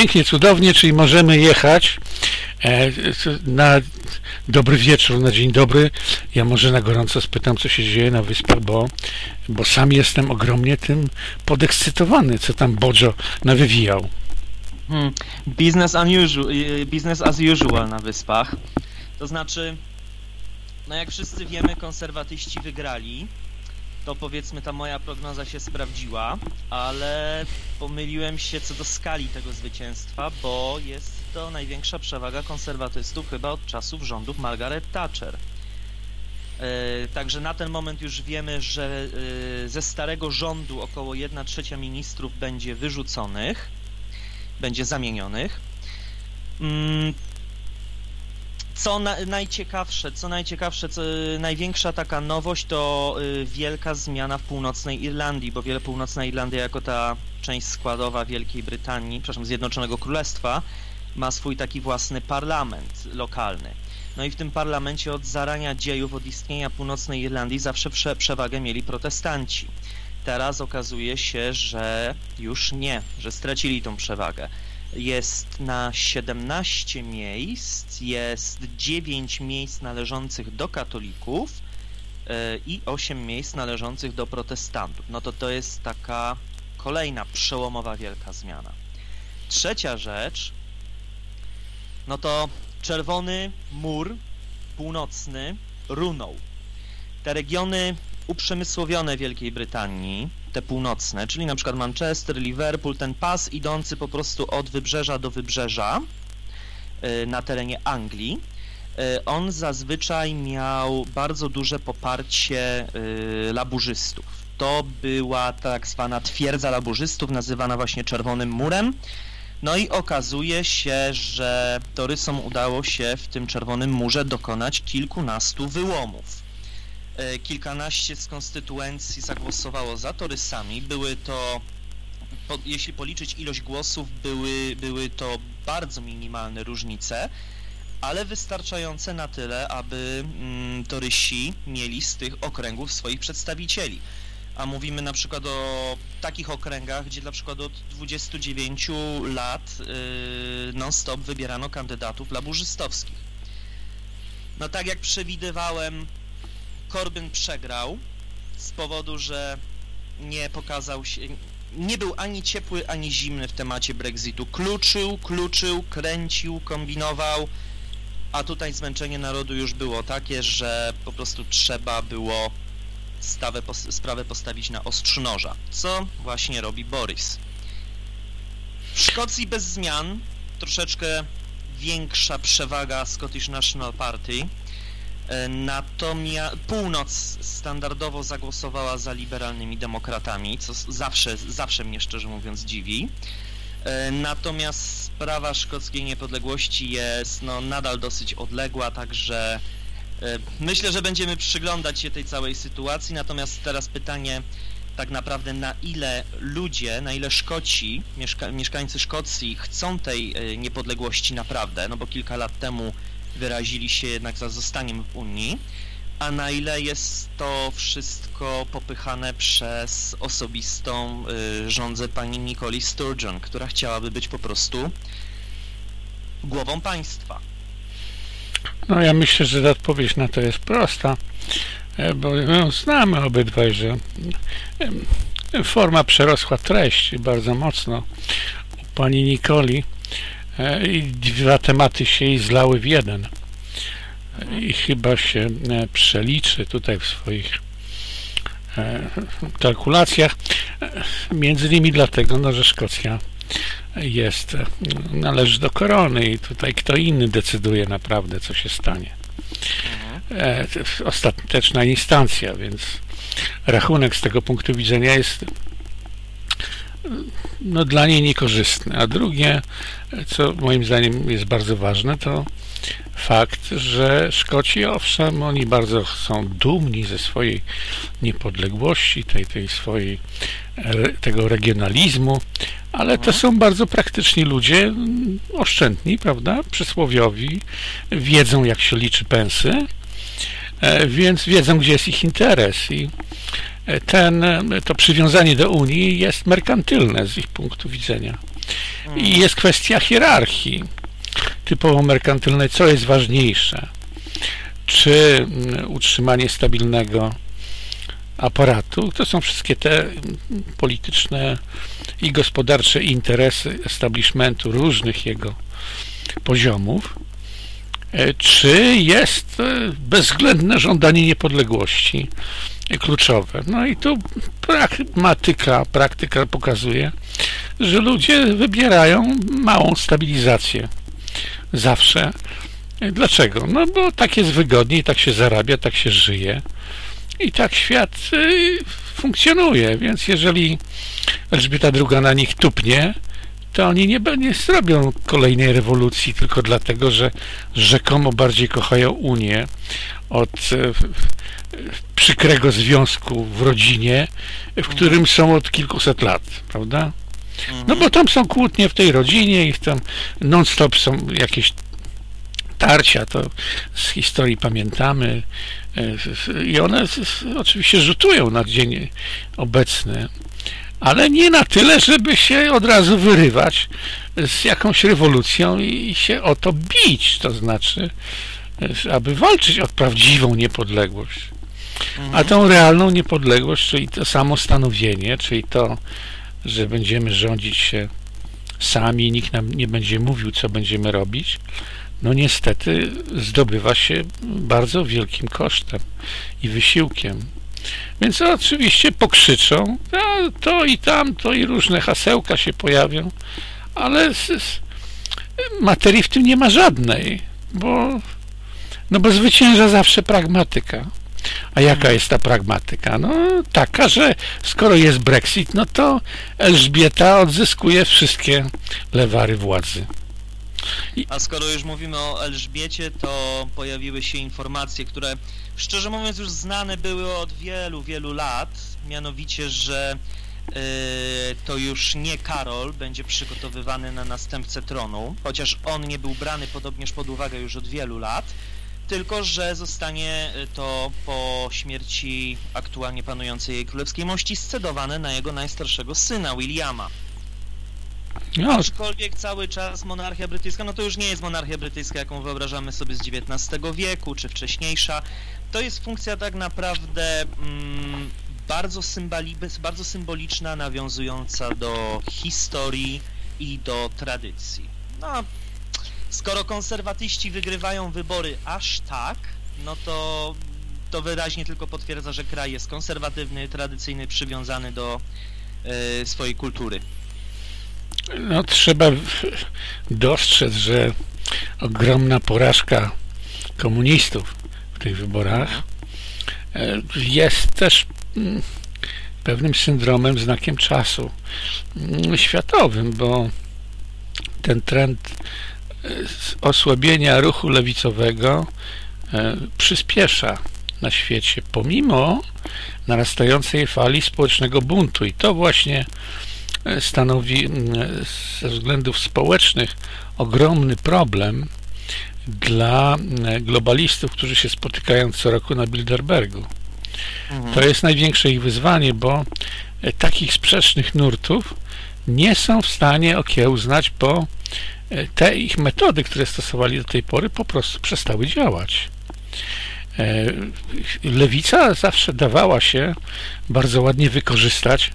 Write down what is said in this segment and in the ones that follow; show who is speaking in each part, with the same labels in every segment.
Speaker 1: pięknie, cudownie, czyli możemy jechać e, na dobry wieczór, na dzień dobry. Ja może na gorąco spytam, co się dzieje na wyspach, bo, bo sam jestem ogromnie tym podekscytowany, co tam Bojo nawywijał.
Speaker 2: Hmm. Business, unusual, y, business as usual na wyspach. To znaczy, no jak wszyscy wiemy, konserwatyści wygrali to powiedzmy ta moja prognoza się sprawdziła, ale pomyliłem się co do skali tego zwycięstwa, bo jest to największa przewaga konserwatystów chyba od czasów rządów Margaret Thatcher. E, także na ten moment już wiemy, że e, ze starego rządu około 1 trzecia ministrów będzie wyrzuconych, będzie zamienionych. Co na, najciekawsze, co najciekawsze, co, największa taka nowość to y, wielka zmiana w północnej Irlandii, bo wiele północna Irlandia jako ta część składowa Wielkiej Brytanii, przepraszam, Zjednoczonego Królestwa ma swój taki własny parlament lokalny. No i w tym parlamencie od zarania dziejów, od istnienia północnej Irlandii zawsze prze, przewagę mieli protestanci. Teraz okazuje się, że już nie, że stracili tą przewagę jest na 17 miejsc, jest 9 miejsc należących do katolików e, i 8 miejsc należących do protestantów. No to to jest taka kolejna przełomowa wielka zmiana. Trzecia rzecz, no to czerwony mur północny runął. Te regiony uprzemysłowione Wielkiej Brytanii, te północne, czyli na przykład Manchester, Liverpool, ten pas idący po prostu od wybrzeża do wybrzeża y, na terenie Anglii, y, on zazwyczaj miał bardzo duże poparcie y, laburzystów. To była tak zwana twierdza laburzystów, nazywana właśnie Czerwonym Murem. No i okazuje się, że Torysom udało się w tym Czerwonym Murze dokonać kilkunastu wyłomów. E, kilkanaście z konstytuencji zagłosowało za torysami. Były to, po, jeśli policzyć ilość głosów, były, były to bardzo minimalne różnice, ale wystarczające na tyle, aby mm, torysi mieli z tych okręgów swoich przedstawicieli. A mówimy na przykład o takich okręgach, gdzie na przykład od 29 lat yy, non-stop wybierano kandydatów laburzystowskich. No tak jak przewidywałem, Corbyn przegrał z powodu, że nie pokazał się, nie był ani ciepły, ani zimny w temacie Brexitu. Kluczył, kluczył, kręcił, kombinował, a tutaj zmęczenie narodu już było takie, że po prostu trzeba było stawę, sprawę postawić na ostrzu noża, co właśnie robi Boris. W Szkocji bez zmian, troszeczkę większa przewaga Scottish National Party, natomiast północ standardowo zagłosowała za liberalnymi demokratami, co zawsze, zawsze mnie szczerze mówiąc dziwi. E, natomiast sprawa szkockiej niepodległości jest no, nadal dosyć odległa, także e, myślę, że będziemy przyglądać się tej całej sytuacji. Natomiast teraz pytanie tak naprawdę na ile ludzie, na ile Szkoci, mieszka mieszkańcy Szkocji chcą tej niepodległości naprawdę, no bo kilka lat temu wyrazili się jednak za zostaniem w Unii, a na ile jest to wszystko popychane przez osobistą y, rządzę pani Nicoli Sturgeon, która chciałaby być po prostu głową państwa.
Speaker 1: No ja myślę, że odpowiedź na to jest prosta, e, bo no, znamy obydwaj, że forma przerosła treść bardzo mocno u pani Nikoli i dwa tematy się jej zlały w jeden. I chyba się e, przeliczy tutaj w swoich e, kalkulacjach. Między innymi dlatego, no, że Szkocja jest, należy do korony i tutaj kto inny decyduje naprawdę, co się stanie. Ostateczna instancja, więc rachunek z tego punktu widzenia jest no, dla niej niekorzystne. A drugie, co moim zdaniem jest bardzo ważne, to fakt, że Szkoci, owszem, oni bardzo są dumni ze swojej niepodległości, tej, tej swojej, tego regionalizmu, ale to są bardzo praktyczni ludzie, oszczędni, prawda, przysłowiowi, wiedzą jak się liczy pensy, e, więc wiedzą gdzie jest ich interes i ten, to przywiązanie do Unii jest merkantylne z ich punktu widzenia. I jest kwestia hierarchii typowo merkantylnej, co jest ważniejsze. Czy mm, utrzymanie stabilnego aparatu, to są wszystkie te polityczne i gospodarcze interesy establishmentu różnych jego poziomów, e, czy jest e, bezwzględne żądanie niepodległości kluczowe. No i tu pragmatyka, praktyka pokazuje, że ludzie wybierają małą stabilizację zawsze. Dlaczego? No bo tak jest wygodniej, tak się zarabia, tak się żyje i tak świat y, funkcjonuje, więc jeżeli Elżbieta II na nich tupnie, to oni nie, nie zrobią kolejnej rewolucji tylko dlatego, że rzekomo bardziej kochają Unię od e, przykrego związku w rodzinie, w którym są od kilkuset lat, prawda? No bo tam są kłótnie w tej rodzinie i tam non-stop są jakieś tarcia, to z historii pamiętamy e, i one oczywiście rzutują na dzień obecny, ale nie na tyle, żeby się od razu wyrywać z jakąś rewolucją i się o to bić, to znaczy, aby walczyć o prawdziwą niepodległość. A tą realną niepodległość, czyli to samo stanowienie, czyli to, że będziemy rządzić się sami, nikt nam nie będzie mówił, co będziemy robić, no niestety zdobywa się bardzo wielkim kosztem i wysiłkiem. Więc oczywiście pokrzyczą, to i tamto i różne hasełka się pojawią, ale materii w tym nie ma żadnej, bo, no bo zwycięża zawsze pragmatyka. A jaka jest ta pragmatyka? No taka, że skoro jest Brexit, no to Elżbieta odzyskuje wszystkie lewary władzy.
Speaker 2: A skoro już mówimy o Elżbiecie, to pojawiły się informacje, które szczerze mówiąc już znane były od wielu, wielu lat, mianowicie, że yy, to już nie Karol będzie przygotowywany na następcę tronu, chociaż on nie był brany podobnież pod uwagę już od wielu lat, tylko że zostanie to po śmierci aktualnie panującej jej królewskiej mości scedowane na jego najstarszego syna, Williama. No. Aczkolwiek cały czas monarchia brytyjska, no to już nie jest monarchia brytyjska, jaką wyobrażamy sobie z XIX wieku, czy wcześniejsza. To jest funkcja tak naprawdę mm, bardzo, symboli, bardzo symboliczna, nawiązująca do historii i do tradycji. No, skoro konserwatyści wygrywają wybory aż tak, no to to wyraźnie tylko potwierdza, że kraj jest konserwatywny, tradycyjny, przywiązany do y, swojej kultury.
Speaker 1: No, trzeba dostrzec, że ogromna porażka komunistów w tych wyborach e, jest też mm, pewnym syndromem, znakiem czasu mm, światowym, bo ten trend osłabienia ruchu lewicowego e, przyspiesza na świecie, pomimo narastającej fali społecznego buntu i to właśnie stanowi ze względów społecznych ogromny problem dla globalistów, którzy się spotykają co roku na Bilderbergu. Mhm. To jest największe ich wyzwanie, bo takich sprzecznych nurtów nie są w stanie okiełznać, bo te ich metody, które stosowali do tej pory, po prostu przestały działać. E, lewica zawsze dawała się bardzo ładnie wykorzystać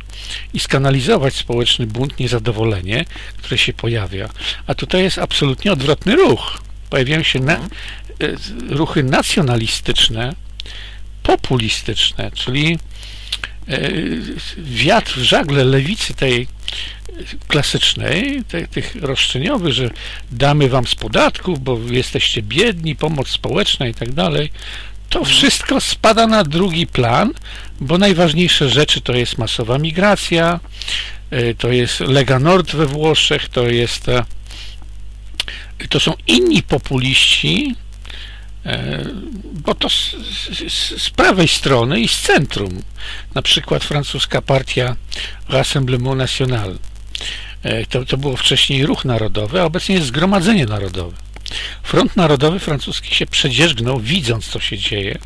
Speaker 1: i skanalizować społeczny bunt, niezadowolenie, które się pojawia. A tutaj jest absolutnie odwrotny ruch. Pojawiają się na, e, ruchy nacjonalistyczne, populistyczne, czyli e, wiatr w żagle lewicy tej klasycznej, te, tych roszczeniowych, że damy wam z podatków, bo jesteście biedni, pomoc społeczna i tak dalej, to wszystko spada na drugi plan, bo najważniejsze rzeczy to jest masowa migracja, e, to jest Lega Nord we Włoszech, to jest e, to są inni populiści, e, bo to z, z, z, prawej strony i z centrum. Na przykład francuska partia Rassemblement National. To, to było wcześniej ruch narodowy, a obecnie jest Zgromadzenie Narodowe. Front Narodowy francuski się przedzierzgnął, widząc co się dzieje.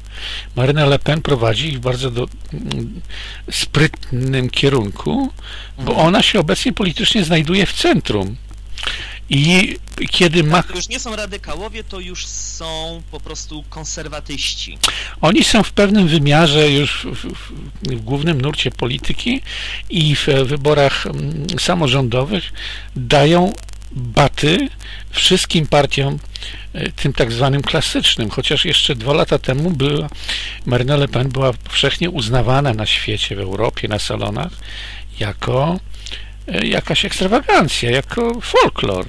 Speaker 1: Marine Le Pen prowadzi ich w bardzo do, mm, sprytnym kierunku, bo mhm. ona się obecnie politycznie znajduje w centrum I kiedy ma...
Speaker 2: To już nie są radykałowie, to już są po prostu konserwatyści.
Speaker 1: Oni są w pewnym wymiarze już w, w, w głównym nurcie polityki i w wyborach mm, samorządowych dają baty wszystkim partiom e, tym tak zwanym klasycznym, chociaż jeszcze dwa lata temu była, Marine Le Pen była powszechnie uznawana na świecie, w Europie, na salonach jako jakaś ekstrawagancja, jako folklor.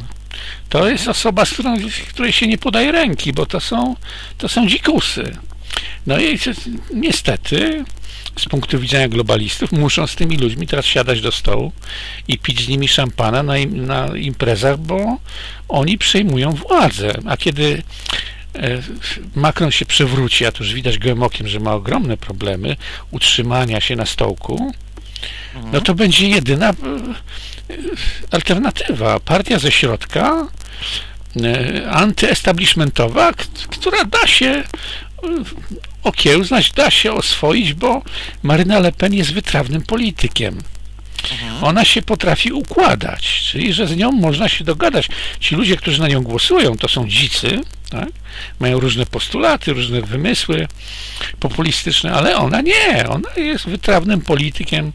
Speaker 1: To jest osoba, z którą, której się nie podaje ręki, bo to są, to są dzikusy. No i niestety z punktu widzenia globalistów muszą z tymi ludźmi teraz siadać do stołu i pić z nimi szampana na, im, na imprezach, bo oni przejmują władzę. A kiedy e, Macron się przewróci, a to już widać gołym okiem, że ma ogromne problemy utrzymania się na stołku, no to będzie jedyna e, alternatywa. Partia ze środka, e, antyestablishmentowa, która da się okiełznać, da się oswoić, bo Maryna Le Pen jest wytrawnym politykiem. Mhm. Ona się potrafi układać, czyli że z nią można się dogadać. Ci ludzie, którzy na nią głosują, to są dzicy, tak? mają różne postulaty, różne wymysły populistyczne, ale ona nie. Ona jest wytrawnym politykiem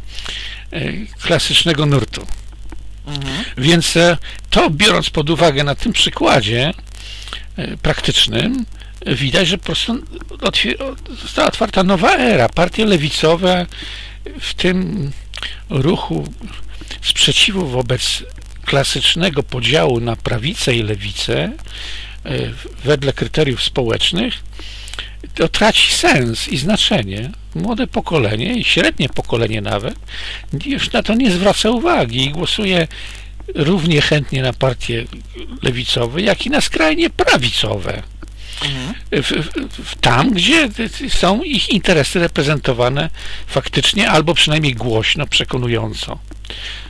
Speaker 1: e, klasycznego nurtu. Mhm. Więc e, to biorąc pod uwagę na tym przykładzie e, praktycznym, widać, że po prostu została otwarta nowa era. Partie lewicowe w tym ruchu sprzeciwu wobec klasycznego podziału na prawicę i lewicę wedle kryteriów społecznych to traci sens i znaczenie. Młode pokolenie i średnie pokolenie nawet już na to nie zwraca uwagi i głosuje równie chętnie na partie lewicowe, jak i na skrajnie prawicowe. W, w, tam, gdzie są ich interesy reprezentowane faktycznie, albo przynajmniej głośno, przekonująco.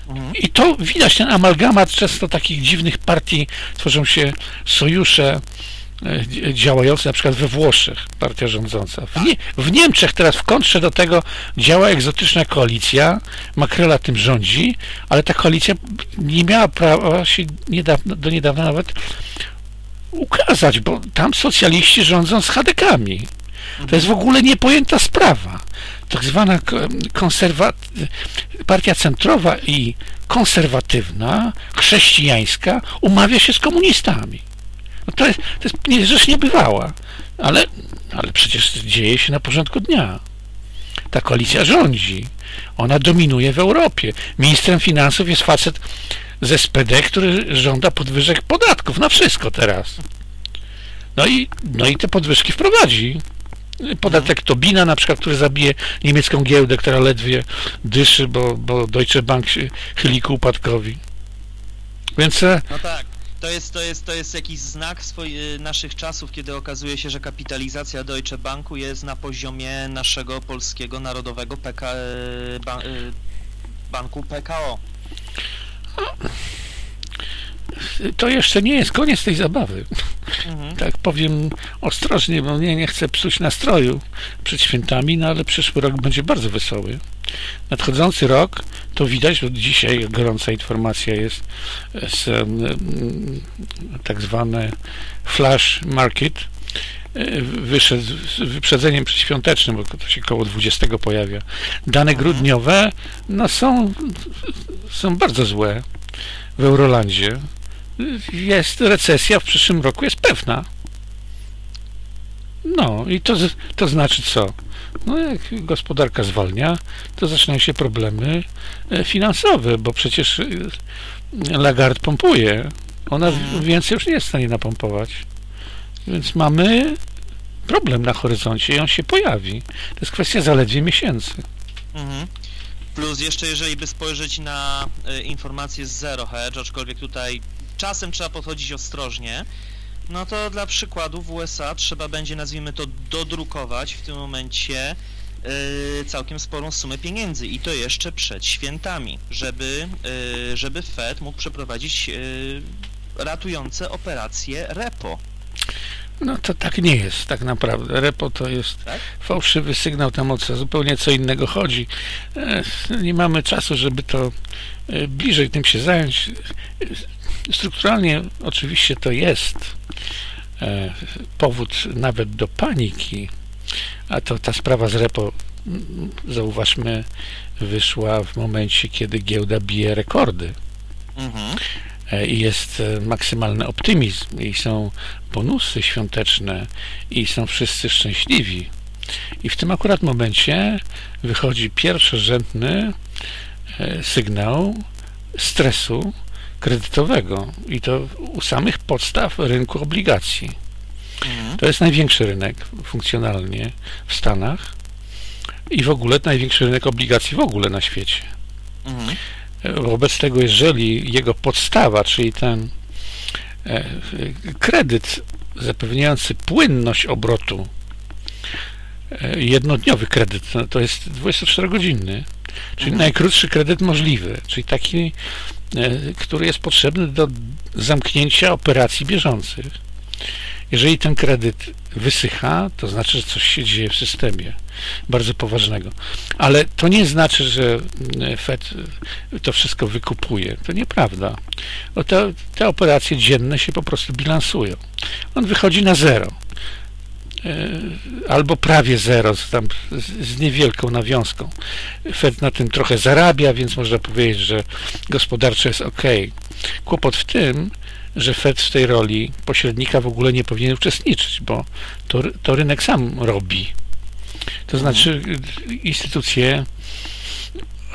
Speaker 1: Mhm. I to widać, ten amalgamat często takich dziwnych partii, tworzą się sojusze e, działające na przykład we Włoszech, partia rządząca. W, nie, w Niemczech teraz w kontrze do tego działa egzotyczna koalicja, Makrela tym rządzi, ale ta koalicja nie miała prawa się niedawno, do niedawna nawet ukazać, bo tam socjaliści rządzą z chadekami. To jest w ogóle niepojęta sprawa. Tak zwana konserwa... partia centrowa i konserwatywna, chrześcijańska umawia się z komunistami. No to jest, to jest nie, rzecz niebywała, ale, ale przecież dzieje się na porządku dnia. Ta koalicja rządzi. Ona dominuje w Europie. Ministrem finansów jest facet z SPD, który żąda podwyżek podatków na wszystko teraz. No i, no i te podwyżki wprowadzi. Podatek Tobina na przykład, który zabije niemiecką giełdę, która ledwie dyszy, bo, bo Deutsche Bank się chyli ku upadkowi. Więc... E,
Speaker 2: no tak. To jest, to, jest, to jest jakiś znak swoich, naszych czasów, kiedy okazuje się, że kapitalizacja Deutsche Banku jest na poziomie naszego polskiego narodowego PK, e, ban, e, banku PKO
Speaker 1: to jeszcze nie jest koniec tej zabawy. Mhm. Tak powiem ostrożnie, bo nie, nie chcę psuć nastroju przed świętami, no ale przyszły rok będzie bardzo wesoły. Nadchodzący rok, to widać, że dzisiaj gorąca informacja jest z tak zwane flash market, e, wyszedł z wyprzedzeniem przedświątecznym, bo to się koło 20 pojawia. Dane mhm. grudniowe no są, są bardzo złe w Eurolandzie. Jest recesja w przyszłym roku, jest pewna. No i to, to znaczy co? No jak gospodarka zwalnia, to zaczynają się problemy e, finansowe, bo przecież e, Lagarde pompuje. Ona mhm. więcej już nie jest w stanie napompować. Więc mamy problem na horyzoncie i on się pojawi. To jest kwestia zaledwie miesięcy.
Speaker 2: Mhm. Plus jeszcze jeżeli by spojrzeć na y, informacje z Zero Hedge, aczkolwiek tutaj czasem trzeba podchodzić ostrożnie, no to dla przykładu w USA trzeba będzie, nazwijmy to, dodrukować w tym momencie y, całkiem sporą sumę pieniędzy i to jeszcze przed świętami, żeby, y, żeby Fed mógł przeprowadzić ratujące operacje repo.
Speaker 1: No to tak nie jest tak naprawdę. Repo to jest tak? fałszywy sygnał, tam o co zupełnie co innego chodzi. E, nie mamy czasu, żeby to e, bliżej tym się zająć. strukturalnie oczywiście to jest e, powód nawet do paniki, a to ta sprawa z repo, zauważmy, wyszła w momencie, kiedy giełda bije rekordy. Mhm. E, I jest e, maksymalny optymizm, i są bonusy świąteczne, i są wszyscy szczęśliwi. I w tym akurat momencie wychodzi pierwszorzędny e, sygnał stresu kredytowego i to u samych podstaw rynku obligacji. Mhm. To jest największy rynek funkcjonalnie w Stanach i w ogóle największy rynek obligacji w ogóle na świecie. Mhm. Wobec tego, jeżeli jego podstawa, czyli ten e, kredyt zapewniający płynność obrotu, e, jednodniowy kredyt, no to jest 24-godzinny, czyli mhm. najkrótszy kredyt możliwy, czyli taki, e, który jest potrzebny do zamknięcia operacji bieżących. Jeżeli ten kredyt wysycha, to znaczy, że coś się dzieje w systemie bardzo poważnego. Ale to nie znaczy, że mm, Fed to wszystko wykupuje. To nieprawda. Te, te operacje dzienne się po prostu bilansują. On wychodzi na zero e, albo prawie zero, z, tam, z niewielką nawiązką. Fed na tym trochę zarabia, więc można powiedzieć, że gospodarczo jest ok. Kłopot w tym, że Fed w tej roli pośrednika w ogóle nie powinien uczestniczyć, bo to, to rynek sam robi. To znaczy instytucje,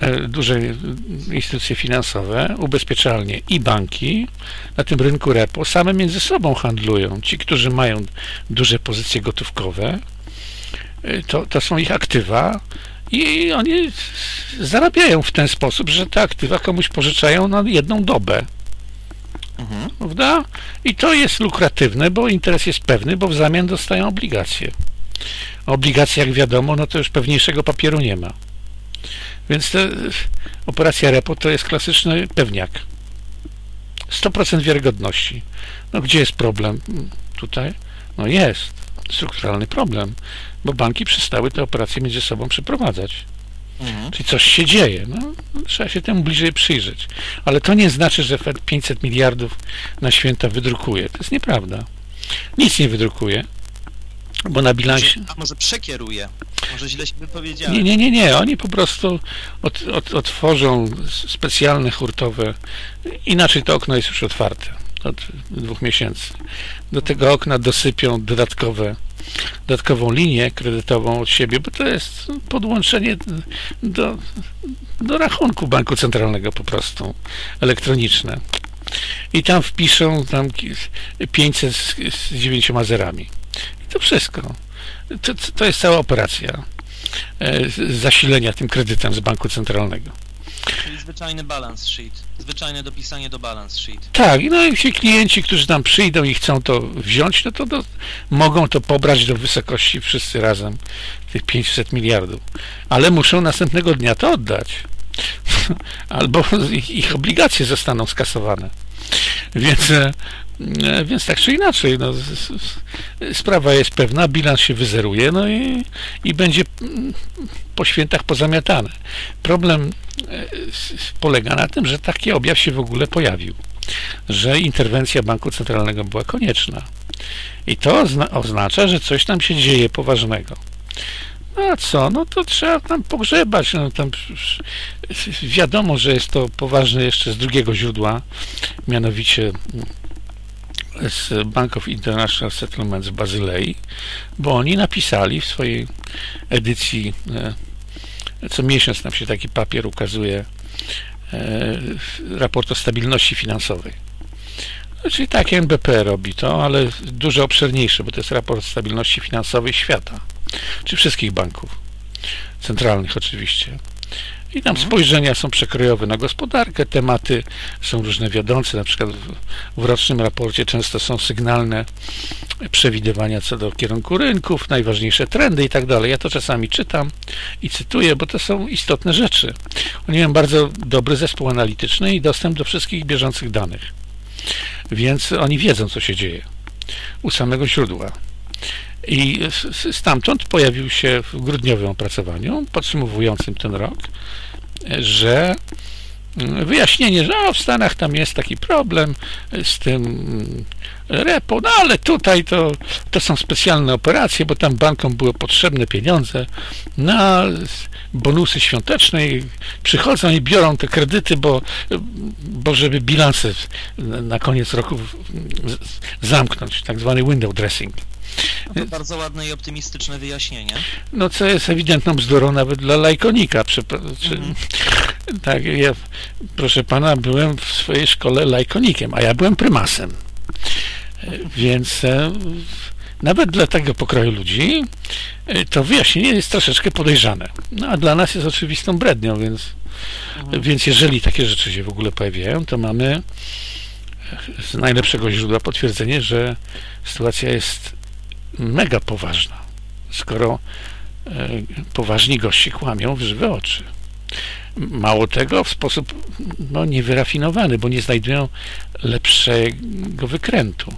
Speaker 1: e, duże instytucje finansowe, ubezpieczalnie i banki na tym rynku repo same między sobą handlują. Ci, którzy mają duże pozycje gotówkowe, e, to, to są ich aktywa i oni zarabiają w ten sposób, że te aktywa komuś pożyczają na jedną dobę. Mhm. Prawda? I to jest lukratywne, bo interes jest pewny, bo w zamian dostają obligacje. Obligacje, jak wiadomo, no to już pewniejszego papieru nie ma. Więc te, operacja repo to jest klasyczny pewniak. 100% wiarygodności. No gdzie jest problem tutaj? No jest strukturalny problem, bo banki przestały te operacje między sobą przeprowadzać. Mhm. Czyli coś się dzieje. No, trzeba się temu bliżej przyjrzeć. Ale to nie znaczy, że Fed 500 miliardów na święta wydrukuje. To jest nieprawda. Nic nie wydrukuje, bo na bilansie...
Speaker 2: A może przekieruje? Może źle się wypowiedziałem.
Speaker 1: Nie, nie, nie, nie. Oni po prostu od, od, otworzą specjalne hurtowe. Inaczej to okno jest już otwarte od dwóch miesięcy. Do tego okna dosypią dodatkowe dodatkową linię kredytową od siebie, bo to jest podłączenie do, do rachunku banku centralnego po prostu, elektroniczne. I tam wpiszą tam 500 z, z 9 zerami. I to wszystko. To, to jest cała operacja e, zasilenia tym kredytem z banku centralnego.
Speaker 2: Czyli zwyczajny balance sheet, zwyczajne dopisanie do balance sheet.
Speaker 1: Tak, no i ci klienci, którzy tam przyjdą i chcą to wziąć, no to do, mogą to pobrać do wysokości wszyscy razem, tych 500 miliardów. Ale muszą następnego dnia to oddać. Albo ich, ich obligacje zostaną skasowane. Więc e, więc tak czy inaczej, no, sprawa jest pewna, bilans się wyzeruje, no i, i będzie po świętach pozamiatane. Problem e, polega na tym, że taki objaw się w ogóle pojawił, że interwencja Banku Centralnego była konieczna. I to oznacza, że coś tam się dzieje poważnego. No a co? No to trzeba tam pogrzebać. No, tam wiadomo, że jest to poważne jeszcze z drugiego źródła, mianowicie z Bank of International Settlements z Bazylei, bo oni napisali w swojej edycji, e, co miesiąc nam się taki papier ukazuje, e, raport o stabilności finansowej. No, czyli tak, NBP robi to, ale dużo obszerniejsze, bo to jest raport stabilności finansowej świata, czy wszystkich banków centralnych oczywiście. I tam mhm. spojrzenia są przekrojowe na gospodarkę, tematy są różne wiodące, na przykład w, rocznym raporcie często są sygnalne przewidywania co do kierunku rynków, najważniejsze trendy i tak dalej. Ja to czasami czytam i cytuję, bo to są istotne rzeczy. Oni mają bardzo dobry zespół analityczny i dostęp do wszystkich bieżących danych. Więc oni wiedzą, co się dzieje u samego źródła. I stamtąd pojawił się w grudniowym opracowaniu podsumowującym ten rok, że wyjaśnienie, że w Stanach tam jest taki problem z tym mm, repo, no ale tutaj to, to są specjalne operacje, bo tam bankom były potrzebne pieniądze na bonusy świąteczne i przychodzą i biorą te kredyty, bo, bo żeby bilanse na koniec roku zamknąć, tak zwany window dressing.
Speaker 2: No bardzo ładne i optymistyczne wyjaśnienie.
Speaker 1: No co jest ewidentną bzdurą nawet dla lajkonika. Czy, czy, mm. Tak, ja, proszę pana, byłem w swojej szkole lajkonikiem, a ja byłem prymasem. Więc e, nawet dla tego pokroju ludzi e, to wyjaśnienie jest troszeczkę podejrzane. No a dla nas jest oczywistą brednią, więc, mhm. więc jeżeli takie rzeczy się w ogóle pojawiają, to mamy z najlepszego źródła potwierdzenie, że sytuacja jest mega poważna, skoro e, poważni goście kłamią w żywe oczy. Mało tego, w sposób no, niewyrafinowany, bo nie znajdują lepszego wykrętu.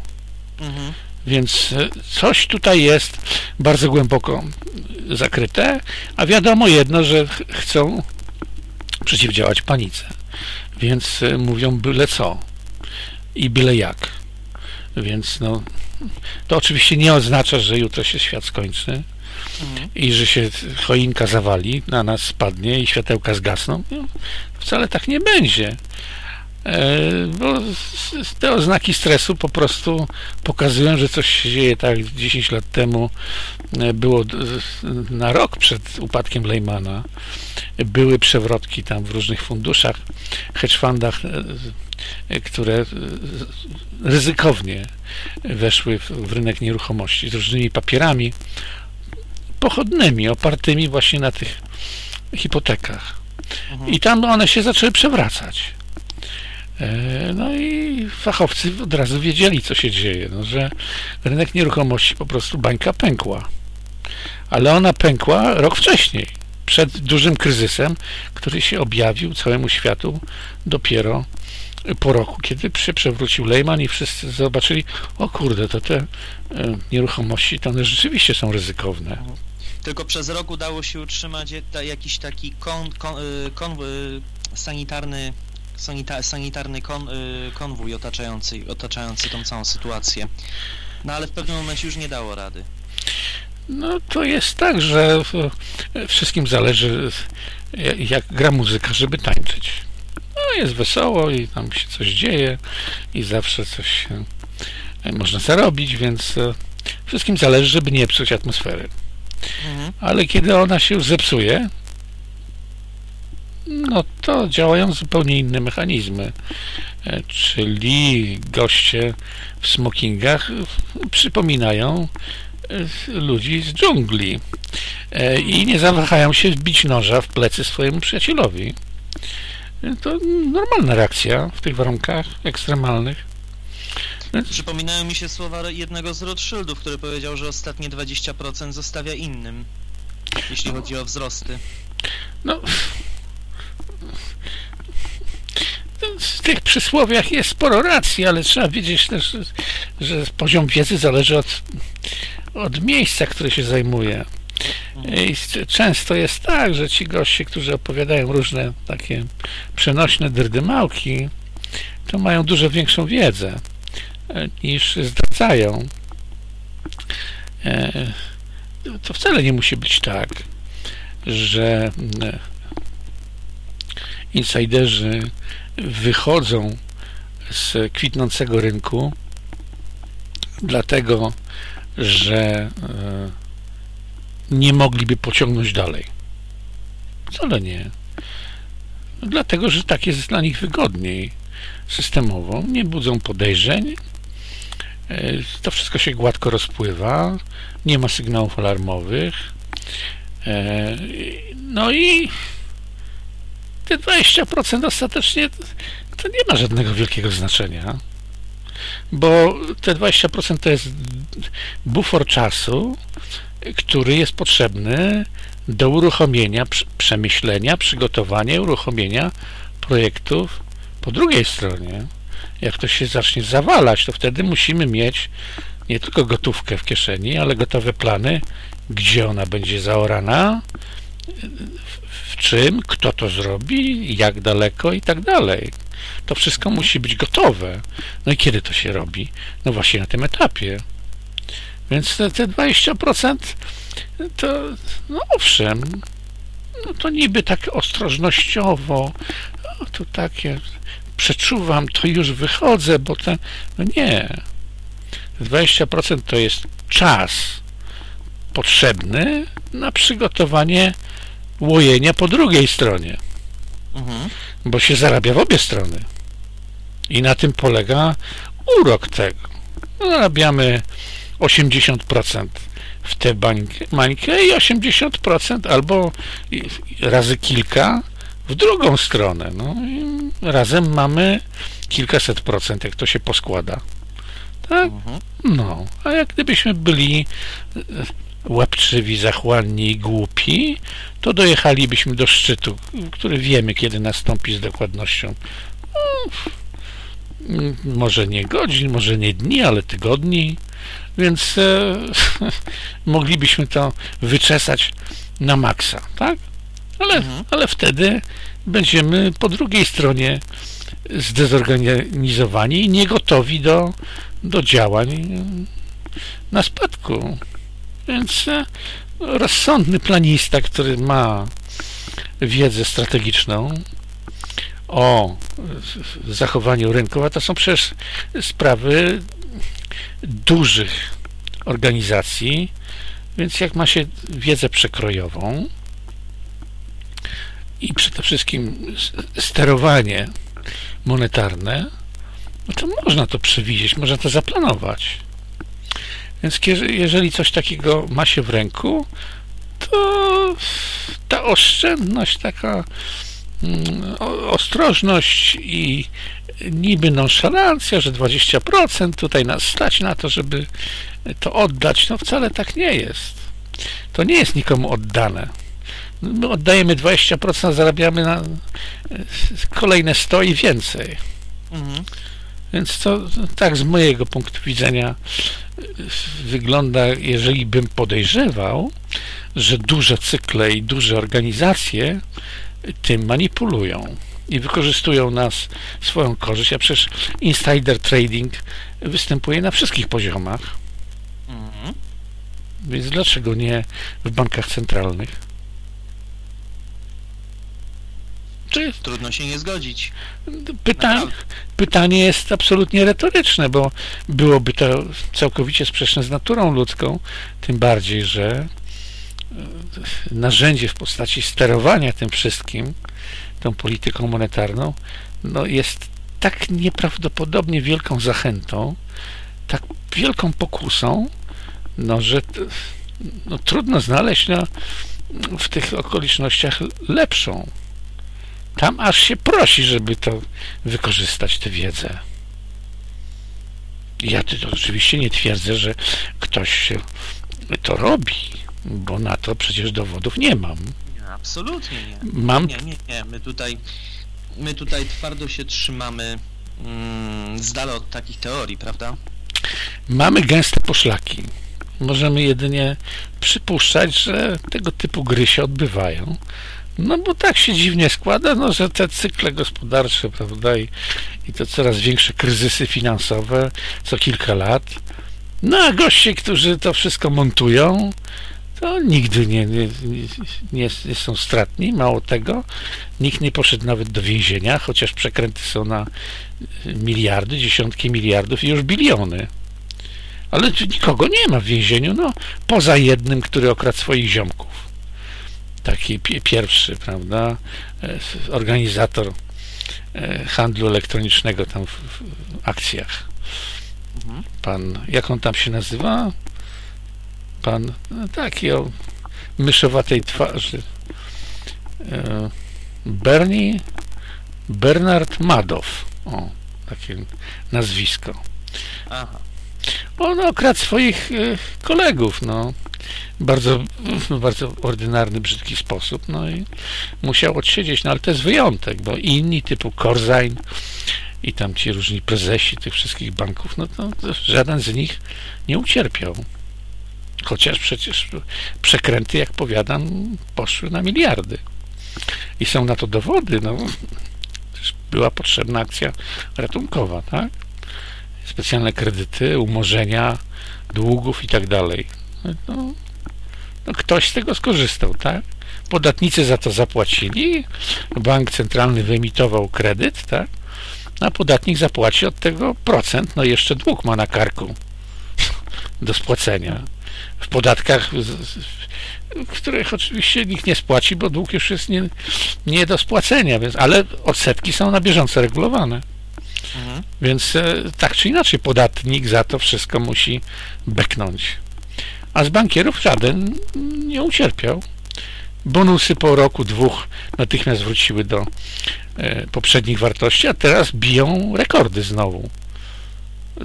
Speaker 1: Mhm. Więc e, coś tutaj jest bardzo głęboko zakryte, a wiadomo jedno, że chcą przeciwdziałać panice. Więc e, mówią byle co i byle jak. Więc no, to oczywiście nie oznacza, że jutro się świat skończy mhm. i że się choinka zawali, na nas spadnie i światełka zgasną. No, wcale tak nie będzie. E, bo te oznaki stresu po prostu pokazują, że coś się dzieje tak 10 lat temu e, było na rok przed upadkiem Lehmana były przewrotki tam w różnych funduszach, hedge fundach, e, które ryzykownie weszły w rynek nieruchomości z różnymi papierami pochodnymi, opartymi właśnie na tych hipotekach. I tam one się zaczęły przewracać. E, no i fachowcy od razu wiedzieli, co się dzieje, no, że rynek nieruchomości po prostu bańka pękła. Ale ona pękła rok wcześniej, przed dużym kryzysem, który się objawił całemu światu dopiero po roku, kiedy się przewrócił Lehman i wszyscy zobaczyli, o kurde, to te e, nieruchomości, to one rzeczywiście są ryzykowne.
Speaker 2: Tylko przez rok udało się utrzymać jakiś taki kon, kon, e, kon, sanitarny sanita sanitarny kon konwój otaczający, otaczający tą całą sytuację. No ale w pewnym momencie już nie dało rady.
Speaker 1: No to jest tak, że wszystkim zależy jak gra muzyka, żeby tańczyć. No jest wesoło i tam się coś dzieje i zawsze coś e, można zarobić, więc e, wszystkim zależy, żeby nie psuć atmosfery. Mhm. Ale kiedy ona się zepsuje, no to działają zupełnie inne mechanizmy. E, czyli goście w smokingach przypominają ludzi z dżungli i nie zawahają się wbić noża w plecy swojemu przyjacielowi. To normalna reakcja w tych warunkach ekstremalnych.
Speaker 2: Przypominają mi się słowa jednego z Rothschildów, który powiedział, że ostatnie 20% zostawia innym, jeśli chodzi o wzrosty.
Speaker 1: No, w tych przysłowiach jest sporo racji, ale trzeba wiedzieć też, że poziom wiedzy zależy od, od miejsca, które się zajmuje. I często jest tak, że ci goście, którzy opowiadają różne takie przenośne drdymałki, to mają dużo większą wiedzę e, niż zdradzają. E, to wcale nie musi być tak, że insiderzy wychodzą z kwitnącego rynku, dlatego że e, nie mogliby pociągnąć dalej. Wcale nie. Dlatego, że tak jest dla nich wygodniej systemowo, nie budzą podejrzeń, e, to wszystko się gładko rozpływa, nie ma sygnałów alarmowych, e, no i te 20% ostatecznie to nie ma żadnego wielkiego znaczenia, bo te 20% to jest bufor czasu, który jest potrzebny do uruchomienia, przemyślenia, przygotowania, uruchomienia projektów po drugiej stronie. Jak to się zacznie zawalać, to wtedy musimy mieć nie tylko gotówkę w kieszeni, ale gotowe plany, gdzie ona będzie zaorana, czym, kto to zrobi, jak daleko i tak dalej. To wszystko musi być gotowe. No i kiedy to się robi? No właśnie na tym etapie. Więc te, te 20% to, no owszem, no to niby tak ostrożnościowo, no to takie przeczuwam, to już wychodzę, bo ten, no nie. 20% to jest czas potrzebny na przygotowanie łojenia po drugiej stronie,
Speaker 2: Mhm.
Speaker 1: bo się zarabia w obie strony. I na tym polega urok tego. Zarabiamy 80% w tę bańkę, bańkę i 80% albo razy kilka w drugą stronę. No razem mamy kilkaset procent, jak to się poskłada. Tak?
Speaker 2: Mhm.
Speaker 1: No, a jak gdybyśmy byli e, łapczywi, zachłanni i głupi, to dojechalibyśmy do szczytu, który wiemy, kiedy nastąpi z dokładnością. No, mm, może nie godzin, może nie dni, ale tygodni, więc e, moglibyśmy to wyczesać na maksa, tak? Ale,
Speaker 2: Mhm.
Speaker 1: ale wtedy będziemy po drugiej stronie zdezorganizowani i niegotowi do, do działań na spadku. Więc e, rozsądny planista, który ma wiedzę strategiczną o zachowaniu rynków, a to są przecież sprawy dużych organizacji, więc jak ma się wiedzę przekrojową i przede wszystkim sterowanie monetarne, no to można to przewidzieć, można to zaplanować. Więc jeżeli coś takiego ma się w ręku, to ta oszczędność, taka mm, ostrożność i niby nonszalancja, że 20% tutaj nas stać na to, żeby to oddać, no wcale tak nie jest. To nie jest nikomu oddane. My oddajemy 20%, zarabiamy na e, kolejne 100 i więcej.
Speaker 2: Mhm.
Speaker 1: Więc to tak z mojego punktu widzenia y, wygląda, jeżeli bym podejrzewał, że duże cykle i duże organizacje tym manipulują i wykorzystują nas swoją korzyść, a przecież insider trading występuje na wszystkich poziomach,
Speaker 2: Mhm.
Speaker 1: więc dlaczego nie w bankach centralnych? Czy
Speaker 2: Trudno się nie zgodzić.
Speaker 1: Pyta pytanie jest absolutnie retoryczne, bo byłoby to całkowicie sprzeczne z naturą ludzką, tym bardziej, że e, narzędzie w postaci sterowania tym wszystkim, tą polityką monetarną, no jest tak nieprawdopodobnie wielką zachętą, tak wielką pokusą, no, że no, trudno znaleźć no, w tych okolicznościach lepszą. Tam aż się prosi, żeby to wykorzystać tę wiedzę. Ja to oczywiście nie twierdzę, że ktoś to robi, bo na to przecież dowodów nie mam.
Speaker 2: Nie, absolutnie nie.
Speaker 1: Mam
Speaker 2: Nie, nie, nie. My tutaj, my tutaj twardo się trzymamy mm, z dala od takich teorii, prawda?
Speaker 1: Mamy gęste poszlaki. Możemy jedynie przypuszczać, że tego typu gry się odbywają. No bo tak się dziwnie składa, no, że te cykle gospodarcze, prawda, i, i to coraz większe kryzysy finansowe co kilka lat. No a goście, którzy to wszystko montują, to nigdy nie, nie, nie, nie, są stratni. Mało tego, nikt nie poszedł nawet do więzienia, chociaż przekręty są na miliardy, dziesiątki miliardów i już biliony. Ale nikogo nie ma w więzieniu, no, poza jednym, który okradł swoich ziomków. Taki pi- pierwszy, prawda, e, organizator e, handlu elektronicznego tam w, w akcjach.
Speaker 2: Mhm.
Speaker 1: Pan, jak on tam się nazywa? Pan, taki o myszowatej twarzy. E, Bernie, Bernard Madoff. O, takie nazwisko.
Speaker 2: Aha.
Speaker 1: On okradł swoich e, kolegów, no. Bardzo, bardzo ordynarny, brzydki sposób, no i musiał odsiedzieć, no ale to jest wyjątek, bo inni typu Korzain i tam ci różni prezesi tych wszystkich banków, no to żaden z nich nie ucierpiał. Chociaż przecież przekręty, jak powiadam, poszły na miliardy. i są na to dowody, no, była potrzebna akcja ratunkowa, tak? Specjalne kredyty, umorzenia długów i tak dalej. No, no, ktoś z tego skorzystał, tak? Podatnicy za to zapłacili, bank centralny wyemitował kredyt, tak? A podatnik zapłaci od tego procent, no jeszcze dług ma na karku do spłacenia. W podatkach, których oczywiście nikt nie spłaci, bo dług już jest nie, nie do spłacenia, więc, ale odsetki są na bieżąco regulowane. Mhm. Więc e, tak czy inaczej podatnik za to wszystko musi beknąć. A z bankierów żaden nie ucierpiał. Bonusy po roku, dwóch natychmiast wróciły do e, poprzednich wartości, a teraz biją rekordy znowu.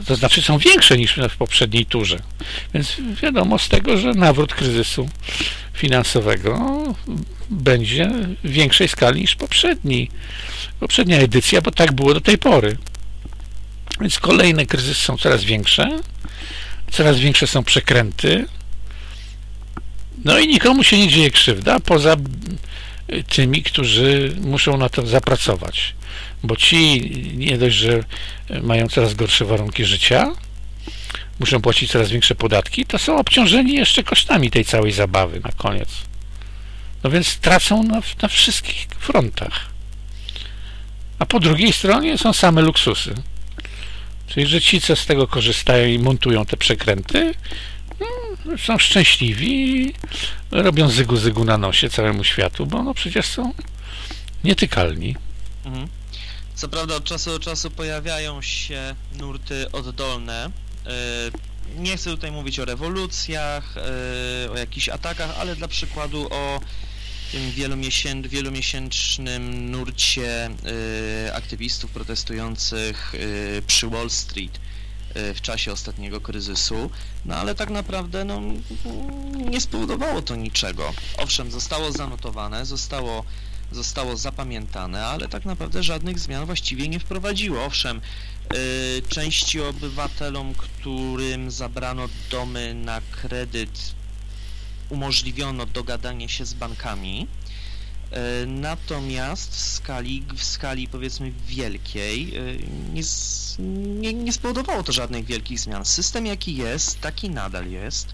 Speaker 1: To znaczy są większe niż w poprzedniej turze. Więc wiadomo z tego, że nawrót kryzysu finansowego będzie w większej skali niż poprzedni, poprzednia edycja, bo tak było do tej pory. Więc kolejne kryzysy są coraz większe, coraz większe są przekręty, no i nikomu się nie dzieje krzywda, poza tymi, którzy muszą na to zapracować. Bo ci nie dość, że mają coraz gorsze warunki życia, muszą płacić coraz większe podatki, to są obciążeni jeszcze kosztami tej całej zabawy na koniec. No więc tracą na, na wszystkich frontach. A po drugiej stronie są same luksusy. Czyli, że ci, co z tego korzystają i montują te przekręty, no, są szczęśliwi robią zygu-zygu na nosie całemu światu, bo no przecież są nietykalni. Mhm.
Speaker 2: Co prawda od czasu do czasu pojawiają się nurty oddolne. E, nie chcę tutaj mówić o rewolucjach, e, o jakichś atakach, ale dla przykładu o tym wielomiesięcznym nurcie e, aktywistów protestujących przy Wall Street w czasie ostatniego kryzysu, no ale tak naprawdę no, nie spowodowało to niczego. Owszem, zostało zanotowane, zostało, zostało zapamiętane, ale tak naprawdę żadnych zmian właściwie nie wprowadziło. Owszem, yy, części obywatelom, którym zabrano domy na kredyt, umożliwiono dogadanie się z bankami, E, natomiast w skali, w skali powiedzmy wielkiej e, nie, nie, nie spowodowało to żadnych wielkich zmian. System jaki jest, taki nadal jest.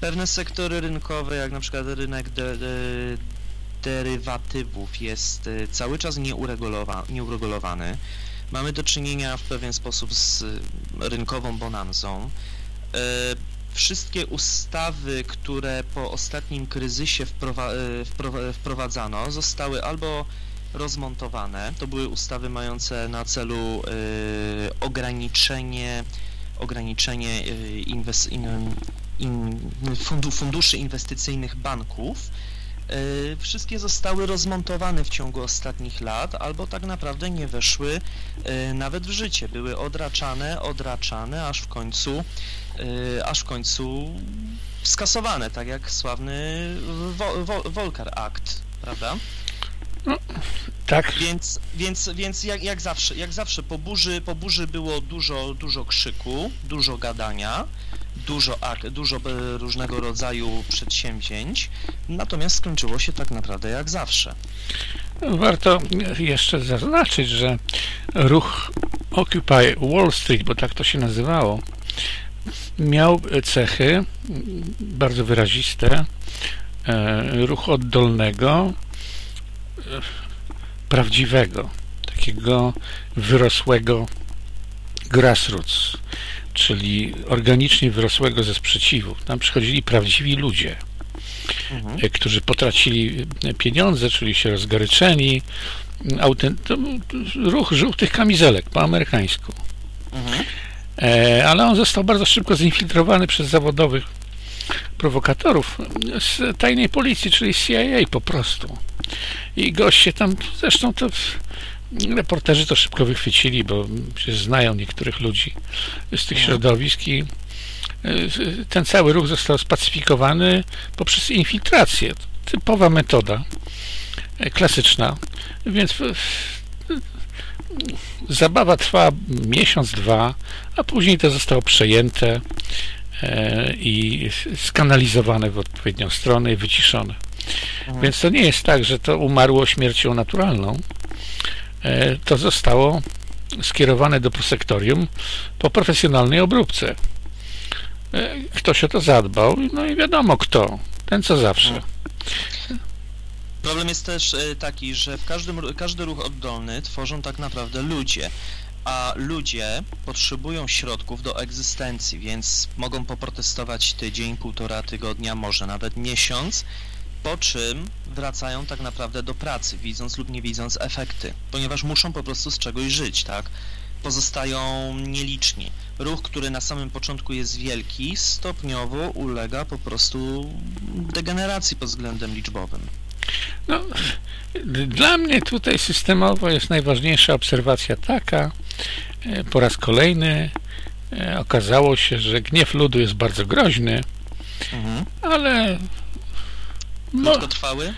Speaker 2: Pewne sektory rynkowe, jak na przykład rynek de, de, derywatywów jest e, cały czas nieuregulowany. Mamy do czynienia w pewien sposób z rynkową bonanzą wszystkie ustawy, które po ostatnim kryzysie wprowadzano, zostały albo rozmontowane, to były ustawy mające na celu ograniczenie ograniczenie e, inwes, in, in, funduszy inwestycyjnych banków, wszystkie zostały rozmontowane w ciągu ostatnich lat, albo tak naprawdę nie weszły nawet w życie. Były odraczane, odraczane, aż w końcu Y, aż w końcu skasowane, tak jak sławny Volker Act, prawda?
Speaker 1: No, tak.
Speaker 2: Więc, więc, więc jak, jak zawsze, jak zawsze po burzy, po burzy było dużo, dużo krzyku, dużo gadania, dużo, dużo e, różnego rodzaju przedsięwzięć, natomiast skończyło się tak naprawdę jak zawsze.
Speaker 1: Warto jeszcze zaznaczyć, że ruch Occupy Wall Street, bo tak to się nazywało, miał cechy bardzo wyraziste e, ruchu oddolnego, e, prawdziwego, takiego wyrosłego grassroots, czyli organicznie wyrosłego ze sprzeciwu. Tam przychodzili prawdziwi ludzie, mhm. E, którzy potracili pieniądze, czyli się rozgoryczeni. Autent... Ruch żółtych kamizelek po amerykańsku. Mhm. E, ale on został bardzo szybko zinfiltrowany przez zawodowych prowokatorów z tajnej policji, czyli CIA po prostu. I goście tam, zresztą to reporterzy to szybko wychwycili, bo przecież znają niektórych ludzi z tych no. środowisk i e, ten cały ruch został spacyfikowany poprzez infiltrację. Typowa metoda, e, klasyczna. Więc zabawa trwała miesiąc, dwa, a później to zostało przejęte e, i skanalizowane w odpowiednią stronę i wyciszone. Mhm. Więc to nie jest tak, że to umarło śmiercią naturalną. E, to zostało skierowane do prosektorium po profesjonalnej obróbce. E, ktoś o to zadbał, no i wiadomo kto. Ten co zawsze.
Speaker 2: Problem jest też e, taki, że w każdym, każdy ruch oddolny tworzą tak naprawdę ludzie, a ludzie potrzebują środków do egzystencji, więc mogą poprotestować tydzień, półtora tygodnia, może nawet miesiąc, po czym wracają tak naprawdę do pracy, widząc lub nie widząc efekty, ponieważ muszą po prostu z czegoś żyć, tak? Pozostają nieliczni. Ruch, który na samym początku jest wielki, stopniowo ulega po prostu degeneracji pod względem liczbowym.
Speaker 1: No, dla mnie tutaj systemowo jest najważniejsza obserwacja taka, e, po raz kolejny e, okazało się, że gniew ludu jest bardzo groźny, mhm. ale
Speaker 2: Krótkotrwały?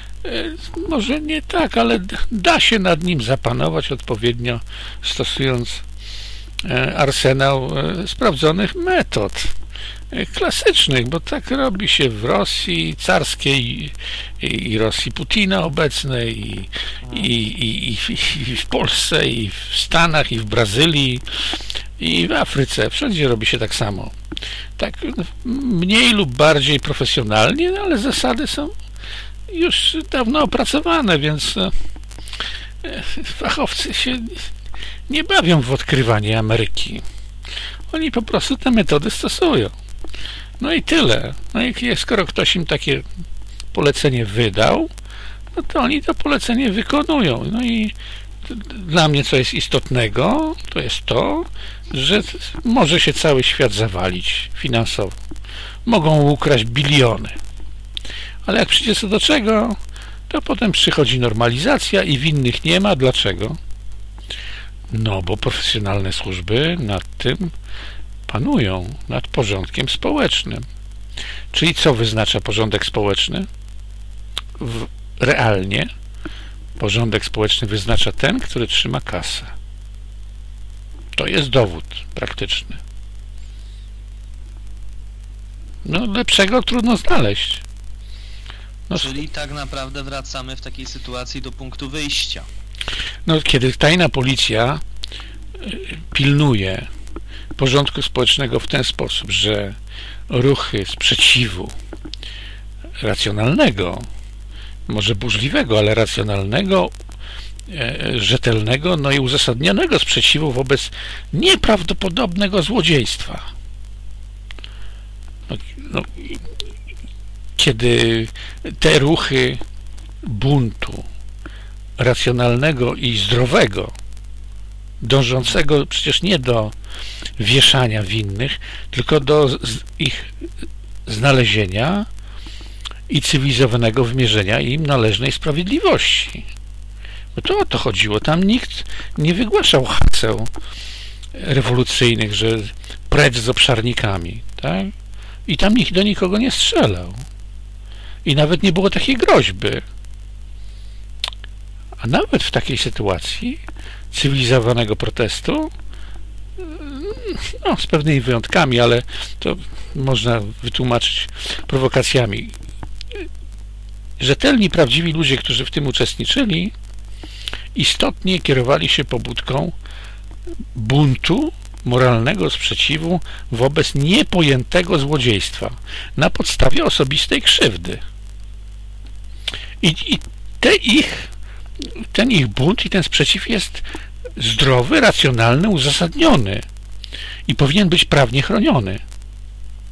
Speaker 1: No, może nie tak, ale da się nad nim zapanować odpowiednio, stosując arsenał sprawdzonych metod klasycznych, bo tak robi się w Rosji carskiej i, Rosji Putina obecnej i, i, i, i w Polsce i w Stanach i w Brazylii i w Afryce. Wszędzie robi się tak samo. Tak mniej lub bardziej profesjonalnie, no ale zasady są już dawno opracowane, więc e, fachowcy się nie bawią w odkrywanie Ameryki. Oni po prostu te metody stosują. No i tyle. No i skoro ktoś im takie polecenie wydał, no to oni to polecenie wykonują. No i dla mnie co jest istotnego, to jest to, że może się cały świat zawalić finansowo. Mogą ukraść biliony. Ale jak przyjdzie co do czego, to potem przychodzi normalizacja i winnych nie ma. Dlaczego? No, bo profesjonalne służby nad tym panują nad porządkiem społecznym. Czyli co wyznacza porządek społeczny? W, realnie porządek społeczny wyznacza ten, który trzyma kasę. To jest dowód praktyczny. No, lepszego trudno znaleźć.
Speaker 2: No, Czyli tak naprawdę wracamy w takiej sytuacji do punktu wyjścia.
Speaker 1: No, kiedy tajna policja y, pilnuje porządku społecznego w ten sposób, że ruchy sprzeciwu racjonalnego, może burzliwego, ale racjonalnego, e, rzetelnego, no i uzasadnionego sprzeciwu wobec nieprawdopodobnego złodziejstwa. No, no, kiedy te ruchy buntu racjonalnego i zdrowego, dążącego przecież nie do wieszania winnych, tylko do ich znalezienia i cywilizowanego wymierzenia im należnej sprawiedliwości. Bo to o to chodziło. Tam nikt nie wygłaszał haseł rewolucyjnych, że precz z obszarnikami, tak? I tam nikt do nikogo nie strzelał. I nawet nie było takiej groźby. A nawet w takiej sytuacji cywilizowanego protestu no, z pewnymi wyjątkami, ale to można wytłumaczyć prowokacjami. Rzetelni, prawdziwi ludzie, którzy w tym uczestniczyli, istotnie kierowali się pobudką buntu, moralnego sprzeciwu wobec niepojętego złodziejstwa na podstawie osobistej krzywdy. I, i te ich, ten ich bunt i ten sprzeciw jest zdrowy, racjonalny, uzasadniony i powinien być prawnie chroniony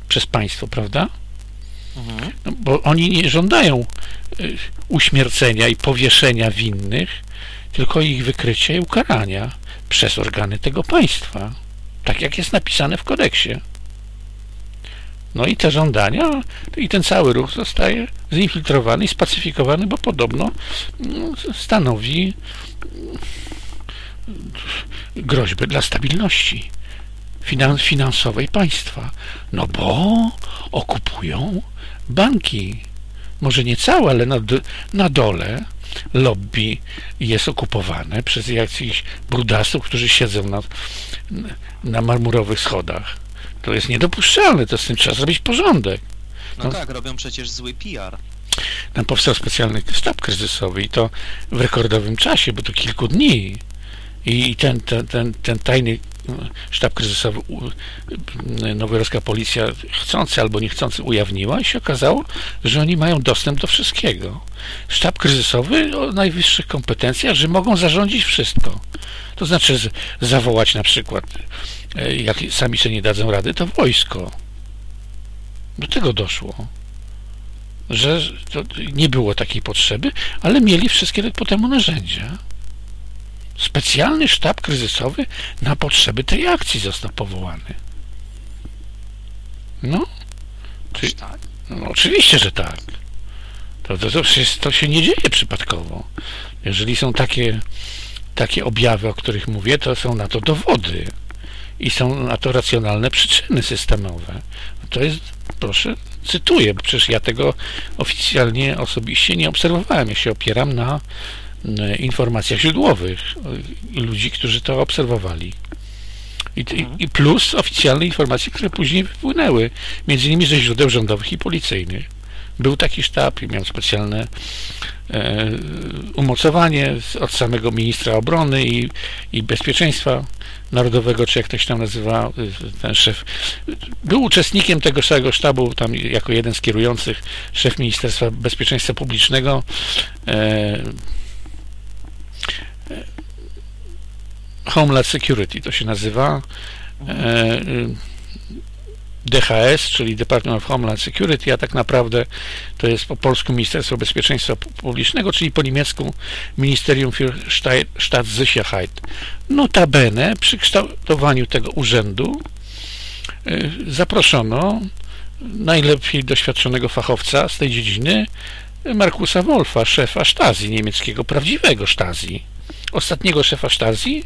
Speaker 1: przez państwo, prawda? Mhm. No, bo oni nie żądają y, uśmiercenia i powieszenia winnych, tylko ich wykrycia i ukarania przez organy tego państwa, tak jak jest napisane w kodeksie. No i te żądania i ten cały ruch zostaje zinfiltrowany i spacyfikowany, bo podobno no, stanowi groźbę dla stabilności finansowej państwa. No bo okupują banki. Może nie całe, ale na, na dole lobby jest okupowane przez jakichś brudasów, którzy siedzą na, na marmurowych schodach. To jest niedopuszczalne, to z tym trzeba zrobić porządek.
Speaker 2: No, no tak, robią przecież zły PR.
Speaker 1: Tam powstał specjalny sztab kryzysowy i to w rekordowym czasie, bo to kilku dni. I ten, ten, ten, ten tajny sztab kryzysowy, nowojorska policja chcący albo niechcący ujawniła i się okazało, że oni mają dostęp do wszystkiego. Sztab kryzysowy o najwyższych kompetencjach, że mogą zarządzić wszystko. To znaczy zawołać na przykład, jak sami sobie nie dadzą rady, to wojsko. Do tego doszło że nie było takiej potrzeby, ale mieli wszystkie po temu narzędzia. Specjalny sztab kryzysowy na potrzeby tej akcji został powołany. No. Czy, tak? no oczywiście, że tak. To, to, to, to się nie dzieje przypadkowo. Jeżeli są takie, takie objawy, o których mówię, to są na to dowody i są na to racjonalne przyczyny systemowe. To jest, proszę, cytuję, bo przecież ja tego oficjalnie, osobiście nie obserwowałem. Ja się opieram na informacjach źródłowych ludzi, którzy to obserwowali. I, mhm. I, plus oficjalne informacje, które później wypłynęły, między innymi ze źródeł rządowych i policyjnych. Był taki sztab i miał specjalne e, umocowanie od samego ministra obrony i, i bezpieczeństwa narodowego, czy jak to się tam nazywa, e, ten szef. Był uczestnikiem tego całego sztabu, tam jako jeden z kierujących, szef Ministerstwa Bezpieczeństwa Publicznego. E, Homeland Security to się nazywa. DHS, czyli Department of Homeland Security, a tak naprawdę to jest po polsku Ministerstwo Bezpieczeństwa Publicznego, czyli po niemiecku Ministerium für Staatssicherheit. Notabene przy kształtowaniu tego urzędu e, zaproszono najlepiej doświadczonego fachowca z tej dziedziny, Markusa Wolfa, szefa Stasi niemieckiego, prawdziwego Stasi ostatniego szefa Stasi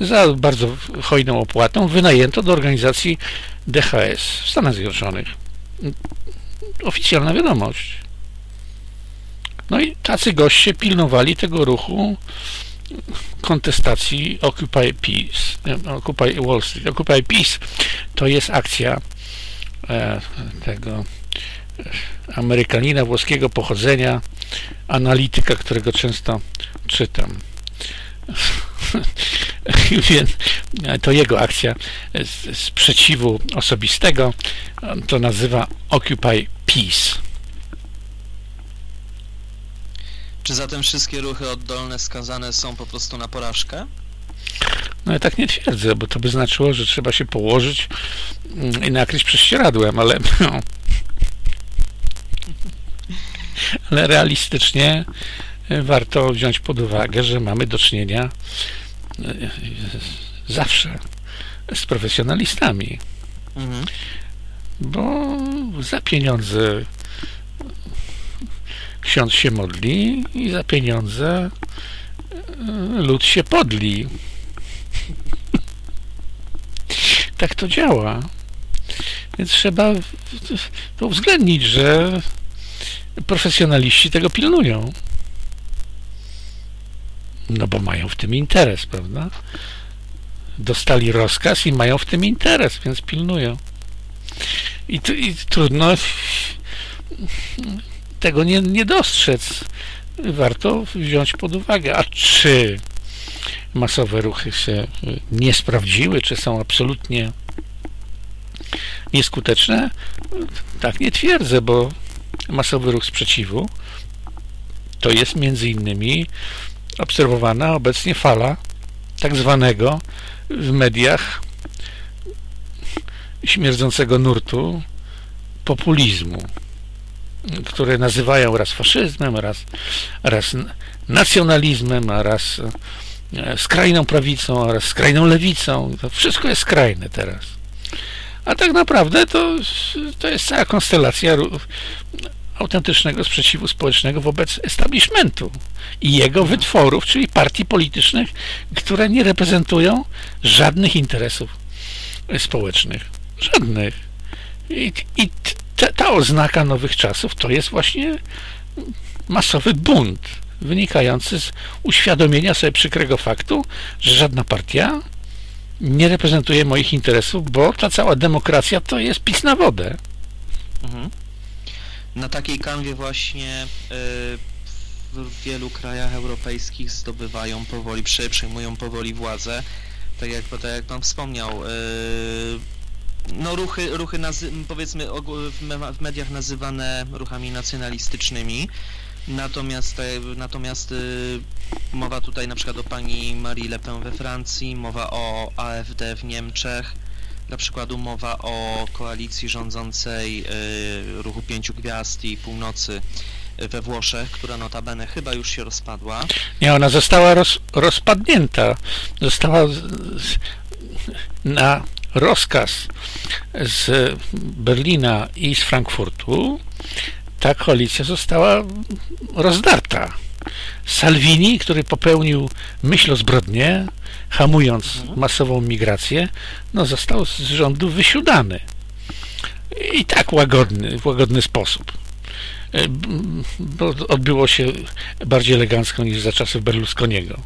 Speaker 1: za bardzo hojną opłatą wynajęto do organizacji DHS w Stanach Zjednoczonych. Oficjalna wiadomość. No i tacy goście pilnowali tego ruchu kontestacji Occupy Peace, Occupy Wall Street. Occupy Peace to jest akcja e, tego e, Amerykanina włoskiego pochodzenia, analityka, którego często czytam. Więc to jego akcja sprzeciwu osobistego to nazywa Occupy Peace.
Speaker 2: Czy zatem wszystkie ruchy oddolne skazane są po prostu na porażkę?
Speaker 1: No ja tak nie twierdzę, bo to by znaczyło, że trzeba się położyć i nakryć prześcieradłem, ale no. ale realistycznie warto wziąć pod uwagę, że mamy do czynienia e, zawsze z profesjonalistami. Mhm. Bo za pieniądze ksiądz się modli i za pieniądze e, lud się podli. tak to działa. Więc trzeba to uwzględnić, że profesjonaliści tego pilnują. No bo mają w tym interes, prawda? Dostali rozkaz i mają w tym interes, więc pilnują. I, i trudno tego nie, nie dostrzec. Warto wziąć pod uwagę. A czy masowe ruchy się nie sprawdziły, czy są absolutnie nieskuteczne? Tak nie twierdzę, bo masowy ruch sprzeciwu to jest między innymi obserwowana obecnie fala tak zwanego w mediach śmierdzącego nurtu populizmu, które nazywają raz faszyzmem, raz, raz nacjonalizmem, a raz e, skrajną prawicą, a raz skrajną lewicą. To wszystko jest skrajne teraz. A tak naprawdę to, to jest cała konstelacja autentycznego sprzeciwu społecznego wobec establishmentu i jego wytworów, czyli partii politycznych, które nie reprezentują żadnych interesów społecznych. Żadnych. I, i ta, ta oznaka nowych czasów to jest właśnie masowy bunt wynikający z uświadomienia sobie przykrego faktu, że żadna partia nie reprezentuje moich interesów, bo ta cała demokracja to jest pis na wodę. Mhm.
Speaker 2: Na takiej kanwie właśnie w wielu krajach europejskich zdobywają powoli, przejmują powoli władzę. Tak jak, tak jak pan wspomniał, no ruchy, ruchy powiedzmy w mediach nazywane ruchami nacjonalistycznymi, natomiast, e, natomiast y, mowa tutaj na przykład o pani Marie Le Pen we Francji, mowa o AfD w Niemczech, dla przykładu mowa o koalicji rządzącej y, ruchu Pięciu Gwiazd i Północy we Włoszech, która notabene chyba już się rozpadła.
Speaker 1: Nie, ona została roz, rozpadnięta. Została z, z, na rozkaz z Berlina i z Frankfurtu ta koalicja została rozdarta. Salvini, który popełnił myśl o zbrodnie, hamując mhm. masową migrację, no został z rządu wysiudany. I tak łagodny, w łagodny sposób. E, bo odbyło się bardziej elegancko niż za czasów Berlusconiego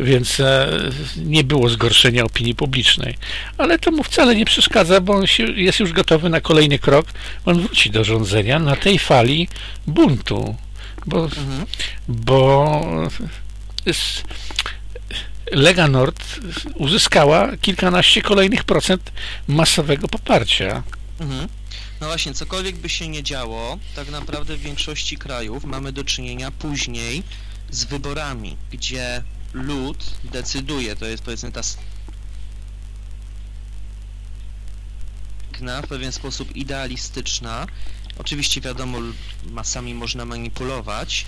Speaker 1: więc e, nie było zgorszenia opinii publicznej. Ale to mu wcale nie przeszkadza, bo on jest już gotowy na kolejny krok. On wróci do rządzenia na tej fali buntu, bo, mhm. bo Lega Nord uzyskała kilkanaście kolejnych procent masowego poparcia. Mhm.
Speaker 2: No właśnie, cokolwiek by się nie działo, tak naprawdę w większości krajów mamy do czynienia później z wyborami, gdzie lud decyduje, to jest powiedzmy ta w pewien sposób idealistyczna. Oczywiście wiadomo, masami można manipulować,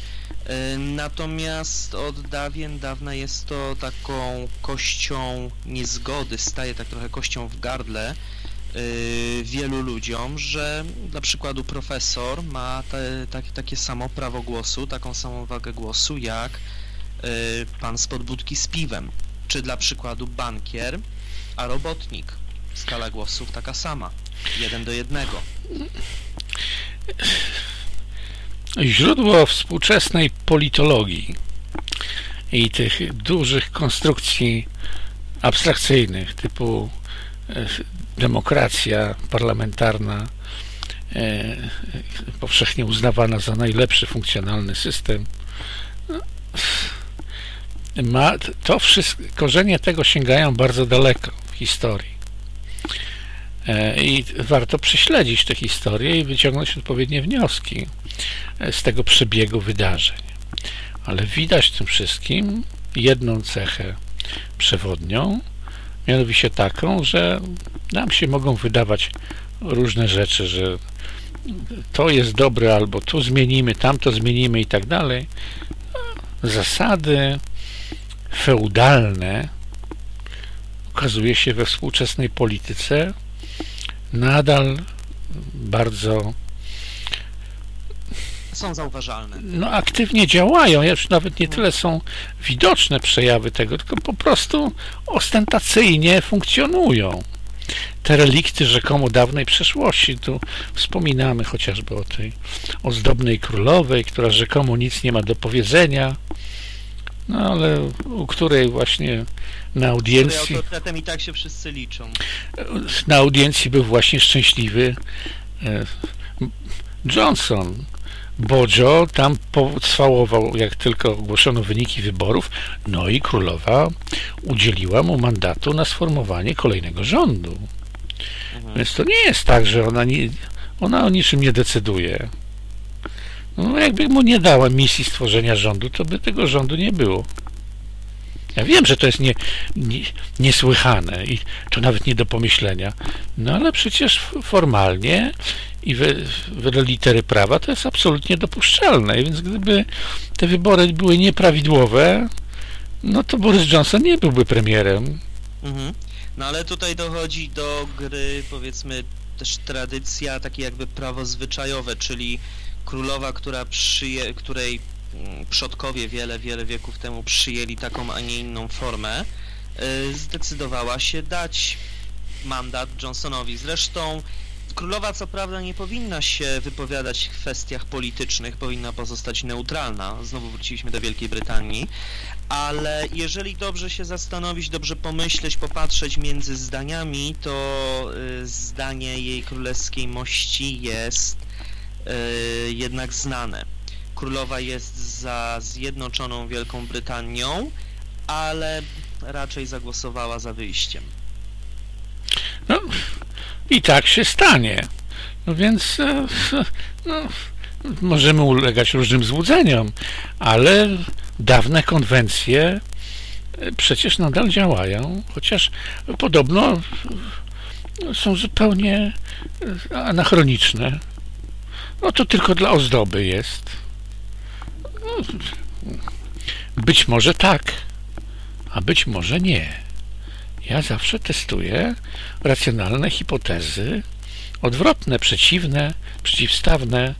Speaker 2: natomiast od dawien dawna jest to taką kością niezgody, staje tak trochę kością w gardle y, wielu ludziom, że dla przykładu profesor ma te, tak, takie samo prawo głosu, taką samą wagę głosu jak Y, pan z podbudki z piwem, czy dla przykładu bankier, a robotnik. Skala głosów taka sama, jeden do jednego.
Speaker 1: Źródło współczesnej politologii i tych dużych konstrukcji abstrakcyjnych typu e, demokracja parlamentarna, e, powszechnie uznawana za najlepszy funkcjonalny system, ma, to wszystko, korzenie tego sięgają bardzo daleko w historii. E, I warto prześledzić tę historię i wyciągnąć odpowiednie wnioski e, z tego przebiegu wydarzeń. Ale widać w tym wszystkim jedną cechę przewodnią, mianowicie taką, że nam się mogą wydawać różne rzeczy, że to jest dobre, albo tu zmienimy, tamto zmienimy i tak dalej. Zasady feudalne okazuje się we współczesnej polityce nadal bardzo
Speaker 2: są zauważalne.
Speaker 1: No aktywnie działają, już nawet nie tyle są widoczne przejawy tego, tylko po prostu ostentacyjnie funkcjonują. Te relikty rzekomo dawnej przeszłości, tu wspominamy chociażby o tej ozdobnej królowej, która rzekomo nic nie ma do powiedzenia, no ale u której właśnie na audiencji...
Speaker 2: autorytetem i tak się wszyscy liczą.
Speaker 1: Na audiencji był właśnie szczęśliwy e, Johnson. Bojo tam pocwałował, jak tylko ogłoszono wyniki wyborów, no i królowa udzieliła mu mandatu na sformowanie kolejnego rządu. Mhm. Więc to nie jest tak, że ona, nie, ona o niczym nie decyduje. No, jakby mu nie dała misji stworzenia rządu, to by tego rządu nie było. Ja wiem, że to jest nie, nie, niesłychane i to nawet nie do pomyślenia, no ale przecież formalnie i wedle litery prawa to jest absolutnie dopuszczalne, więc gdyby te wybory były nieprawidłowe, no to Boris Johnson nie byłby premierem.
Speaker 2: Mhm. No ale tutaj dochodzi do gry, powiedzmy, też tradycja, takie jakby prawo zwyczajowe, czyli królowa, która przyje, której przodkowie wiele, wiele wieków temu przyjęli taką, a nie inną formę, y, zdecydowała się dać mandat Johnsonowi. Zresztą królowa co prawda nie powinna się wypowiadać w kwestiach politycznych, powinna pozostać neutralna. Znowu wróciliśmy do Wielkiej Brytanii, ale jeżeli dobrze się zastanowić, dobrze pomyśleć, popatrzeć między zdaniami, to y, zdanie jej królewskiej mości jest e, jednak znane. Królowa jest za Zjednoczoną Wielką Brytanią, ale raczej zagłosowała za wyjściem.
Speaker 1: No, i tak się stanie. No więc e, no, możemy ulegać różnym złudzeniom, ale dawne konwencje e, przecież nadal działają, chociaż podobno są zupełnie e, anachroniczne. No to tylko dla ozdoby jest. Być może tak, a być może nie. Ja zawsze testuję racjonalne hipotezy, odwrotne, przeciwne, przeciwstawne.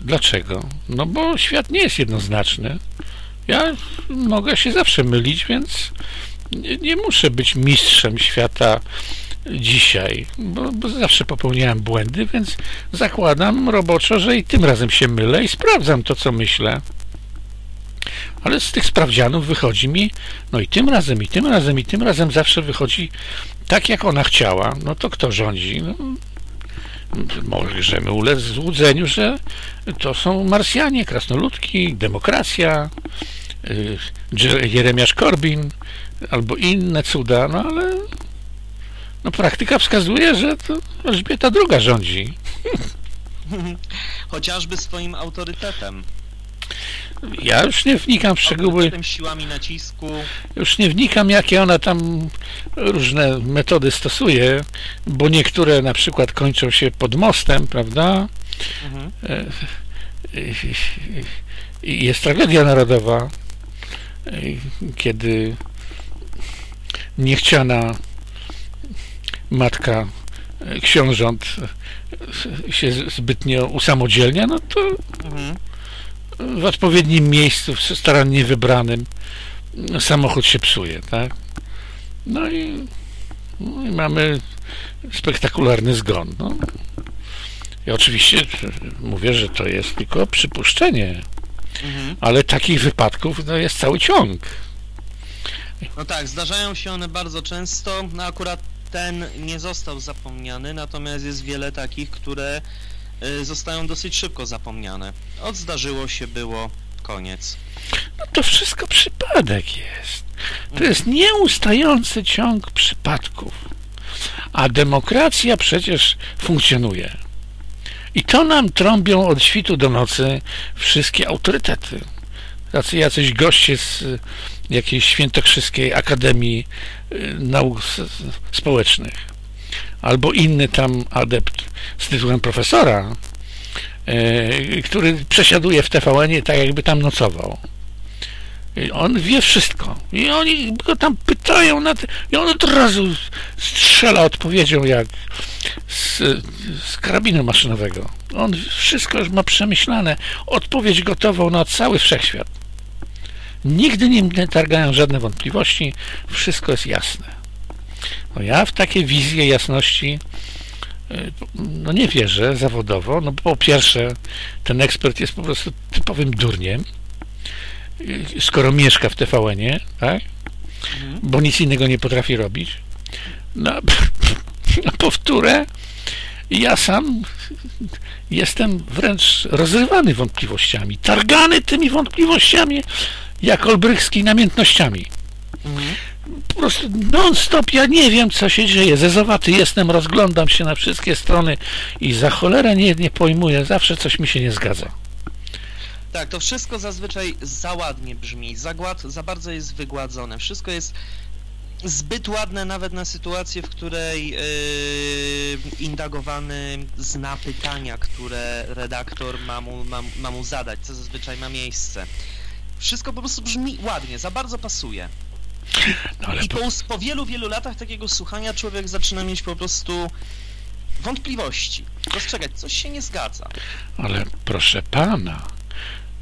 Speaker 1: Dlaczego? No bo świat nie jest jednoznaczny. Ja mogę się zawsze mylić, więc nie, nie muszę być mistrzem świata dzisiaj, bo, bo, zawsze popełniałem błędy, więc zakładam roboczo, że i tym razem się mylę i sprawdzam to, co myślę. Ale z tych sprawdzianów wychodzi mi, no i tym razem, i tym razem, i tym razem zawsze wychodzi tak, jak ona chciała. No to kto rządzi? No, możemy ulec złudzeniu, że to są Marsjanie, krasnoludki, demokracja, y, Jeremiasz Korbin albo inne cuda, no ale no praktyka wskazuje, że to Elżbieta II rządzi.
Speaker 2: Chociażby swoim autorytetem.
Speaker 1: Ja już nie wnikam w szczegóły.
Speaker 2: siłami nacisku.
Speaker 1: Już nie wnikam, jakie ona tam różne metody stosuje, bo niektóre na przykład kończą się pod mostem, prawda? Mhm. I jest tragedia narodowa, kiedy niechciana matka książąt się zbytnio usamodzielnia, no to mhm w odpowiednim miejscu, starannie wybranym, samochód się psuje, tak? No i, no i mamy spektakularny zgon. No. I oczywiście mówię, że to jest tylko przypuszczenie, mhm. ale takich wypadków no, jest cały ciąg.
Speaker 2: No tak, zdarzają się one bardzo często, no akurat ten nie został zapomniany, natomiast jest wiele takich, które Y, zostają dosyć szybko zapomniane. Od zdarzyło się, było, koniec.
Speaker 1: No to wszystko przypadek jest. To jest nieustający ciąg przypadków. A demokracja przecież funkcjonuje. I to nam trąbią od świtu do nocy wszystkie autorytety. Tacy jacyś goście z jakiejś świętokrzyskiej Akademii y, Nauk Społecznych albo inny tam adept z tytułem profesora, e, który przesiaduje w tvn tak jakby tam nocował. On wie wszystko. I oni go tam pytają na te, i on od razu strzela odpowiedzią jak z, z karabinu maszynowego. On wszystko już ma przemyślane. Odpowiedź gotową na cały wszechświat. Nigdy nie targają żadne wątpliwości. Wszystko jest jasne. No ja w takie wizje jasności y, no nie wierzę zawodowo, no bo po pierwsze ten ekspert jest po prostu typowym durniem, y, skoro mieszka w TVN-ie, tak? Mhm. Bo nic innego nie potrafi robić. No, no powtórę, ja sam jestem wręcz rozrywany wątpliwościami, targany tymi wątpliwościami, jak olbrychski namiętnościami. Po prostu non-stop, ja nie wiem, co się dzieje. Zezowaty jestem, rozglądam się na wszystkie strony i za cholerę nie, nie pojmuję, zawsze coś mi się nie zgadza.
Speaker 2: Tak, to wszystko zazwyczaj za ładnie brzmi, za, gład, za bardzo jest wygładzone. Wszystko jest zbyt ładne nawet na sytuację, w której yy, indagowany zna pytania, które redaktor ma mu, ma, ma mu zadać, co zazwyczaj ma miejsce. Wszystko po prostu brzmi ładnie, za bardzo pasuje. No, I po, po wielu, wielu latach takiego słuchania człowiek zaczyna mieć po prostu wątpliwości. Dostrzegać, coś się nie zgadza.
Speaker 1: Ale proszę pana,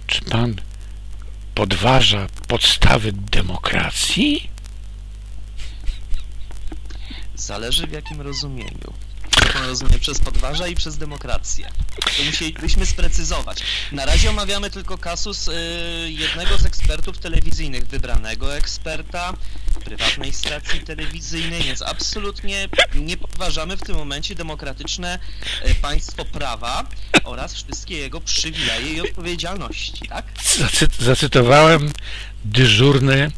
Speaker 1: czy pan podważa podstawy demokracji?
Speaker 2: Zależy w jakim rozumieniu pan rozumie przez podważa i przez demokrację. To musielibyśmy sprecyzować. Na razie omawiamy tylko kasus y, jednego z ekspertów telewizyjnych, wybranego eksperta, prywatnej stacji telewizyjnej, więc absolutnie nie podważamy w tym momencie demokratyczne e, państwo prawa oraz wszystkie jego przywileje i odpowiedzialności, tak?
Speaker 1: Zacy zacytowałem dyżurny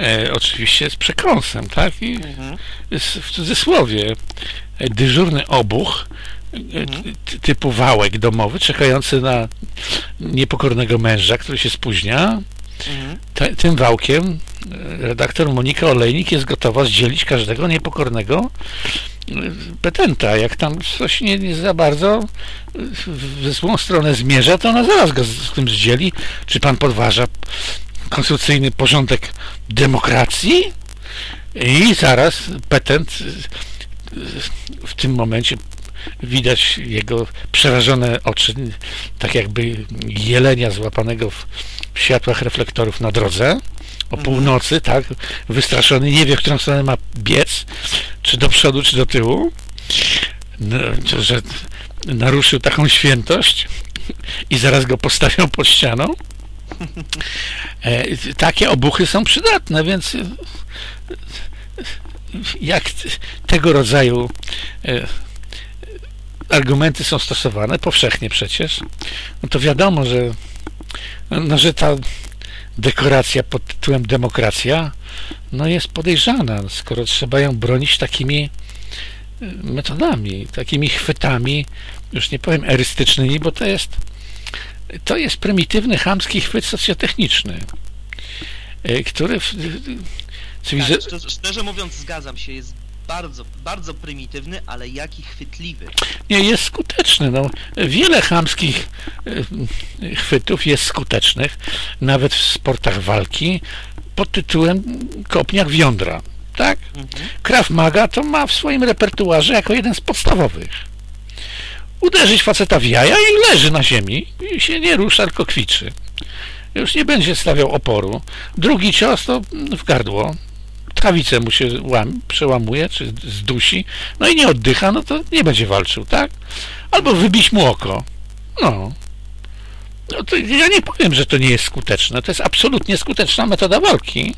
Speaker 1: e, oczywiście z przekąsem, tak? I
Speaker 2: Mhm.
Speaker 1: w cudzysłowie e, dyżurny obuch e,
Speaker 2: Mhm.
Speaker 1: ty- typu wałek domowy czekający na niepokornego męża, który się spóźnia
Speaker 2: Mhm.
Speaker 1: tym wałkiem e, redaktor Monika Olejnik jest gotowa zdzielić każdego niepokornego petenta. Jak tam coś nie, nie za bardzo w złą stronę zmierza, to ona zaraz go z, z tym zdzieli. Czy pan podważa konstytucyjny porządek demokracji? I zaraz petent e, e, w tym momencie widać jego przerażone oczy, tak jakby jelenia złapanego w, światłach reflektorów na drodze o północy, tak, wystraszony, nie wie, w którą stronę ma biec, czy do przodu, czy do tyłu, no, że naruszył taką świętość i zaraz go postawią pod ścianą. E, takie obuchy są przydatne, więc e, jak tego rodzaju e, argumenty są stosowane powszechnie przecież, no to wiadomo, że, no, że ta dekoracja pod tytułem demokracja no jest podejrzana, skoro trzeba ją bronić takimi metodami, takimi chwytami, już nie powiem erystycznymi, bo to jest to jest prymitywny, chamski chwyt socjotechniczny, y, który w, cywiliza-
Speaker 2: Tak, szczerze, szczerze mówiąc zgadzam się, jest bardzo, bardzo prymitywny, ale jaki chwytliwy.
Speaker 1: nie jest skuteczny. No, wiele chamskich y, chwytów jest skutecznych, nawet w sportach walki, pod tytułem kopniak w jądra. Tak?
Speaker 2: Mhm.
Speaker 1: Krav Maga to ma w swoim repertuarze jako jeden z podstawowych. Uderzyć faceta w jaja i leży na ziemi i się nie rusza, tylko kwiczy. Już nie będzie stawiał oporu. Drugi cios to w gardło. Trawicę mu się łam, przełamuje, czy zdusi, no i nie oddycha, no to nie będzie walczył, tak? Albo wybić mu oko. No. no to ja nie powiem, że to nie jest skuteczne. To jest absolutnie skuteczna metoda walki.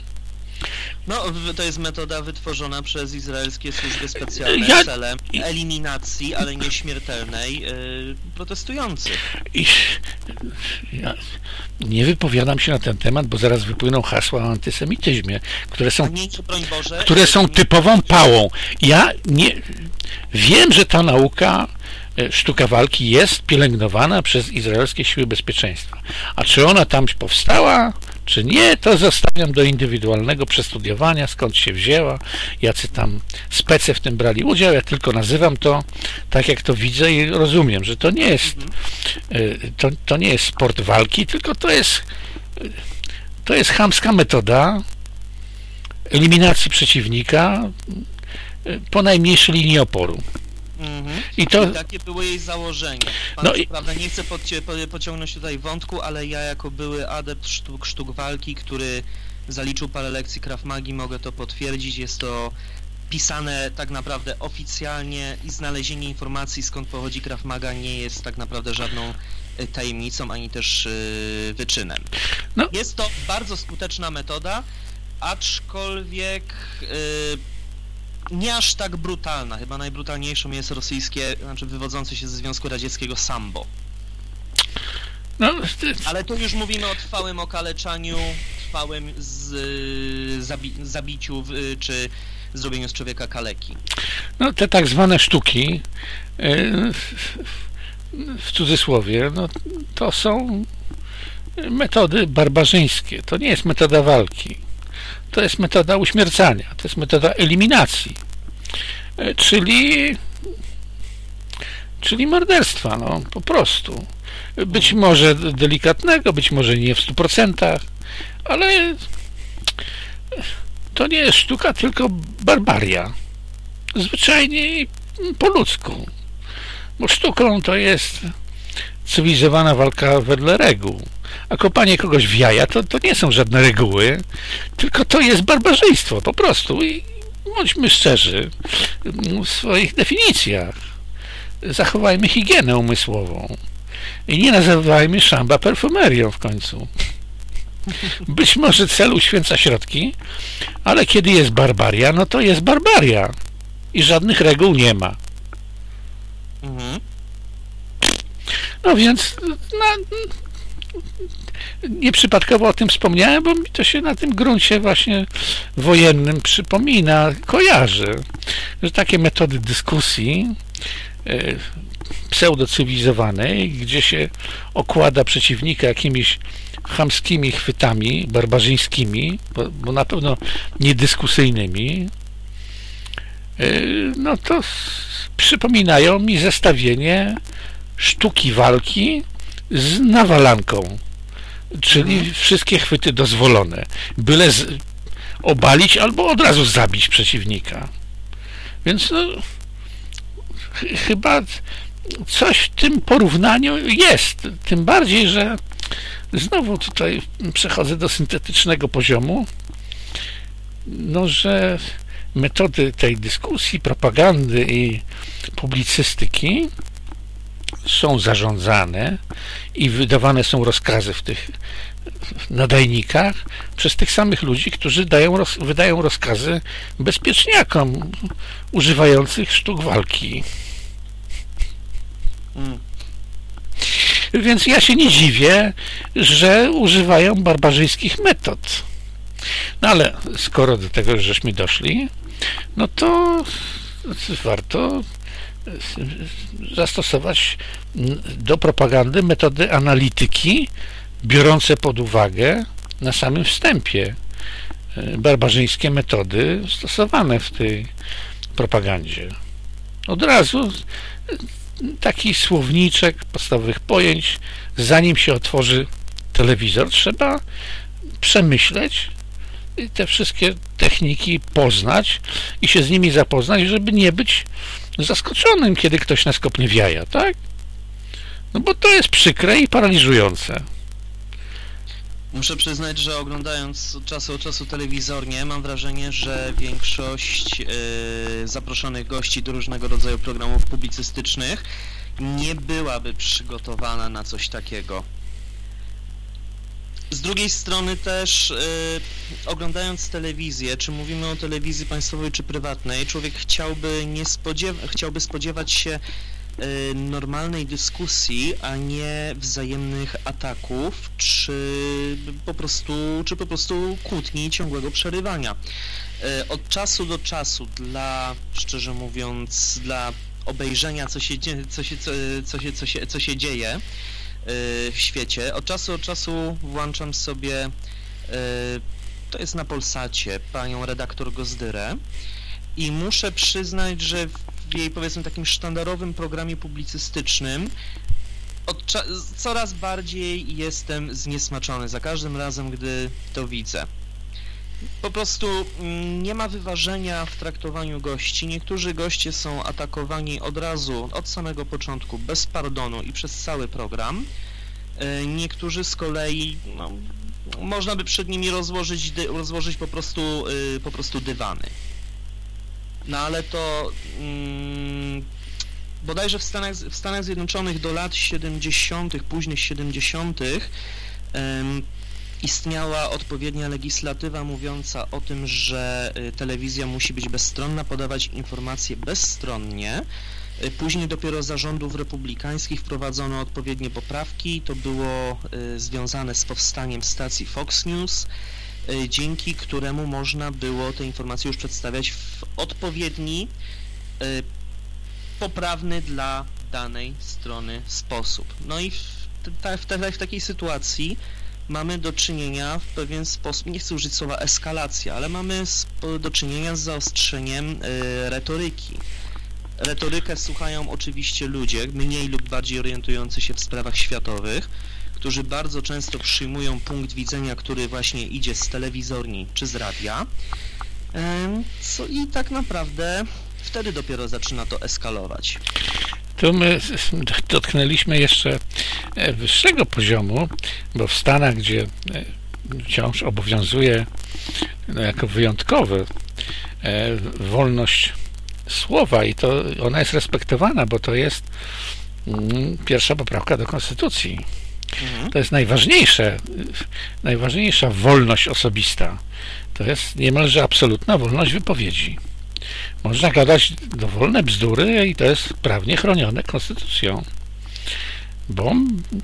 Speaker 2: No, to jest metoda wytworzona przez izraelskie służby specjalne
Speaker 1: Ja-
Speaker 2: celem eliminacji, ale nie śmiertelnej, yy, protestujących.
Speaker 1: I ja nie wypowiadam się na ten temat, bo zaraz wypłyną hasła o antysemityzmie, które są,
Speaker 2: nie, Boże,
Speaker 1: które są typową pałą. Ja nie wiem, że ta nauka e, sztuka walki jest pielęgnowana przez izraelskie siły bezpieczeństwa. A czy ona tam powstała, czy nie, to zostawiam do indywidualnego przestudiowania, skąd się wzięła, jacy tam spece w tym brali udział. Ja tylko nazywam to tak, jak to widzę i rozumiem, że to nie jest Y, to, to nie jest sport walki, tylko to jest to jest chamska metoda eliminacji przeciwnika po najmniejszej linii oporu.
Speaker 2: Mhm.
Speaker 1: I to
Speaker 2: I takie było jej założenie. Pan
Speaker 1: No i-
Speaker 2: prawda nie chcę podcie, po, pociągnąć tutaj wątku, ale ja jako były adept sztuk, sztuk walki, który zaliczył parę lekcji Krav Magi, mogę to potwierdzić. Jest to pisane tak naprawdę oficjalnie i znalezienie informacji skąd pochodzi Krav Maga nie jest tak naprawdę żadną y, tajemnicą ani też y, wyczynem.
Speaker 1: No.
Speaker 2: Jest to bardzo skuteczna metoda, aczkolwiek y, nie aż tak brutalna. Chyba najbrutalniejszą jest rosyjskie, znaczy wywodzące się ze Związku Radzieckiego sambo.
Speaker 1: no, y,
Speaker 2: Ale tu już mówimy o trwałym okaleczaniu, trwałym z, zabi zabiciu czy zrobieniu z człowieka kaleki.
Speaker 1: no te tak zwane sztuki y, w cudzysłowie, no, to są metody barbarzyńskie. To nie jest metoda walki. To jest metoda uśmiercania. To jest metoda eliminacji. Y, Czyli czyli morderstwa, no po prostu. Być może delikatnego, być może nie w 100%, ale to nie jest sztuka, tylko barbaria. Zwyczajnie po ludzku. Bo sztuką to jest cywilizowana walka wedle reguł. A kopanie kogoś w jaja to, to nie są żadne reguły, tylko to jest barbarzyństwo po prostu. I bądźmy szczerzy w swoich definicjach. Zachowajmy higienę umysłową. I nie nazywajmy szamba perfumerią w końcu. Być może cel uświęca środki, ale kiedy jest barbaria, no to jest barbaria. I żadnych reguł nie ma. Mhm. No więc no, nieprzypadkowo o tym wspomniałem, bo mi to się na tym gruncie właśnie wojennym przypomina, kojarzy, że takie metody dyskusji e, pseudocywilizowanej, gdzie się okłada przeciwnika jakimiś chamskimi chwytami barbarzyńskimi, bo, bo na pewno niedyskusyjnymi, e, no to przypominają mi zestawienie sztuki walki z nawalanką, czyli mhm. wszystkie chwyty dozwolone, byle z, obalić albo od razu zabić przeciwnika. Więc no, ch chyba coś w tym porównaniu jest, tym bardziej, że znowu tutaj przechodzę do syntetycznego poziomu, no, że metody tej dyskusji, propagandy i publicystyki są zarządzane i wydawane są rozkazy w tych nadajnikach przez tych samych ludzi, którzy dają, wydają rozkazy bezpieczniakom używających sztuk walki. Mm. Więc ja się nie dziwię, że używają barbarzyńskich metod. No ale skoro do tego żeśmy doszli, no to warto zastosować do propagandy metody analityki biorące pod uwagę na samym wstępie e, barbarzyńskie metody stosowane w tej propagandzie. Od razu e, taki słowniczek podstawowych pojęć, zanim się otworzy telewizor, trzeba przemyśleć te wszystkie techniki poznać i się z nimi zapoznać, żeby nie być zaskoczonym, kiedy ktoś nas kopnie w jaja, tak? No bo to jest przykre i paraliżujące.
Speaker 2: Muszę przyznać, że oglądając od czasu od czasu telewizornie mam wrażenie, że większość yy, zaproszonych gości do różnego rodzaju programów publicystycznych nie byłaby przygotowana na coś takiego. Z drugiej strony też yy, oglądając telewizję, czy mówimy o telewizji państwowej czy prywatnej, człowiek chciałby nie spodziewa chciałby spodziewać się yy, normalnej dyskusji, a nie wzajemnych ataków, czy po prostu, czy po prostu kłótni i ciągłego przerywania. Yy, od czasu do czasu dla, szczerze mówiąc, dla obejrzenia, co się, co się, co, co się, co się, co się dzieje, w świecie. Od czasu do czasu włączam sobie, y, to jest na Polsacie, panią redaktor Gozdyrę i muszę przyznać, że w jej powiedzmy takim sztandarowym programie publicystycznym coraz bardziej jestem zniesmaczony za każdym razem, gdy to widzę. Po prostu mm, nie ma wyważenia w traktowaniu gości. Niektórzy goście są atakowani od razu, od samego początku, bez pardonu i przez cały program. E, niektórzy z kolei, no, można by przed nimi rozłożyć, rozłożyć po prostu, y, po prostu dywany. No ale to mm, bodajże w Stanach, w Stanach Zjednoczonych do lat 70., późnych 70., istniała odpowiednia legislatywa mówiąca o tym, że y, telewizja musi być bezstronna, podawać informacje bezstronnie. Y, później dopiero zarządów republikańskich wprowadzono odpowiednie poprawki. To było y, związane z powstaniem stacji Fox News, dzięki któremu można było te informacje już przedstawiać w odpowiedni, poprawny dla danej strony sposób. No i w, w, w, w takiej sytuacji mamy do czynienia w pewien sposób, nie chcę użyć słowa eskalacja, ale mamy do czynienia z zaostrzeniem y, retoryki. Retorykę słuchają oczywiście ludzie, mniej lub bardziej orientujący się w sprawach światowych, którzy bardzo często przyjmują punkt widzenia, który właśnie idzie z telewizorni czy z radia. Co i tak naprawdę wtedy dopiero zaczyna to eskalować.
Speaker 1: Tu my dotknęliśmy jeszcze e, wyższego poziomu, bo w Stanach, gdzie e, wciąż obowiązuje no, jako wyjątkowy e, wolność słowa i to ona jest respektowana, bo to jest mm, pierwsza poprawka do Konstytucji. Mhm. To jest najważniejsze, najważniejsza wolność osobista. To jest niemalże absolutna wolność wypowiedzi. Można gadać dowolne bzdury i to jest prawnie chronione konstytucją, bo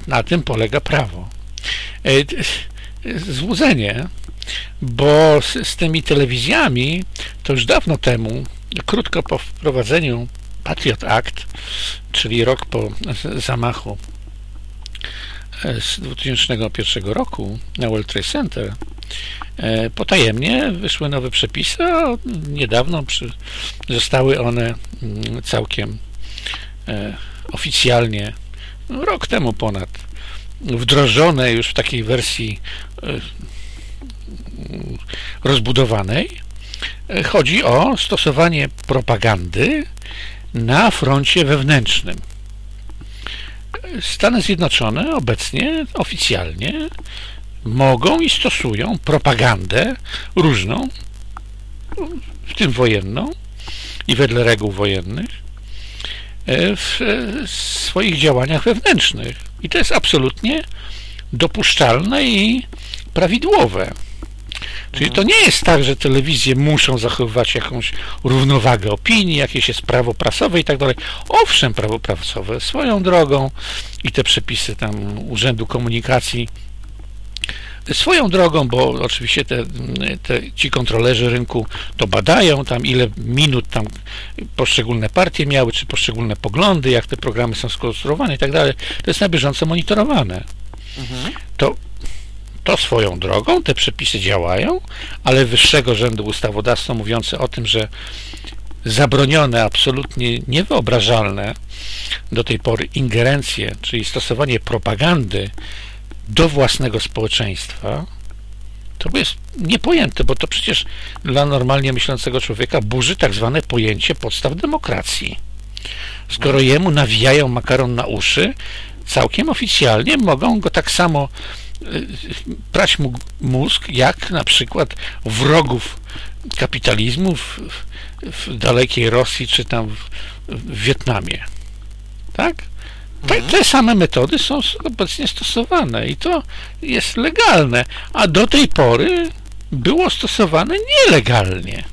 Speaker 1: na tym polega prawo. E, złudzenie, bo z, z tymi telewizjami to już dawno temu, krótko po wprowadzeniu Patriot Act, czyli rok po zamachu e, z 2001 roku na World Trade Center, potajemnie wyszły nowe przepisy, a niedawno przy, zostały one mm, całkiem e, oficjalnie, rok temu ponad, wdrożone już w takiej wersji rozbudowanej. Chodzi o stosowanie propagandy na froncie wewnętrznym. Stany Zjednoczone obecnie oficjalnie mogą i stosują propagandę różną, w tym wojenną i wedle reguł wojennych, w swoich działaniach wewnętrznych. I to jest absolutnie dopuszczalne i prawidłowe. Czyli to nie jest tak, że telewizje muszą zachowywać jakąś równowagę opinii, jakieś jest prawo prasowe i tak dalej. Owszem, prawo prasowe swoją drogą i te przepisy tam Urzędu Komunikacji swoją drogą, bo oczywiście te, te, ci kontrolerzy rynku to badają, tam ile minut tam poszczególne partie miały, czy poszczególne poglądy, jak te programy są skonstruowane i tak dalej. To jest na bieżąco monitorowane. Mhm. To to swoją drogą, te przepisy działają, ale wyższego rzędu ustawodawstwo mówiące o tym, że zabronione, absolutnie niewyobrażalne do tej pory ingerencje, czyli stosowanie propagandy do własnego społeczeństwa, to jest niepojęte, bo to przecież dla normalnie myślącego człowieka burzy tak zwane pojęcie podstaw demokracji. Skoro jemu nawijają makaron na uszy, całkiem oficjalnie mogą go tak samo prać mózg, jak na przykład wrogów kapitalizmu w, w dalekiej Rosji czy tam w, w Wietnamie. Tak? Te, mhm. te same metody są obecnie stosowane i to jest legalne, a do tej pory było stosowane nielegalnie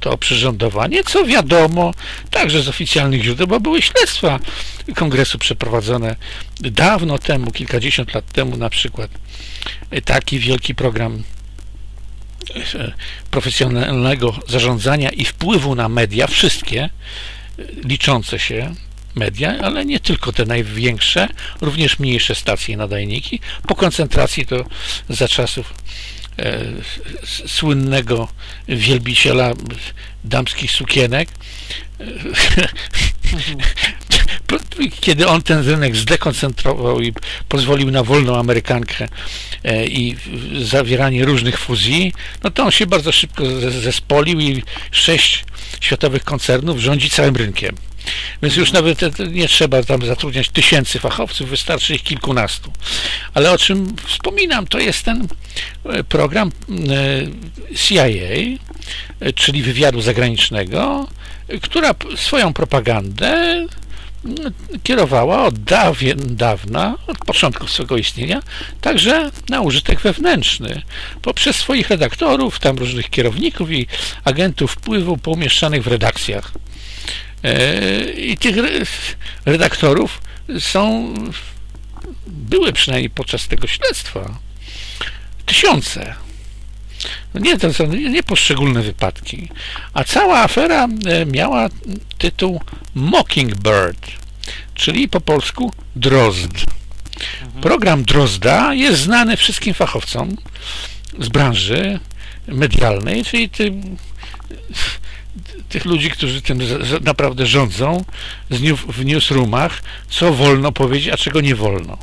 Speaker 1: to oprzyrządowanie, co wiadomo także z oficjalnych źródeł, bo były śledztwa kongresu przeprowadzone dawno temu, kilkadziesiąt lat temu na przykład. Taki wielki program e, profesjonalnego zarządzania i wpływu na media, wszystkie e, liczące się media, ale nie tylko te największe, również mniejsze stacje i nadajniki. Po koncentracji to za czasów E, słynnego wielbiciela damskich sukienek, kiedy on ten rynek zdekoncentrował i pozwolił na wolną Amerykankę e, i zawieranie różnych fuzji, no to on się bardzo szybko zespolił i sześć światowych koncernów rządzi całym rynkiem. Więc już nawet nie trzeba tam zatrudniać tysięcy fachowców, wystarczy ich kilkunastu. Ale o czym wspominam, to jest ten e, program e, CIA, e, czyli wywiadu zagranicznego, która swoją propagandę kierowała od dawien, dawna, od początku swego istnienia, także na użytek wewnętrzny, poprzez swoich redaktorów, tam różnych kierowników i agentów wpływu poumieszczanych w redakcjach. E, I tych redaktorów są, były przynajmniej podczas tego śledztwa, tysiące. No nie, to są nie poszczególne wypadki. A cała afera e, miała tytuł Mockingbird, czyli po polsku Drozd. Mhm. Program Drozda jest znany wszystkim fachowcom z branży medialnej, czyli tym tych ludzi, którzy tym naprawdę rządzą w newsroomach, co wolno powiedzieć, a czego nie wolno.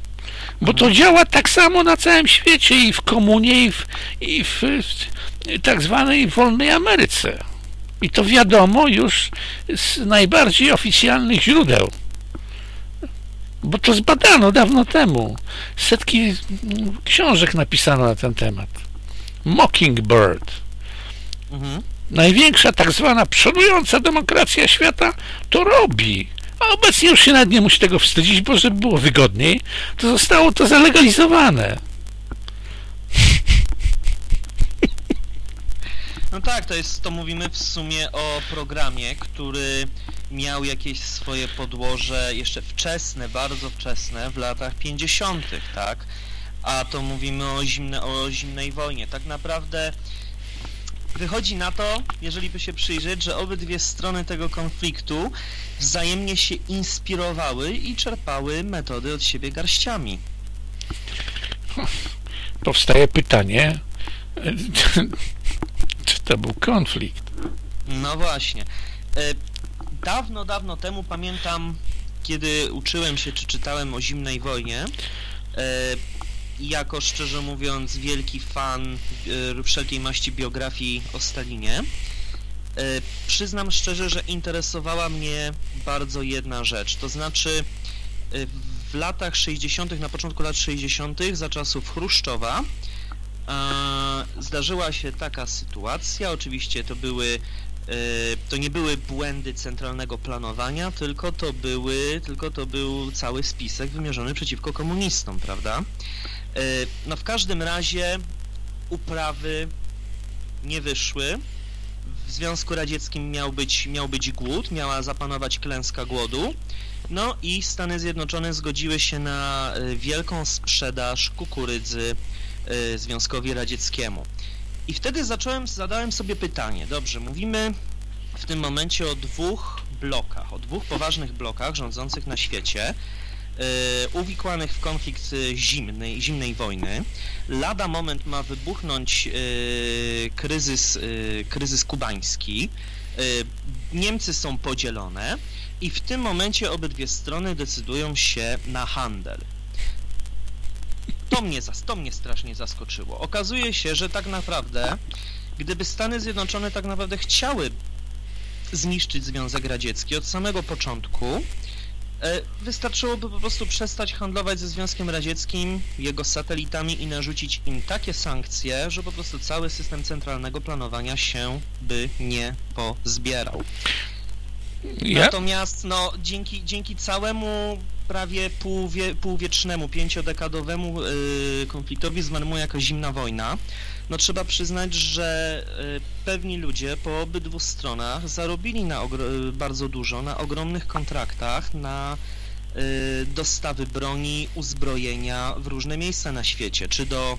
Speaker 1: Bo to działa tak samo na całym świecie i w komunie, i w, i w, w tak zwanej wolnej Ameryce. I to wiadomo już z najbardziej oficjalnych źródeł. Bo to zbadano dawno temu. Setki książek napisano na ten temat. Mockingbird. Mhm największa tak zwana przodująca demokracja świata to robi. A obecnie już się nawet nie musi tego wstydzić, bo żeby było wygodniej, to zostało to zalegalizowane.
Speaker 2: No tak, to jest, to mówimy w sumie o programie, który miał jakieś swoje podłoże jeszcze wczesne, bardzo wczesne, w latach 50., tak? A to mówimy o, zimne, o zimnej wojnie. Tak naprawdę wychodzi na to, jeżeli by się przyjrzeć, że obydwie strony tego konfliktu wzajemnie się inspirowały i czerpały metody od siebie garściami.
Speaker 1: Powstaje pytanie, czy to był konflikt?
Speaker 2: No właśnie. E, dawno, dawno temu pamiętam, kiedy uczyłem się czy czytałem o zimnej wojnie, e, jako szczerze mówiąc wielki fan e, wszelkiej maści biografii o Stalinie, przyznam szczerze, że interesowała mnie bardzo jedna rzecz, to znaczy w latach 60., na początku lat 60., za czasów Chruszczowa, zdarzyła się taka sytuacja, oczywiście to były e, to nie były błędy centralnego planowania, tylko to były, tylko to był cały spisek wymierzony przeciwko komunistom, prawda? E, no w każdym razie uprawy nie wyszły. W Związku Radzieckim miał być, miał być głód, miała zapanować klęska głodu. No i Stany Zjednoczone zgodziły się na e, wielką sprzedaż kukurydzy Y, Związkowi Radzieckiemu. I wtedy zacząłem, zadałem sobie pytanie, dobrze, mówimy w tym momencie o dwóch blokach, o dwóch poważnych blokach rządzących na świecie, uwikłanych w konflikt zimnej, zimnej wojny. Lada moment ma wybuchnąć yy, kryzys, kryzys kubański. Niemcy są podzielone i w tym momencie obydwie strony decydują się na handel to mnie, to mnie strasznie zaskoczyło. Okazuje się, że tak naprawdę, gdyby Stany Zjednoczone tak naprawdę chciały zniszczyć Związek Radziecki od samego początku, e, wystarczyłoby po prostu przestać handlować ze Związkiem Radzieckim, jego satelitami i narzucić im takie sankcje, że po prostu cały system centralnego planowania się by nie pozbierał. Natomiast no, dzięki, dzięki całemu prawie półwie, półwiecznemu, pięciodekadowemu yy, konfliktowi zwanego jako zimna wojna, no trzeba przyznać, że yy, pewni ludzie po obydwu stronach zarobili na bardzo dużo na ogromnych kontraktach, na yy, dostawy broni, uzbrojenia w różne miejsca na świecie, czy do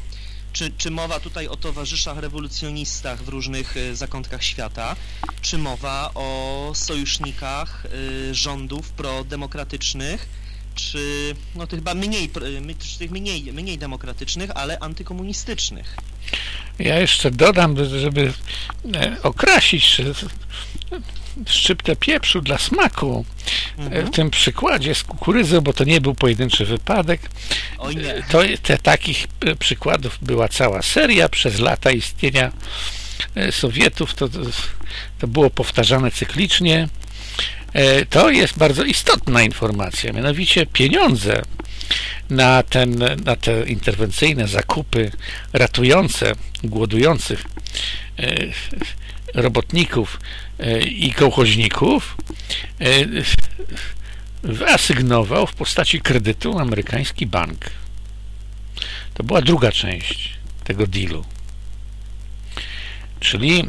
Speaker 2: czy, czy mowa tutaj o towarzyszach rewolucjonistach w różnych y, zakątkach świata, czy mowa o sojusznikach y, rządów prodemokratycznych, czy no tych chyba mniej, tych mniej, mniej demokratycznych, ale antykomunistycznych.
Speaker 1: Ja jeszcze dodam, żeby e, okrasić szczyptę pieprzu dla smaku mhm. w tym przykładzie z kukurydzą, bo to nie był pojedynczy wypadek. To, te, takich e, przykładów była cała seria przez lata istnienia e, Sowietów. To, to było powtarzane cyklicznie. E, to jest bardzo istotna informacja, mianowicie pieniądze na, ten, na te interwencyjne zakupy ratujące głodujących e, robotników e, i kołchoźników wyasygnował w postaci kredytu amerykański bank. To była druga część tego dealu. Czyli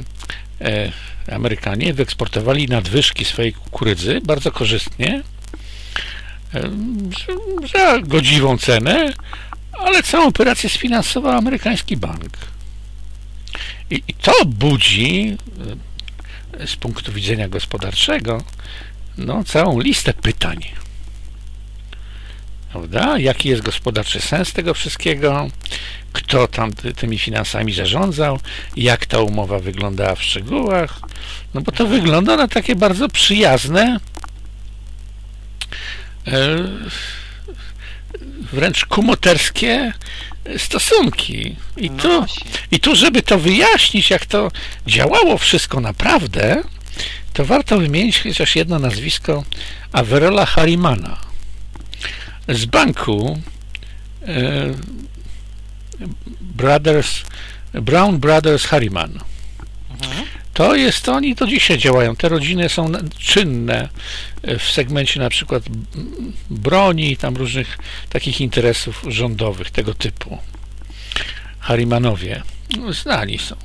Speaker 1: Amerykanie wyeksportowali nadwyżki swojej kukurydzy bardzo korzystnie za godziwą cenę, ale całą operację sfinansował amerykański bank. I, i to budzi z punktu widzenia gospodarczego no, całą listę pytań. Prawda? Jaki jest gospodarczy sens tego wszystkiego? Kto tam tymi finansami zarządzał? Jak ta umowa wyglądała w szczegółach? No bo to wygląda na takie bardzo przyjazne e, wręcz kumoterskie stosunki. I tu, no I tu, żeby to wyjaśnić, jak to działało wszystko naprawdę, to warto wymienić chociaż jedno nazwisko Averola Harimana z banku e, Brothers, Brown Brothers Harriman. Mhm. To jest, oni do dzisiaj działają. Te rodziny są czynne w segmencie na przykład broni i tam różnych takich interesów rządowych tego typu. Harimanowie znani są.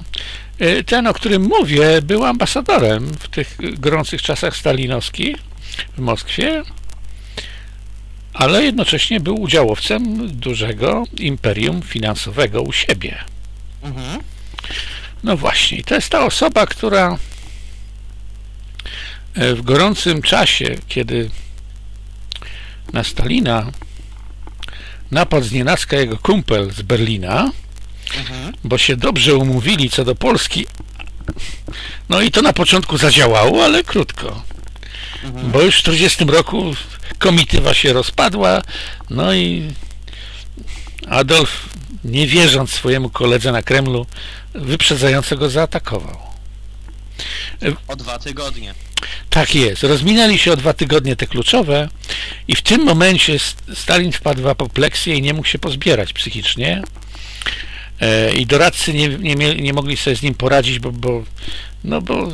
Speaker 1: E, ten, o którym mówię, był ambasadorem w tych gorących czasach stalinowskich w Moskwie, ale jednocześnie był udziałowcem dużego imperium finansowego u siebie. Mhm. No właśnie, to jest ta osoba, która w gorącym czasie, kiedy na Stalina napadł z nienacka jego kumpel z Berlina, mhm. bo się dobrze umówili co do Polski. No i to na początku zadziałało, ale krótko. Mhm. Bo już w 1940 roku komitywa się rozpadła, no i Adolf, nie wierząc swojemu koledze na Kremlu, wyprzedzająco go zaatakował.
Speaker 2: O dwa tygodnie.
Speaker 1: Tak jest. Rozminęli się o dwa tygodnie te kluczowe i w tym momencie Stalin wpadł w apopleksję i nie mógł się pozbierać psychicznie. E, I doradcy nie, nie, nie mogli sobie z nim poradzić, bo, bo, no bo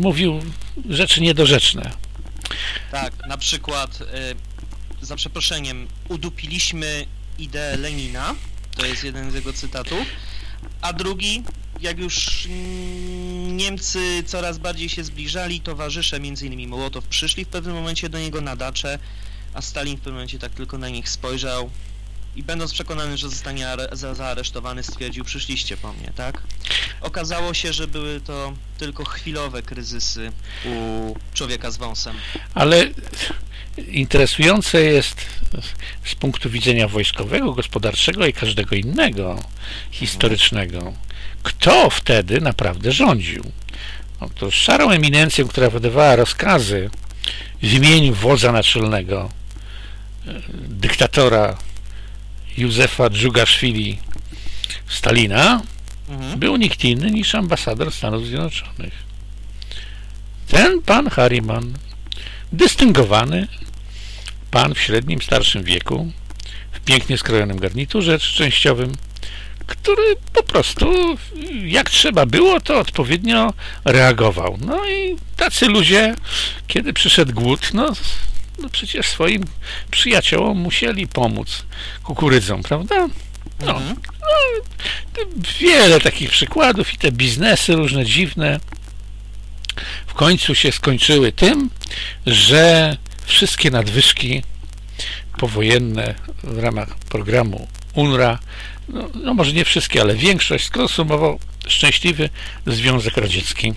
Speaker 1: mówił rzeczy niedorzeczne.
Speaker 2: Tak, na przykład, y, za przeproszeniem, udupiliśmy ideę Lenina, to jest jeden z jego cytatów, a drugi, jak już Niemcy coraz bardziej się zbliżali, towarzysze, m.in. Mołotow, przyszli w pewnym momencie do niego na dacze, a Stalin w pewnym momencie tak tylko na nich spojrzał i będąc przekonany, że zostanie za zaaresztowany, stwierdził, przyszliście po mnie, tak? Okazało się, że były to tylko chwilowe kryzysy u człowieka z wąsem.
Speaker 1: Ale interesujące jest z punktu widzenia wojskowego, gospodarczego i każdego innego historycznego, kto wtedy naprawdę rządził. Otóż szarą eminencją, która wydawała rozkazy w imieniu wodza naczelnego, e, dyktatora Józefa Dżugaszwili Stalina, mhm. był nikt inny niż ambasador Stanów Zjednoczonych. Ten pan Harriman, dystyngowany pan w średnim, starszym wieku, w pięknie skrojonym garniturze częściowym, który po prostu jak trzeba było, to odpowiednio reagował. No i tacy ludzie, kiedy przyszedł głód, no, no przecież swoim przyjaciołom musieli pomóc kukurydzą, prawda? No, mhm. no, wiele takich przykładów i te biznesy różne dziwne w końcu się skończyły tym, że wszystkie nadwyżki powojenne w ramach programu UNRWA, no, no może nie wszystkie, ale większość skonsumował szczęśliwy Związek Radziecki.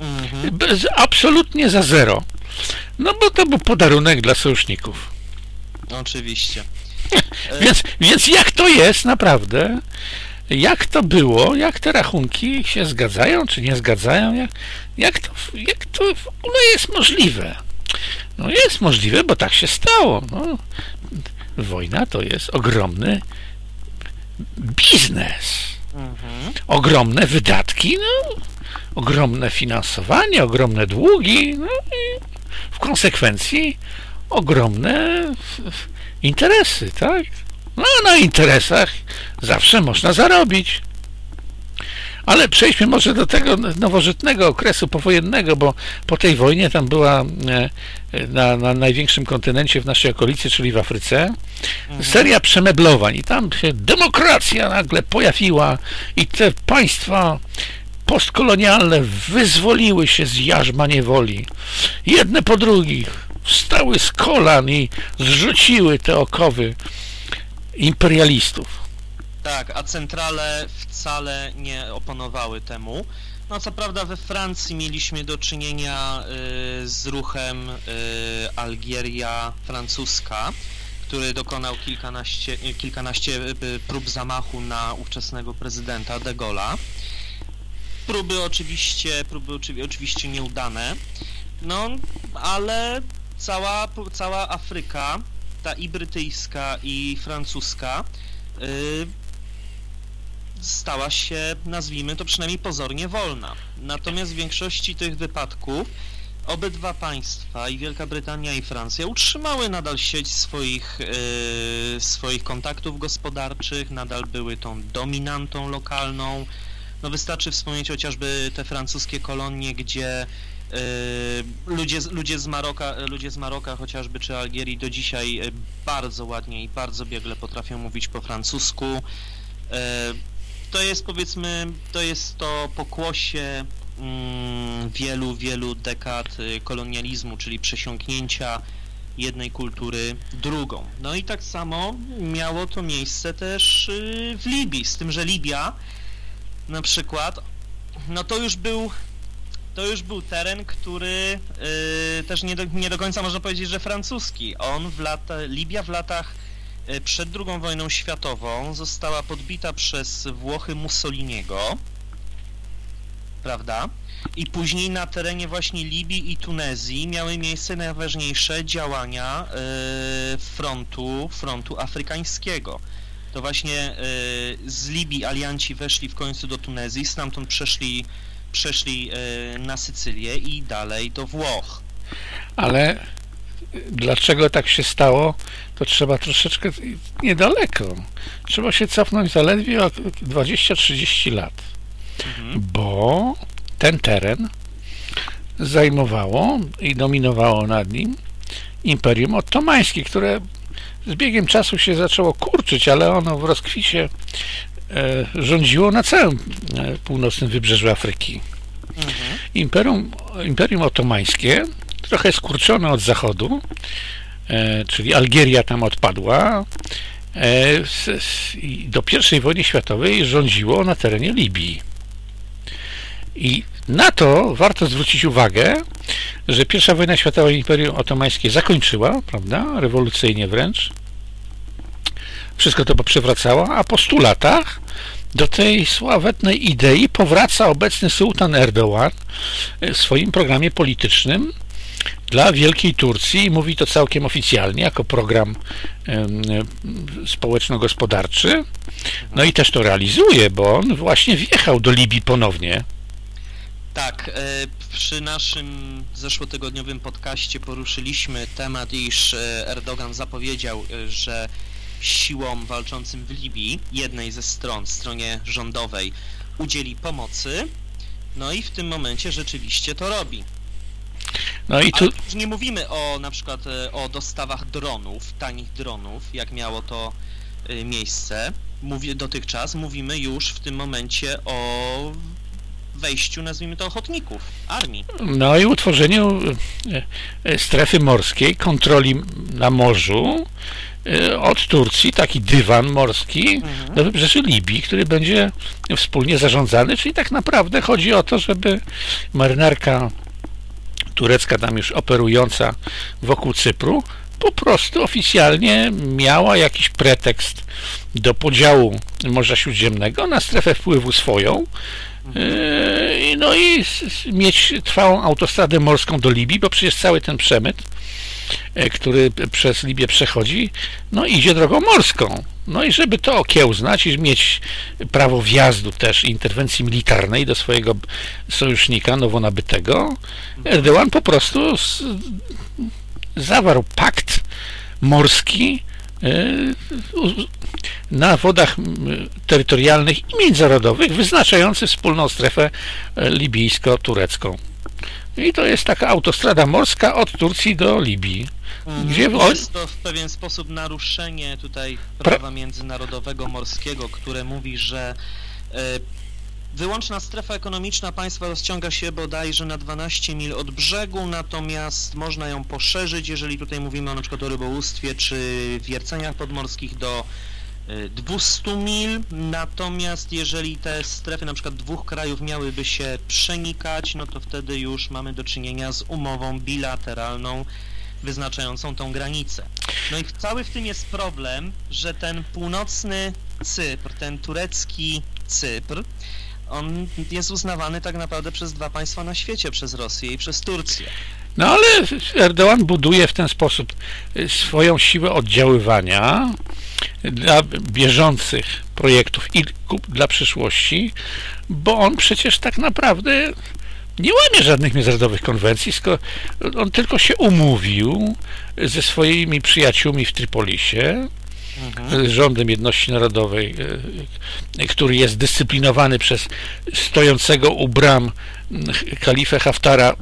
Speaker 1: Mhm. Bez, absolutnie za zero. No bo to był podarunek dla sojuszników.
Speaker 2: Oczywiście.
Speaker 1: więc, więc jak to jest naprawdę? Jak to było? Jak te rachunki się zgadzają, czy nie zgadzają? Jak, jak, to, jak to w ogóle jest możliwe? No jest możliwe, bo tak się stało. No, wojna to jest ogromny biznes. Mhm. Ogromne wydatki, no, ogromne finansowanie, ogromne długi, no i w konsekwencji ogromne interesy, tak? No, na interesach zawsze można zarobić. Ale przejdźmy może do tego nowożytnego okresu powojennego, bo po tej wojnie tam była e, na, na największym kontynencie w naszej okolicy, czyli w Afryce, mhm. seria przemeblowań i tam się demokracja nagle pojawiła i te państwa postkolonialne wyzwoliły się z jarzma niewoli. Jedne po drugich wstały z kolan i zrzuciły te okowy imperialistów.
Speaker 2: Tak, a centrale wcale nie oponowały temu. No co prawda we Francji mieliśmy do czynienia y, z ruchem y, Algieria francuska, który dokonał kilkanaście, kilkanaście y, prób zamachu na ówczesnego prezydenta de Gaulle'a. Próby oczywiście, próby oczywiście nieudane, no ale cała, cała Afryka, ta i brytyjska i francuska, yy, stała się, nazwijmy to przynajmniej pozornie wolna. Natomiast w większości tych wypadków obydwa państwa, i Wielka Brytania i Francja, utrzymały nadal sieć swoich, yy, swoich kontaktów gospodarczych, nadal były tą dominantą lokalną, no wystarczy wspomnieć chociażby te francuskie kolonie, gdzie Ludzie, ludzie, z Maroka, ludzie z Maroka chociażby czy Algierii do dzisiaj bardzo ładnie i bardzo biegle potrafią mówić po francusku. To jest powiedzmy, to jest to pokłosie mm, wielu, wielu dekad kolonializmu, czyli przesiąknięcia jednej kultury drugą. No i tak samo miało to miejsce też y, w Libii, z tym, że Libia na przykład, no to już był to już był teren, który yy, też nie do, nie do końca można powiedzieć, że francuski. On w Libia w latach y, przed II wojną światową została podbita przez Włochy Mussoliniego, prawda? i później na terenie właśnie Libii i Tunezji miały miejsce najważniejsze działania e, frontu, frontu afrykańskiego. To właśnie e, z Libii alianci weszli w końcu do Tunezji, stamtąd przeszli, przeszli e, na Sycylię i dalej do Włoch.
Speaker 1: Ale dlaczego tak się stało, to trzeba troszeczkę niedaleko. Trzeba się cofnąć zaledwie o 20-30 lat. Mhm. Bo ten teren zajmowało i dominowało nad nim Imperium Ottomańskie, które z biegiem czasu się zaczęło kurczyć, ale ono w rozkwicie e, rządziło na całym e, północnym wybrzeżu Afryki. Mhm. Imperium, Imperium Otomańskie, trochę skurczone od zachodu, e, czyli Algieria tam odpadła, do I wojny światowej rządziło na terenie Libii. I na to warto zwrócić uwagę, że I wojna światowa Imperium Otomańskie zakończyła, prawda, rewolucyjnie wręcz. Wszystko to poprzewracało, a po 100 latach do tej sławetnej idei powraca obecny sułtan Erdogan w swoim programie politycznym dla Wielkiej Turcji i mówi to całkiem oficjalnie jako program społeczno-gospodarczy. No i też to realizuje, bo on właśnie wjechał do Libii ponownie
Speaker 2: tak, e, przy naszym zeszłotygodniowym podcaście poruszyliśmy temat, iż e, Erdogan zapowiedział, e, że siłom walczącym w Libii, jednej ze stron, stronie rządowej, udzieli pomocy. No i w tym momencie rzeczywiście to robi. No i tu... Ale nie mówimy o na przykład o dostawach dronów, tanich dronów, jak miało to miejsce. Mówię dotychczas, mówimy już w tym momencie o wejściu, nazwijmy to, ochotników, armii.
Speaker 1: No i utworzeniu e, e, strefy morskiej, kontroli na morzu e, od Turcji, taki dywan morski mhm. do wybrzeży Libii, który będzie wspólnie zarządzany, czyli tak naprawdę chodzi o to, żeby marynarka turecka tam już operująca wokół Cypru po prostu oficjalnie miała jakiś pretekst do podziału Morza Śródziemnego na strefę wpływu swoją, Yy, no i mieć trwałą autostradę morską do Libii, bo przecież cały ten przemyt, który przez Libię przechodzi, no idzie drogą morską. No i żeby to okiełznać i mieć prawo wjazdu też interwencji militarnej do swojego sojusznika nowo nabytego, Erdogan po prostu zawarł pakt morski E, na wodach terytorialnych i międzynarodowych wyznaczający wspólną strefę e, libijsko-turecką. I to jest taka autostrada morska od Turcji do Libii.
Speaker 2: Mhm. Gdzie w... Jest to w pewien sposób naruszenie tutaj prawa międzynarodowego morskiego, które mówi, że e, Wyłączna strefa ekonomiczna państwa rozciąga się bodajże na 12 mil od brzegu, natomiast można ją poszerzyć, jeżeli tutaj mówimy o na przykład o rybołówstwie czy wierceniach podmorskich do 200 y, mil, natomiast jeżeli te strefy na przykład dwóch krajów miałyby się przenikać, no to wtedy już mamy do czynienia z umową bilateralną wyznaczającą tą granicę. No i cały w tym jest problem, że ten północny Cypr, ten turecki Cypr, on jest uznawany tak naprawdę przez dwa państwa na świecie, przez Rosję i przez Turcję.
Speaker 1: No ale Erdogan buduje w ten sposób y, swoją siłę oddziaływania dla bieżących projektów i dla przyszłości, bo on przecież tak naprawdę nie łamie żadnych międzynarodowych konwencji, on tylko się umówił ze swoimi przyjaciółmi w Trypolisie, mhm. rządem jedności narodowej, który jest dyscyplinowany przez stojącego u bram kalifę Haftara,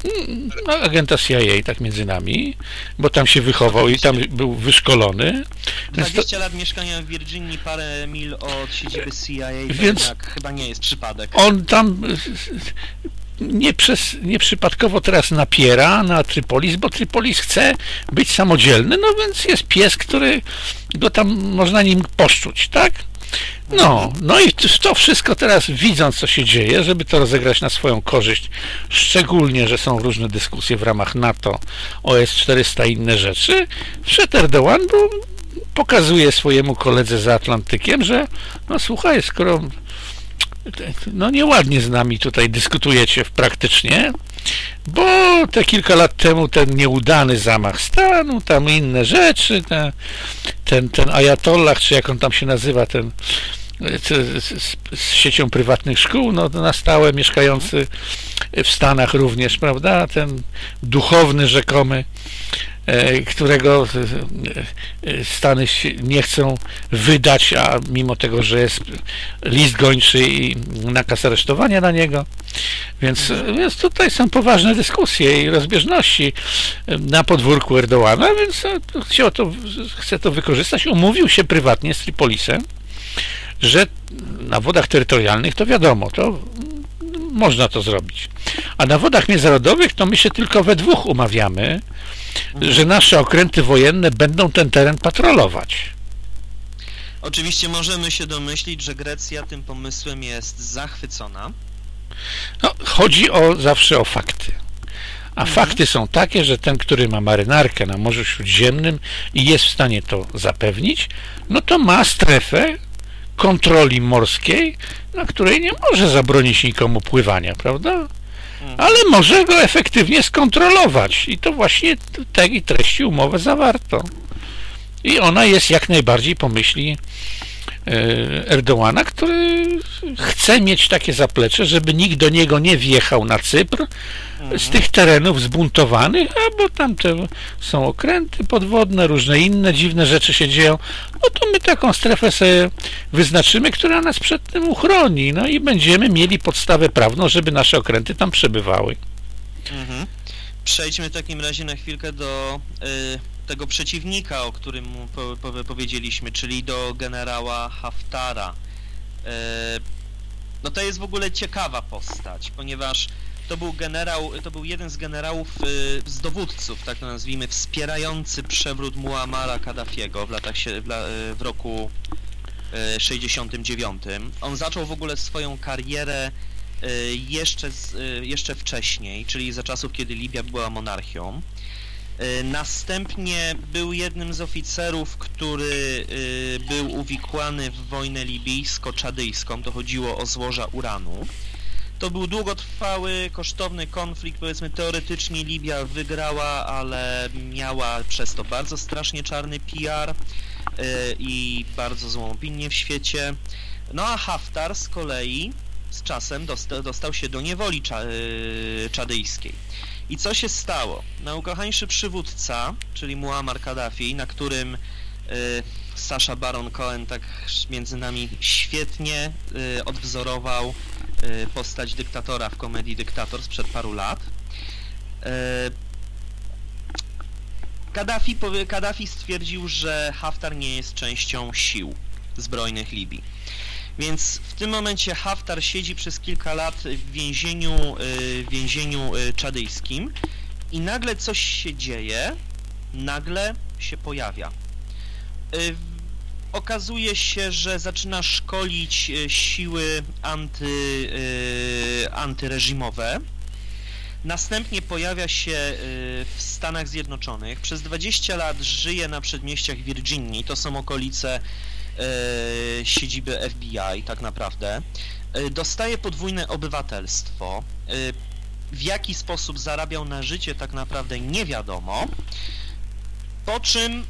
Speaker 1: no, agenta CIA, tak między nami, bo tam się wychował i tam był wyszkolony.
Speaker 2: 20 to... lat mieszkania w Virginii, parę mil od siedziby CIA, więc chyba nie jest przypadek.
Speaker 1: On tam nie, przez, nie przypadkowo teraz napiera na Trypolis, bo Trypolis chce być samodzielny, no więc jest pies, który go tam można nim poszczuć, tak? No, no i to wszystko teraz widząc, co się dzieje, żeby to rozegrać na swoją korzyść, szczególnie, że są różne dyskusje w ramach NATO, OS-400 i inne rzeczy, wszedł Erdogan, pokazuje swojemu koledze za Atlantykiem, że no słuchaj, skoro no nieładnie z nami tutaj dyskutujecie w praktycznie, bo te kilka lat temu ten nieudany zamach stanu, tam inne rzeczy, ten, ten, Ayatollah, czy jak on tam się nazywa, ten z, z siecią prywatnych szkół, no na stałe mieszkający w Stanach również, prawda, ten duchowny rzekomy, którego e, e, Stany nie chcą wydać, a mimo tego, że jest list gończy i nakaz aresztowania na niego. Więc, więc tutaj są poważne dyskusje i rozbieżności na podwórku Erdoana, więc chciał to, chce to wykorzystać. Umówił się prywatnie z Tripolisem, że na wodach terytorialnych to wiadomo, to można to zrobić. A na wodach międzynarodowych to my się tylko we dwóch umawiamy, że nasze okręty wojenne będą ten teren patrolować.
Speaker 2: Oczywiście możemy się domyślić, że Grecja tym pomysłem jest zachwycona.
Speaker 1: No, chodzi o zawsze o fakty. A mhm. fakty są takie, że ten, który ma marynarkę na Morzu Śródziemnym i jest w stanie to zapewnić, no to ma strefę kontroli morskiej, na której nie może zabronić nikomu pływania, prawda? Ale może go efektywnie skontrolować i to właśnie tej treści umowę zawarto. I ona jest jak najbardziej po myśli e, Erdołana, który chce mieć takie zaplecze, żeby nikt do niego nie wjechał na Cypr z tych terenów zbuntowanych, a bo tam są okręty podwodne, różne inne dziwne rzeczy się dzieją, no to my taką strefę sobie wyznaczymy, która nas przed tym uchroni, no i będziemy mieli podstawę prawną, żeby nasze okręty tam przebywały.
Speaker 2: Mhm. Przejdźmy w takim razie na chwilkę do y, tego przeciwnika, o którym po, po, powiedzieliśmy, czyli do generała Haftara. Y, no to jest w ogóle ciekawa postać, ponieważ to był generał, to był jeden z generałów y, z dowódców, tak to nazwijmy, wspierający przewrót Muamara Kaddafiego w latach w, y, w roku 69. Y, On zaczął w ogóle swoją karierę jeszcze, jeszcze wcześniej, czyli za czasów, kiedy Libia była monarchią. Następnie był jednym z oficerów, który był uwikłany w wojnę libijsko-czadyjską, to chodziło o złoża uranu. To był długotrwały, kosztowny konflikt, powiedzmy teoretycznie Libia wygrała, ale miała przez to bardzo strasznie czarny PR yy, i bardzo złą opinię w świecie. No a Haftar z kolei z czasem dosta dostał się do niewoli yy, czadyjskiej. I co się stało? Naukochańszy przywódca, czyli Muammar Kaddafi, na którym yy, Sasha Baron Cohen tak między nami świetnie y, odwzorował y, postać dyktatora w komedii Dyktator sprzed paru lat. Y, Kaddafi, Kaddafi stwierdził, że Haftar nie jest częścią sił zbrojnych Libii. Więc w tym momencie Haftar siedzi przez kilka lat w więzieniu, w więzieniu czadyjskim i nagle coś się dzieje, nagle się pojawia okazuje się, że zaczyna szkolić e, siły anty, e, antyreżimowe. Następnie pojawia się e, w Stanach Zjednoczonych. Przez 20 lat żyje na przedmieściach Virginii. To są okolice siedziby FBI tak naprawdę. Dostaje podwójne obywatelstwo. W jaki sposób zarabiał na życie tak naprawdę nie wiadomo. Po czym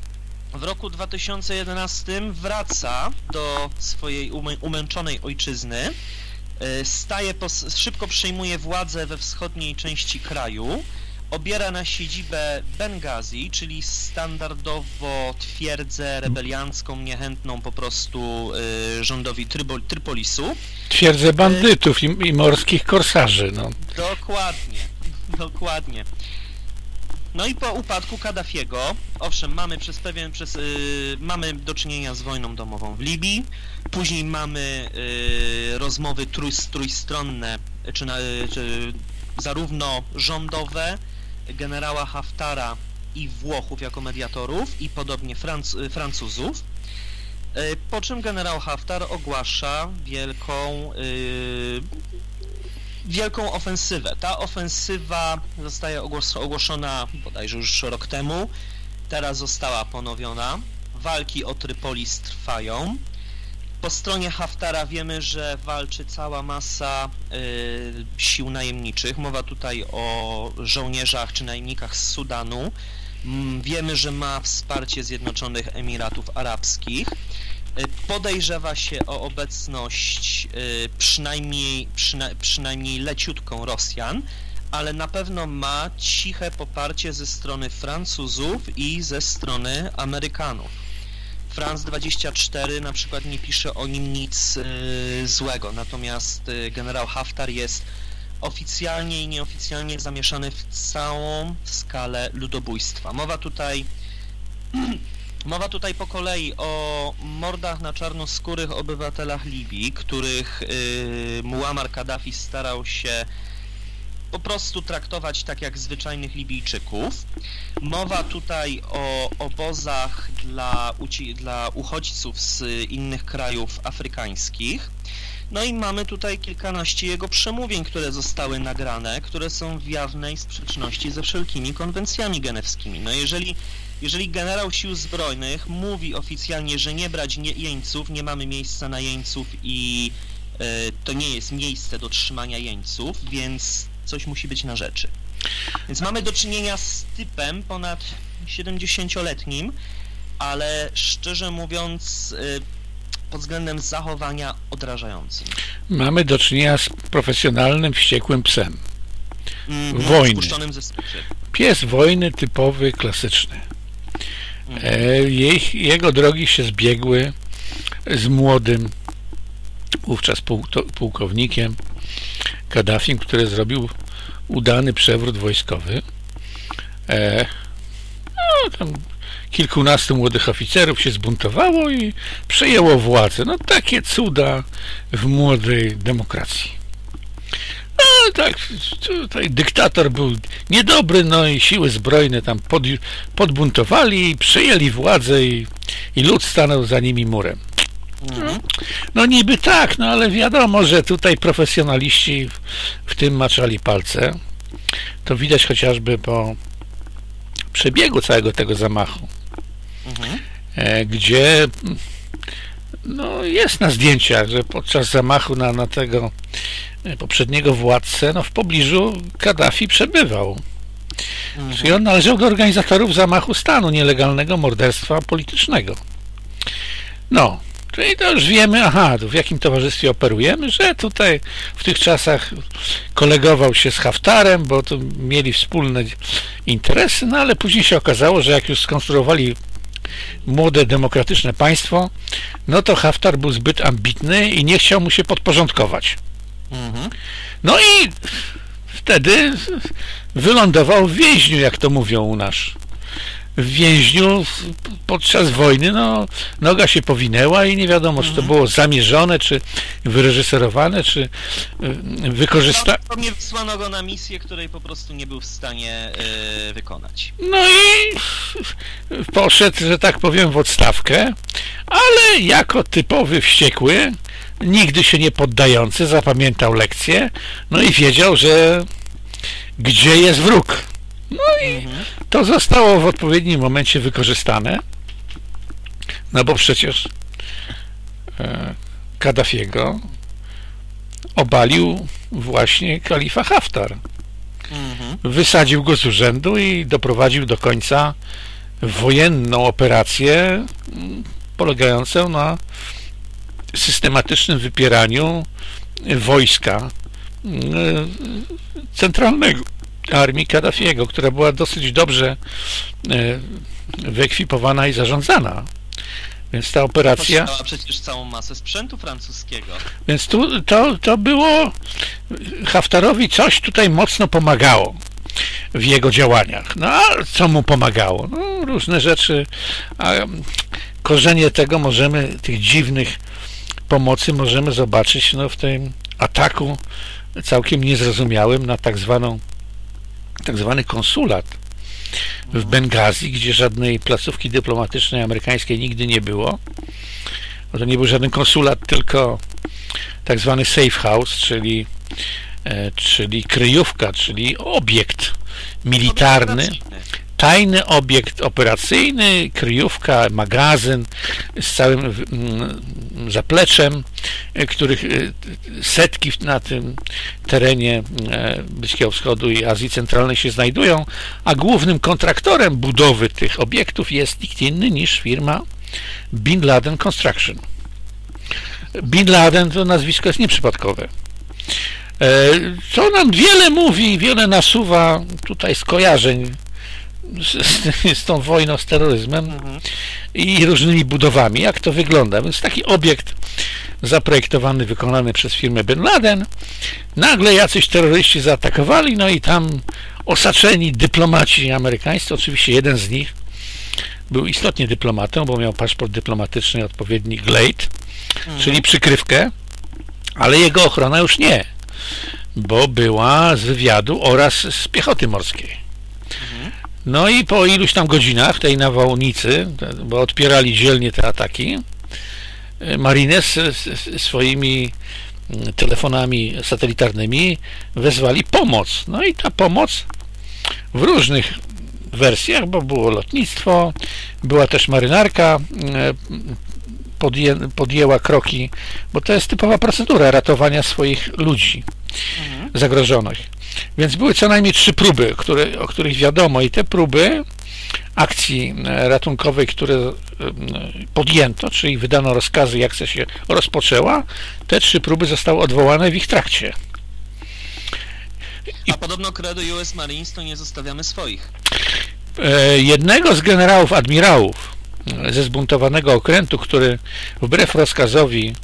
Speaker 2: w roku 2011 wraca do swojej umęczonej ojczyzny, e, staje, szybko przejmuje władzę we wschodniej części kraju, obiera na siedzibę Bengazi, czyli standardowo twierdzę rebeliancką, niechętną po prostu y, rządowi Trybo, Trypolisu.
Speaker 1: Twierdzę bandytów i, i morskich korsarzy. No.
Speaker 2: Dokładnie, dokładnie. No i po upadku Kaddafiego, owszem, mamy przez pewien, przez, y, mamy do czynienia z wojną domową w Libii, później mamy y, rozmowy trój, trójstronne, czy, na, y, czy zarówno rządowe, generała Haftara i Włochów jako mediatorów i podobnie Franc Francuzów. Po czym generał Haftar ogłasza wielką wielką ofensywę. Ta ofensywa zostaje ogłoszona bodajże już rok temu, teraz została ponowiona. Walki o Trypolis trwają. Po stronie Haftara wiemy, że walczy cała masa y, sił najemniczych. Mowa tutaj o żołnierzach czy najemnikach z Sudanu. Mm, wiemy, że ma wsparcie Zjednoczonych Emiratów Arabskich. Y, podejrzewa się o obecność y, przynajmniej, przyna, przynajmniej leciutką Rosjan, ale na pewno ma ciche poparcie ze strony Francuzów i ze strony Amerykanów. France 24 na przykład nie pisze o nim nic y, złego, natomiast generał Haftar jest oficjalnie i nieoficjalnie zamieszany w całą skalę ludobójstwa. Mowa tutaj Mowa tutaj po kolei o mordach na czarnoskórych obywatelach Libii, których yy, Muammar Kaddafi starał się po prostu traktować tak jak zwyczajnych Libijczyków. Mowa tutaj o obozach dla, dla uchodźców z innych krajów afrykańskich. No i mamy tutaj kilkanaście jego przemówień, które zostały nagrane, które są w jawnej sprzeczności ze wszelkimi konwencjami genewskimi. No jeżeli jeżeli generał sił zbrojnych mówi oficjalnie, że nie brać nie, jeńców, nie mamy miejsca na jeńców i e, to nie jest miejsce do trzymania jeńców, więc coś musi być na rzeczy. Więc mamy do czynienia z typem ponad 70-letnim, ale szczerze mówiąc e, pod względem zachowania odrażającym.
Speaker 1: Mamy do czynienia z profesjonalnym, wściekłym psem.
Speaker 2: Mm, wojny. Ze
Speaker 1: Pies wojny typowy, klasyczny. E, jej, jego drogi się zbiegły z młodym, wówczas pułkownikiem Kaddafim, który zrobił udany przewrót wojskowy. E, no, tam kilkunastu młodych oficerów się zbuntowało i przejęło władzę. No takie cuda w młodej demokracji. No tak, tutaj dyktator był niedobry, no i siły zbrojne tam pod, podbuntowali i przejęli władzę i, i lud stanął za nimi murem. Mhm. No niby tak, no ale wiadomo, że tutaj profesjonaliści w, w tym maczali palce. To widać chociażby po przebiegu całego tego zamachu, mhm. e, gdzie no, jest na zdjęciach, że podczas zamachu na, na tego poprzedniego władcę, no w pobliżu Kaddafi przebywał. Mhm. Czyli on należał do organizatorów zamachu stanu, nielegalnego morderstwa politycznego. No, czyli to już wiemy, aha, w jakim towarzystwie operujemy, że tutaj w tych czasach kolegował się z Haftarem, bo tu mieli wspólne interesy, no ale później się okazało, że jak już skonstruowali młode, demokratyczne państwo, no to Haftar był zbyt ambitny i nie chciał mu się podporządkować. No i wtedy wylądował w więźniu, jak to mówią u nas. W więźniu podczas wojny no, noga się powinęła i nie wiadomo, czy to mhm. było zamierzone, czy wyreżyserowane, czy y, wykorzystane.
Speaker 2: No, nie wysłano go na misję, której po prostu nie był w stanie yy, wykonać.
Speaker 1: No i poszedł, że tak powiem, w odstawkę, ale jako typowy wściekły nigdy się nie poddający, zapamiętał lekcję, no i wiedział, że gdzie jest wróg. No i mhm. to zostało w odpowiednim momencie wykorzystane, no bo przecież e, Kaddafiego obalił właśnie kalifa Haftar. Mhm. Wysadził go z urzędu i doprowadził do końca wojenną operację polegającą na systematycznym wypieraniu wojska e, centralnego, armii Kaddafiego, która była dosyć dobrze e, wyekwipowana i zarządzana. Więc ta operacja.
Speaker 2: Posiadała przecież całą masę sprzętu francuskiego.
Speaker 1: Więc tu, to, to było. Haftarowi coś tutaj mocno pomagało w jego działaniach. No a co mu pomagało? No, różne rzeczy. A korzenie tego możemy, tych dziwnych pomocy możemy zobaczyć no, w tym ataku całkiem niezrozumiałym na tak zwaną tak zwany konsulat w Bengazji, gdzie żadnej placówki dyplomatycznej amerykańskiej nigdy nie było. Bo to nie był żaden konsulat, tylko tak zwany safe house, czyli, e, czyli kryjówka, czyli obiekt militarny, tajny obiekt operacyjny, kryjówka, magazyn z całym mm, zapleczem, e, których e, setki na tym terenie e, Bliskiego Wschodu i Azji Centralnej się znajdują, a głównym kontraktorem budowy tych obiektów jest nikt inny niż firma Bin Laden Construction. Bin Laden to nazwisko jest nieprzypadkowe. Co nam wiele mówi, wiele nasuwa tutaj skojarzeń z, z tą wojną z terroryzmem mhm. i różnymi budowami. Jak to wygląda? Więc taki obiekt zaprojektowany, wykonany przez firmę Bin Laden. Nagle jacyś terroryści zaatakowali, no i tam osaczeni dyplomaci amerykańscy, oczywiście jeden z nich był istotnie dyplomatą, bo miał paszport dyplomatyczny odpowiedni Glade, mhm. czyli przykrywkę, ale jego ochrona już nie, bo była z wywiadu oraz z piechoty morskiej. No i po iluś tam godzinach tej nawałnicy, bo odpierali dzielnie te ataki, e, Marines swoimi mm, telefonami satelitarnymi wezwali pomoc. No i ta pomoc w różnych wersjach, bo było lotnictwo, była też marynarka, e, podję, podjęła kroki, bo to jest typowa procedura ratowania swoich ludzi mhm. zagrożonych. Więc były co najmniej trzy próby, które, o których wiadomo i te próby akcji e, ratunkowej, które e, podjęto, czyli wydano rozkazy, jak akcja się rozpoczęła, te trzy próby zostały odwołane w ich trakcie.
Speaker 2: I... A podobno credo US Marines to nie zostawiamy swoich.
Speaker 1: E, jednego z generałów, admirałów ze zbuntowanego okrętu, który wbrew rozkazowi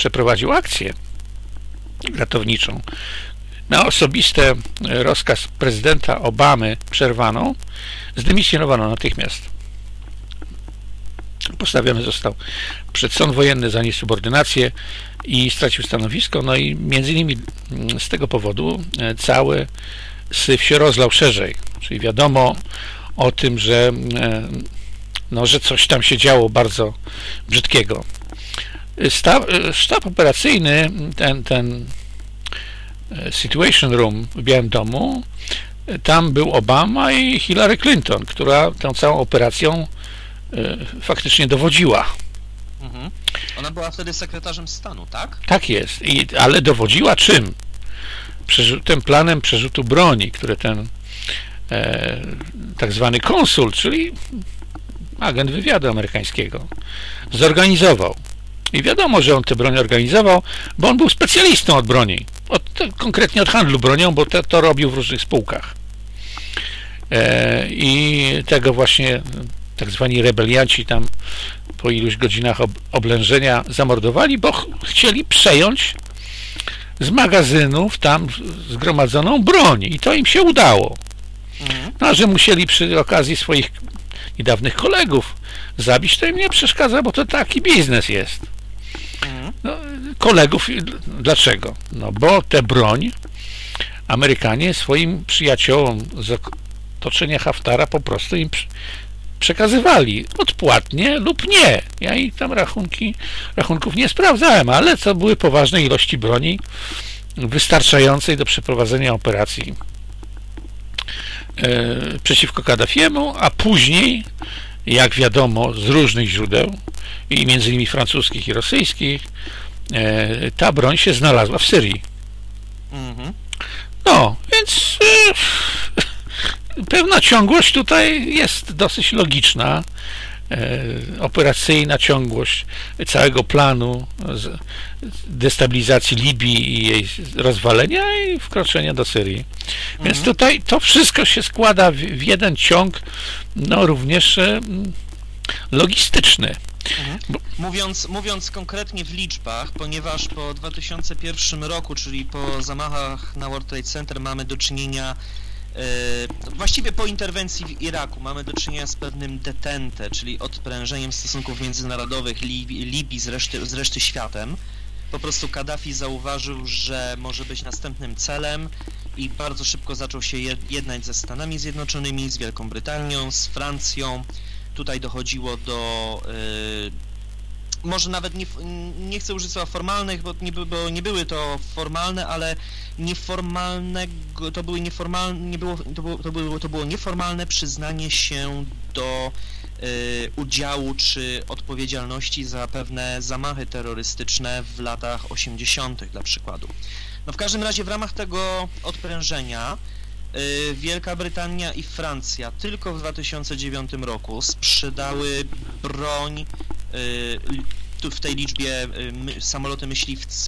Speaker 1: przeprowadził akcję ratowniczą. Na osobisty rozkaz prezydenta Obamy przerwano, zdymisjonowano natychmiast. Postawiony został przed sąd wojenny za niesubordynację i stracił stanowisko. No i między innymi z tego powodu e, cały syf się rozlał szerzej. Czyli wiadomo o tym, że, e, no, że coś tam się działo bardzo brzydkiego. Sztab, sztab operacyjny, ten, ten e, Situation Room w Białym Domu, tam był Obama i Hillary Clinton, która tą całą operacją e, faktycznie dowodziła.
Speaker 2: Mhm. Ona była wtedy sekretarzem stanu, tak?
Speaker 1: Tak jest, I, ale dowodziła czym? tym planem przerzutu broni, które ten e, tak zwany konsul, czyli agent wywiadu amerykańskiego, zorganizował. I wiadomo, że on tę broń organizował, bo on był specjalistą od broni. Od, konkretnie od handlu bronią, bo te, to robił w różnych spółkach. E, I tego właśnie tak zwani rebelianci tam po iluś godzinach ob, oblężenia zamordowali, bo ch chcieli przejąć z magazynów tam zgromadzoną broń i to im się udało. Mhm. No, a że musieli przy okazji swoich niedawnych kolegów zabić, to im nie przeszkadza, bo to taki biznes jest. No, kolegów. Dlaczego? No bo tę broń Amerykanie swoim przyjaciołom z otoczenia Haftara po prostu im przekazywali odpłatnie lub nie. Ja i tam rachunki, rachunków nie sprawdzałem, ale to były poważne ilości broni wystarczającej do przeprowadzenia operacji e, przeciwko Kaddafiemu, a później, jak wiadomo z różnych źródeł, i między innymi francuskich i rosyjskich, e, ta broń się znalazła w Syrii. Mhm. No, więc e, pewna ciągłość tutaj jest dosyć logiczna operacyjna ciągłość całego planu destabilizacji Libii i jej rozwalenia i wkroczenia do Syrii. Mhm. Więc tutaj to wszystko się składa w, jeden ciąg, no również logistyczny.
Speaker 2: Mhm. Mówiąc, mówiąc konkretnie w liczbach, ponieważ po 2001 roku, czyli po zamachach na World Trade Center mamy do czynienia e, Właściwie po interwencji w Iraku mamy do czynienia z pewnym detente, czyli odprężeniem stosunków międzynarodowych Libii, Libii z, reszty, z reszty światem. Po prostu Kaddafi zauważył, że może być następnym celem i bardzo szybko zaczął się jednać ze Stanami Zjednoczonymi, z Wielką Brytanią, z Francją, tutaj dochodziło do y, może nawet nie, nie chcę użyć słowa formalnych, bo nie, bo nie były to formalne, ale nieformalnego, to były nieformalne, nie było, to, było, to, było, to było nieformalne przyznanie się do y, udziału czy odpowiedzialności za pewne zamachy terrorystyczne w latach 80. dla przykładu. No w każdym razie w ramach tego odprężenia Y, Wielka Brytania i Francja tylko w 2009 roku sprzedały broń tu w tej liczbie y, samoloty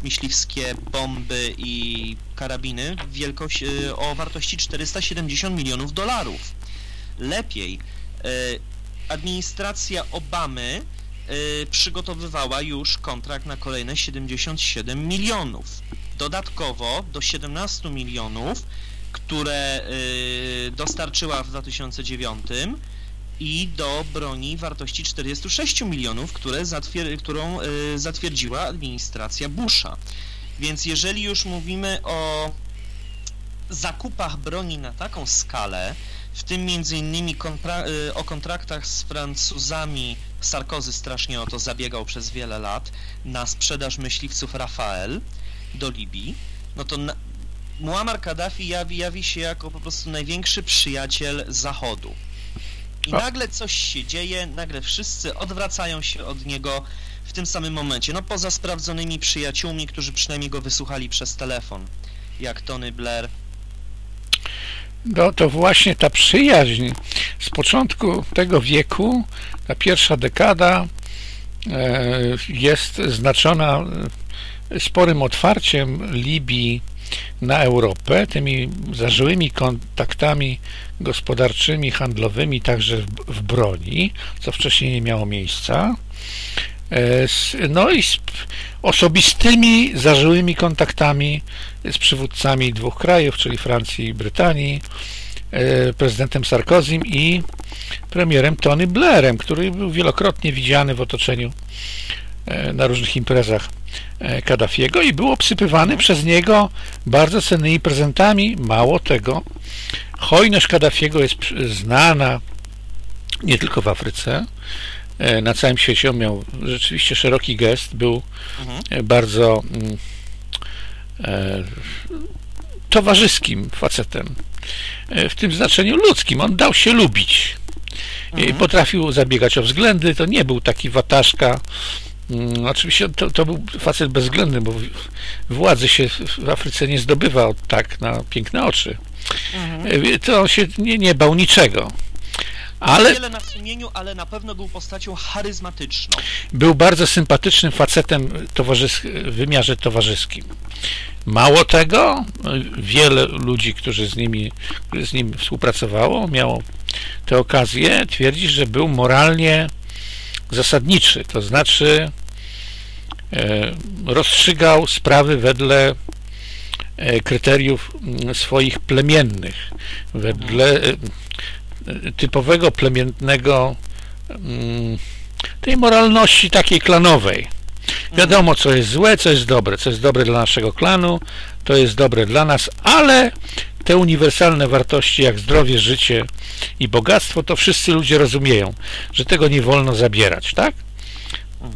Speaker 2: myśliwskie, bomby i karabiny wielkość, o wartości 470 milionów dolarów. Lepiej, administracja Obamy przygotowywała już kontrakt na kolejne 77 milionów. Dodatkowo do 17 milionów które y, dostarczyła w 2009 i do broni wartości 46 milionów, które zatwier którą y, zatwierdziła administracja Busha. Więc jeżeli już mówimy o zakupach broni na taką skalę, w tym między innymi y, o kontraktach z Francuzami, Sarkozy strasznie o to zabiegał przez wiele lat, na sprzedaż myśliwców Rafael do Libii, no to Muammar Kaddafi jawi, jawi się jako po prostu największy przyjaciel Zachodu. I nagle coś się dzieje, nagle wszyscy odwracają się od niego w tym samym momencie. No poza sprawdzonymi przyjaciółmi, którzy przynajmniej go wysłuchali przez telefon, jak Tony Blair.
Speaker 1: No to właśnie ta przyjaźń z początku tego wieku, ta pierwsza dekada e, jest znaczona sporym otwarciem Libii na Europę, tymi zażyłymi kontaktami gospodarczymi, handlowymi, także w, broni, co wcześniej nie miało miejsca. E, no i z osobistymi, zażyłymi kontaktami z przywódcami dwóch krajów, czyli Francji i Brytanii, e, prezydentem Sarkozym i premierem Tony Blairem, który był wielokrotnie widziany w otoczeniu na różnych imprezach E, Kaddafiego i był obsypywany przez niego bardzo cennymi prezentami. Mało tego, hojność Kaddafiego jest znana nie tylko w Afryce, e, na całym świecie on miał rzeczywiście szeroki gest, był mhm. E, bardzo mm, e, towarzyskim facetem, w tym znaczeniu ludzkim. On dał się lubić. Mhm. Potrafił zabiegać o względy, to nie był taki wataszka, oczywiście to, to, był facet bezwzględny, bo władzy się w Afryce nie zdobywa tak na piękne oczy. Mhm. E, to on się nie, nie bał niczego.
Speaker 2: Ale, wiele na sumieniu, ale na pewno był postacią charyzmatyczną.
Speaker 1: Był bardzo sympatycznym facetem w wymiarze towarzyskim. Mało tego, wiele ludzi, którzy z, nimi, którzy z nim współpracowało, miało tę okazję twierdzić, że był moralnie zasadniczy, to znaczy e, rozstrzygał sprawy wedle e, kryteriów mm, swoich plemiennych, wedle e, typowego plemiennego mm, tej moralności takiej klanowej. Wiadomo, co jest złe, co jest dobre. Co jest dobre dla naszego klanu, to jest dobre dla nas, ale te uniwersalne wartości jak zdrowie, życie i bogactwo, to wszyscy ludzie rozumieją, że tego nie wolno zabierać, tak?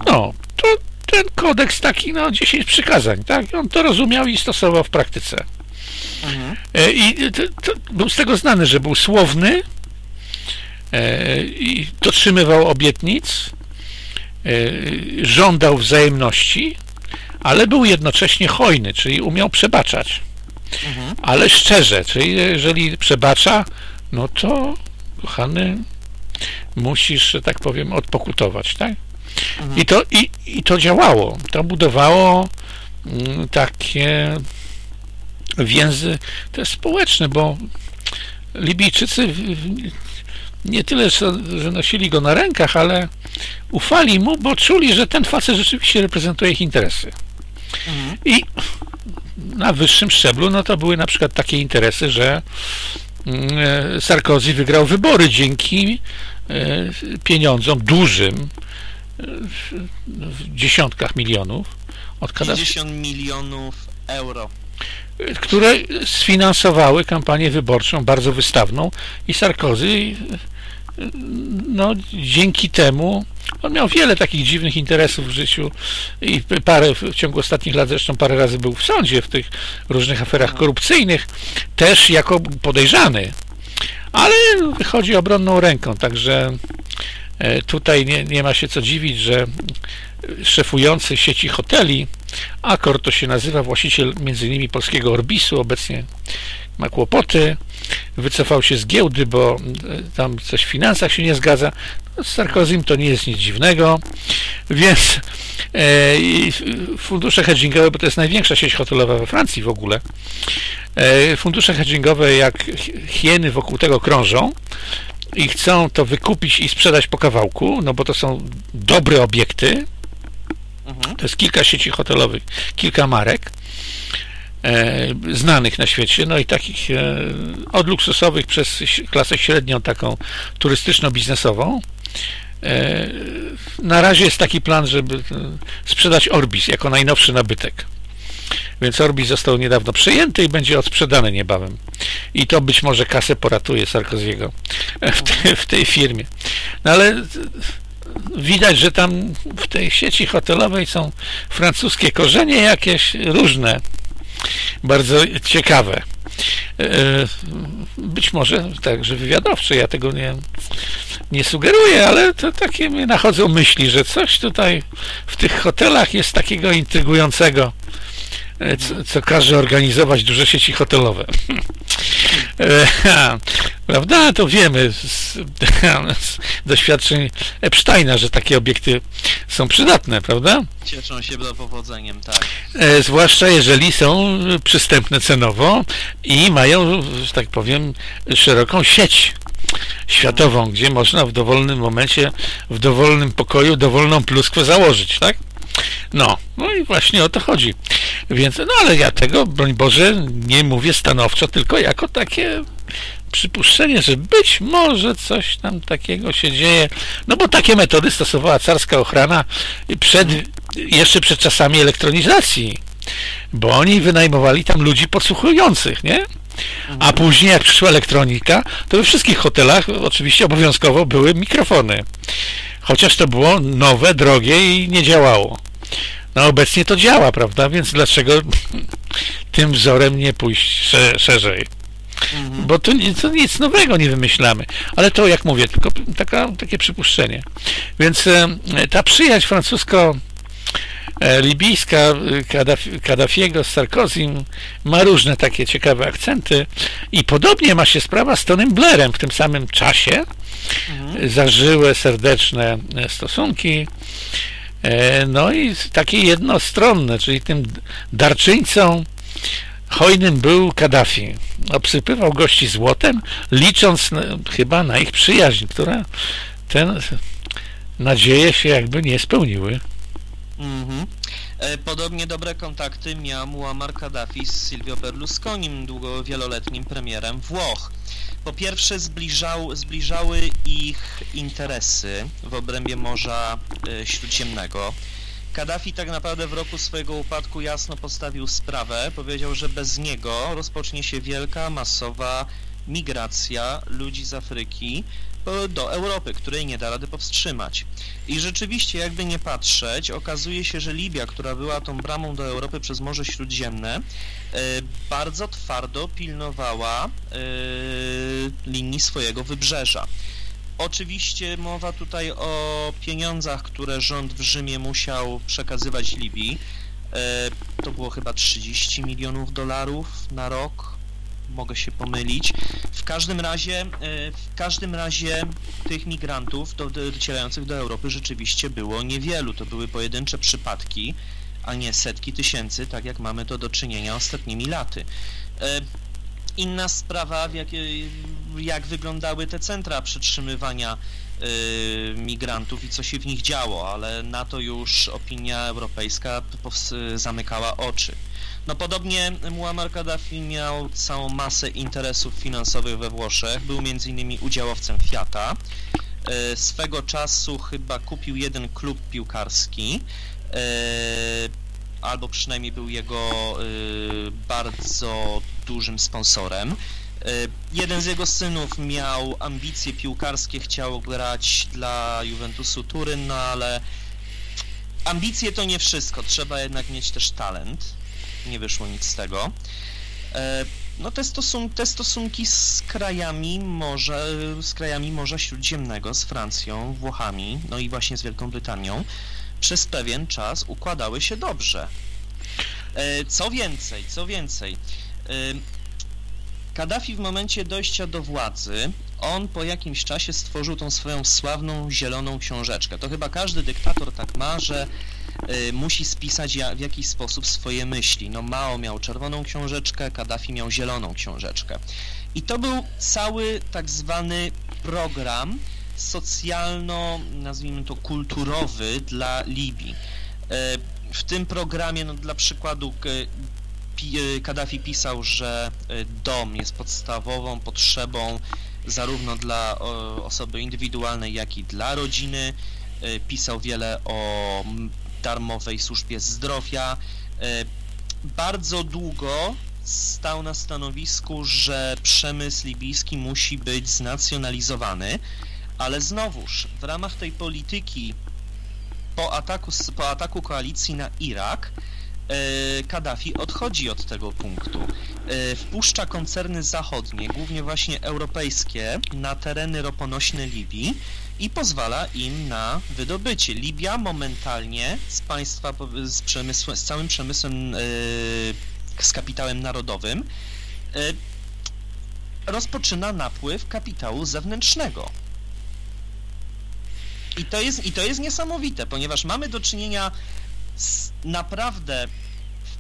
Speaker 1: No, to ten kodeks taki, no, 10 przykazań, tak? On to rozumiał i stosował w praktyce. Mhm. E, I to, to był z tego znany, że był słowny e, i dotrzymywał obietnic, e, żądał wzajemności, ale był jednocześnie hojny, czyli umiał przebaczać. Mhm. Ale szczerze, czyli jeżeli przebacza, no to kochany, musisz, że tak powiem, odpokutować, tak? Mhm. I, to, i, I to działało. To budowało mm, takie więzy te społeczne, bo Libijczycy nie tyle, że nosili go na rękach, ale ufali mu, bo czuli, że ten facet rzeczywiście reprezentuje ich interesy. Mhm. I na wyższym szczeblu, no to były na przykład takie interesy, że mm, e, Sarkozy wygrał wybory dzięki e, pieniądzom dużym w dziesiątkach milionów
Speaker 2: od Kaddafi. 50 milionów euro
Speaker 1: które sfinansowały kampanię wyborczą bardzo wystawną i Sarkozy no, dzięki temu on miał wiele takich dziwnych interesów w życiu i parę, w ciągu ostatnich lat zresztą parę razy był w sądzie w tych różnych aferach korupcyjnych, też jako podejrzany, ale wychodzi obronną ręką, także e, tutaj nie, nie ma się co dziwić, że szefujący sieci hoteli, Akor to się nazywa, właściciel między innymi polskiego Orbisu, obecnie ma kłopoty, wycofał się z giełdy, bo e, tam coś w finansach się nie zgadza. No, z Sarkozym to nie jest nic dziwnego, więc e, fundusze hedgingowe, bo to jest największa sieć hotelowa we Francji w ogóle, e, fundusze hedgingowe jak hieny wokół tego krążą i chcą to wykupić i sprzedać po kawałku, no bo to są dobre obiekty, mhm. to jest kilka sieci hotelowych, kilka marek, znanych na świecie, no i takich e, od luksusowych przez klasę średnią, taką turystyczno-biznesową. E, na razie jest taki plan, żeby sprzedać Orbis jako najnowszy nabytek. Więc Orbis został niedawno przejęty i będzie odsprzedany niebawem. I to być może kasę poratuje Sarkoziego w, te, w tej firmie. No ale widać, że tam w tej sieci hotelowej są francuskie korzenie jakieś różne bardzo ciekawe. E, być może także wywiadowcze, ja tego nie, nie sugeruję, ale to takie mnie nachodzą myśli, że coś tutaj w tych hotelach jest takiego intrygującego, e, co, co każe organizować duże sieci hotelowe. E, prawda? To wiemy z, z, doświadczeń Epsteina, że takie obiekty są przydatne, prawda?
Speaker 2: Cieszą się do powodzeniem, tak.
Speaker 1: E, zwłaszcza jeżeli są przystępne cenowo i mają, że tak powiem, szeroką sieć światową, gdzie można w dowolnym momencie, w dowolnym pokoju dowolną pluskwę założyć, tak? No, no i właśnie o to chodzi. Więc, no ale ja tego, broń Boże, nie mówię stanowczo, tylko jako takie przypuszczenie, że być może coś tam takiego się dzieje, no bo takie metody stosowała carska ochrona przed, jeszcze przed czasami elektronizacji, bo oni wynajmowali tam ludzi podsłuchujących, nie? A później jak przyszła elektronika, to we wszystkich hotelach oczywiście obowiązkowo były mikrofony. Chociaż to było nowe, drogie i nie działało. No obecnie to działa, prawda? Więc dlaczego tym wzorem nie pójść szerzej? Mhm. Bo to, to nic nowego nie wymyślamy. Ale to, jak mówię, tylko taka, takie przypuszczenie. Więc ta przyjaźń francusko libijska e, Kaddafiego z Sarkozym ma różne takie ciekawe akcenty i podobnie ma się sprawa z Tonym Blairem w tym samym czasie. Mhm. Zażyłe, serdeczne stosunki. No i takie jednostronne, czyli tym darczyńcą hojnym był Kaddafi. Obsypywał gości złotem, licząc na, chyba na ich przyjaźń, która ten nadzieje się jakby nie spełniły.
Speaker 2: Mhm. E, podobnie dobre kontakty miał Muammar Kaddafi z Silvio Berlusconim, długo wieloletnim premierem Włoch. Po pierwsze zbliżał, zbliżały ich interesy w obrębie Morza e, Śródziemnego. Kaddafi tak naprawdę w roku swojego upadku jasno postawił sprawę. Powiedział, że bez niego rozpocznie się wielka, masowa migracja ludzi z Afryki do Europy, której nie da rady powstrzymać. I rzeczywiście, jakby nie patrzeć, okazuje się, że Libia, która była tą bramą do Europy przez Morze Śródziemne, e, bardzo twardo pilnowała e, linii swojego wybrzeża. Oczywiście mowa tutaj o pieniądzach, które rząd w Rzymie musiał przekazywać Libii. E, to było chyba 30 milionów dolarów na rok. Mogę się pomylić. W każdym razie, e, w każdym razie tych migrantów do, docierających do Europy rzeczywiście było niewielu. To były pojedyncze przypadki, a nie setki tysięcy, tak jak mamy to do czynienia ostatnimi laty. E, inna sprawa, jak, jak wyglądały te centra przetrzymywania y, migrantów i co się w nich działo, ale na to już opinia europejska zamykała oczy. No podobnie Muammar Gaddafi miał całą masę interesów finansowych we Włoszech, był m.in. udziałowcem Fiata, y, swego czasu chyba kupił jeden klub piłkarski, y, albo przynajmniej był jego bardzo dużym sponsorem. E, jeden z jego synów miał ambicje piłkarskie, chciał grać dla Juventusu Turyn, no ale ambicje to nie wszystko, trzeba jednak mieć też talent. Nie wyszło nic z tego. E, no te, stosun te stosunki z krajami morza, z krajami Morza Śródziemnego, z Francją, Włochami, no i właśnie z Wielką Brytanią, przez pewien czas układały się dobrze. E, co więcej, co więcej, Kaddafi w momencie dojścia do władzy, on po jakimś czasie stworzył tą swoją sławną zieloną książeczkę. To chyba każdy dyktator tak ma, że musi spisać w jakiś sposób swoje myśli. No Mao miał czerwoną książeczkę, Kaddafi miał zieloną książeczkę. I to był cały tak zwany program socjalno, nazwijmy to kulturowy dla Libii. Y, w tym programie, no dla przykładu, E, Kaddafi pisał, że dom jest podstawową potrzebą zarówno dla osoby indywidualnej, jak i dla rodziny. Pisał wiele o darmowej służbie zdrowia. Bardzo długo stał na stanowisku, że przemysł libijski musi być znacjonalizowany, ale znowuż w ramach tej polityki po ataku, po ataku koalicji na Irak E, Kaddafi odchodzi od tego punktu. E, wpuszcza koncerny zachodnie, głównie właśnie europejskie, na tereny roponośne Libii i pozwala im na wydobycie. Libia momentalnie z państwa, z, przemysłem, z całym przemysłem, e, z kapitałem narodowym rozpoczyna napływ kapitału zewnętrznego. I to jest, i to jest niesamowite, ponieważ mamy do czynienia z naprawdę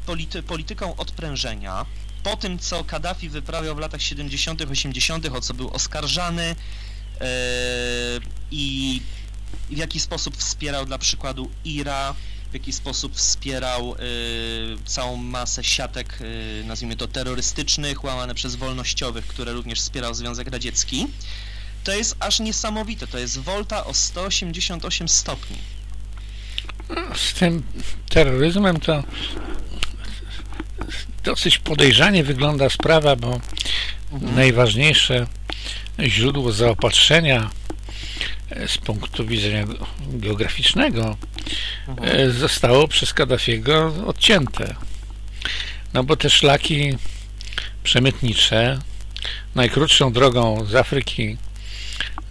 Speaker 2: polity, polityką odprężenia, po tym co Kaddafi wyprawiał w latach 70., 80., o co był oskarżany i w jaki sposób wspierał dla przykładu IRA, w jaki sposób wspierał y, całą masę siatek, y, nazwijmy to terrorystycznych, łamane przez wolnościowych, które również wspierał Związek Radziecki, to jest aż niesamowite. To jest volta o 188 stopni
Speaker 1: z tym terroryzmem to dosyć podejrzanie wygląda sprawa, bo mhm. najważniejsze źródło zaopatrzenia e, z punktu widzenia geograficznego mhm. E, zostało przez Kaddafiego odcięte. No bo te szlaki przemytnicze najkrótszą drogą z Afryki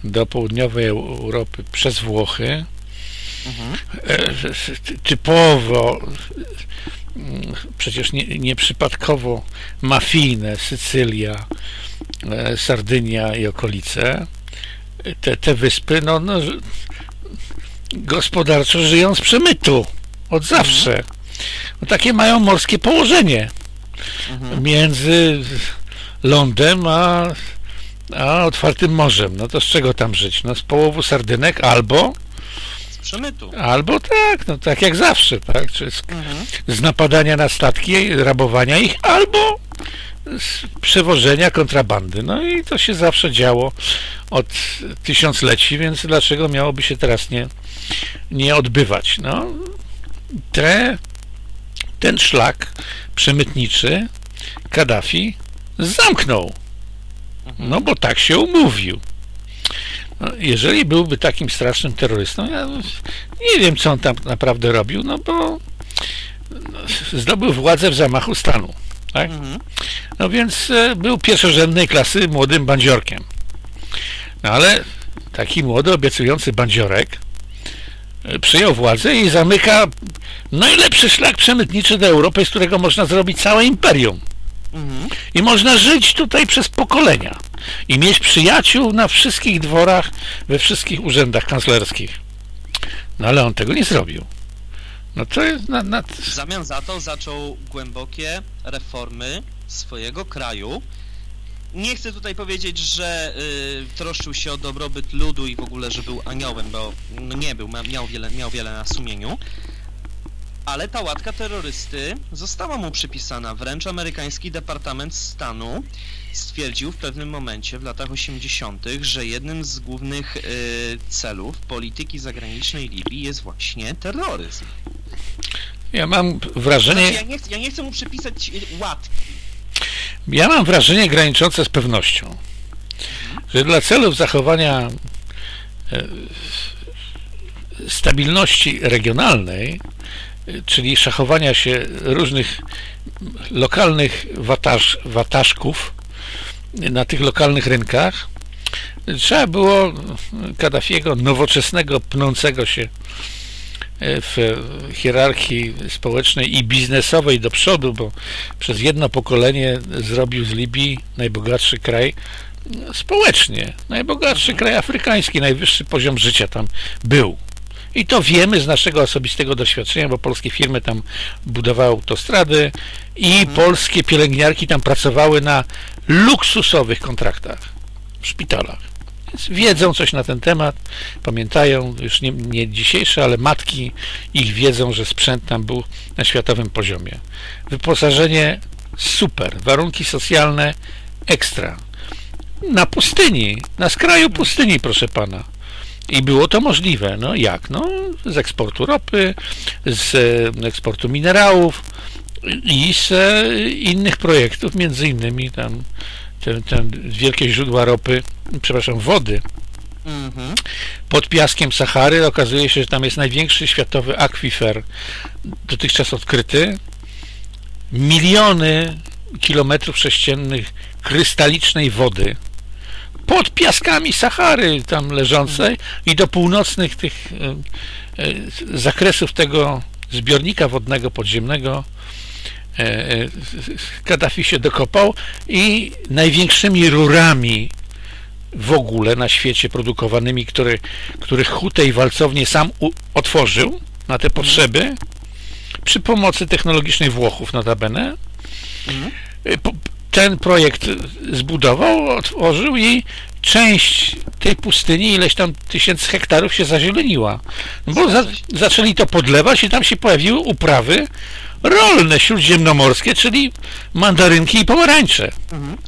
Speaker 1: do południowej Europy przez Włochy Mhm. typowo przecież nie, nieprzypadkowo mafijne Sycylia, e, Sardynia i okolice te, te wyspy no, no, gospodarczo żyją z przemytu od mhm. zawsze no, takie mają morskie położenie mhm. między lądem a, a otwartym morzem no to z czego tam żyć? no z połowu sardynek albo
Speaker 2: przemytu.
Speaker 1: Albo tak, no tak jak zawsze, tak? Czy z, mhm. z napadania na statki, rabowania ich, albo przewożenia kontrabandy. No i to się zawsze działo od tysiącleci, więc dlaczego miałoby się teraz nie, nie odbywać? No, te, ten szlak przemytniczy Kaddafi zamknął. Mhm. No bo tak się umówił. No, jeżeli byłby takim strasznym terrorystą, ja nie wiem, co on tam naprawdę robił, no bo no, zdobył władzę w zamachu stanu. Tak? Mhm. No więc e, był pierwszorzędnej klasy młodym bandziorkiem. No ale taki młody, obiecujący bandziorek e, przyjął władzę i zamyka najlepszy szlak przemytniczy do Europy, z którego można zrobić całe imperium. Mhm. I można żyć tutaj przez pokolenia i mieć przyjaciół na wszystkich dworach, we wszystkich urzędach kanclerskich. No ale on tego nie zrobił. No jest na, na...
Speaker 2: W zamian za to zaczął głębokie reformy swojego kraju. Nie chcę tutaj powiedzieć, że y, troszczył się o dobrobyt ludu i w ogóle, że był aniołem, bo nie był, miał wiele, miał wiele na sumieniu. Ale ta łatka terrorysty została mu przypisana. Wręcz amerykański Departament Stanu stwierdził w pewnym momencie w latach 80., że jednym z głównych y, celów polityki zagranicznej Libii jest właśnie terroryzm.
Speaker 1: Ja mam wrażenie... Znaczy,
Speaker 2: ja, nie chcę, ja nie chcę mu przypisać łatki.
Speaker 1: Ja mam wrażenie graniczące z pewnością, że dla celów zachowania e, stabilności regionalnej, czyli szachowania się różnych lokalnych wataż, wataszków na tych lokalnych rynkach, trzeba było Kaddafiego, nowoczesnego, pnącego się w hierarchii społecznej i biznesowej do przodu, bo przez jedno pokolenie zrobił z Libii najbogatszy kraj społecznie, najbogatszy kraj afrykański, najwyższy poziom życia tam był. I to wiemy z naszego osobistego doświadczenia, bo polskie firmy tam budowały autostrady i mhm. polskie pielęgniarki tam pracowały na luksusowych kontraktach w szpitalach. Więc wiedzą coś na ten temat, pamiętają, już nie, nie dzisiejsze, ale matki ich wiedzą, że sprzęt tam był na światowym poziomie. Wyposażenie super, warunki socjalne ekstra. Na pustyni, na skraju pustyni, proszę pana. I było to możliwe. No jak? No, z eksportu ropy, z eksportu minerałów i z innych projektów, między innymi tam te, te wielkie źródła ropy, przepraszam, wody mhm. pod piaskiem Sahary. Okazuje się, że tam jest największy światowy akwifer dotychczas odkryty. Miliony kilometrów sześciennych krystalicznej wody pod piaskami Sahary tam leżącej i do północnych tych e, e, zakresów tego zbiornika wodnego podziemnego E, Kaddafi się dokopał i największymi rurami w ogóle na świecie produkowanymi, które, których hutę i walcownię sam u, otworzył na te potrzeby przy pomocy technologicznej Włochów notabene mhm. Ten projekt zbudował, otworzył i część tej pustyni, ileś tam tysięcy hektarów się zazieleniła. Bo za, zaczęli to podlewać i tam się pojawiły uprawy rolne śródziemnomorskie, czyli mandarynki i pomarańcze. Mhm.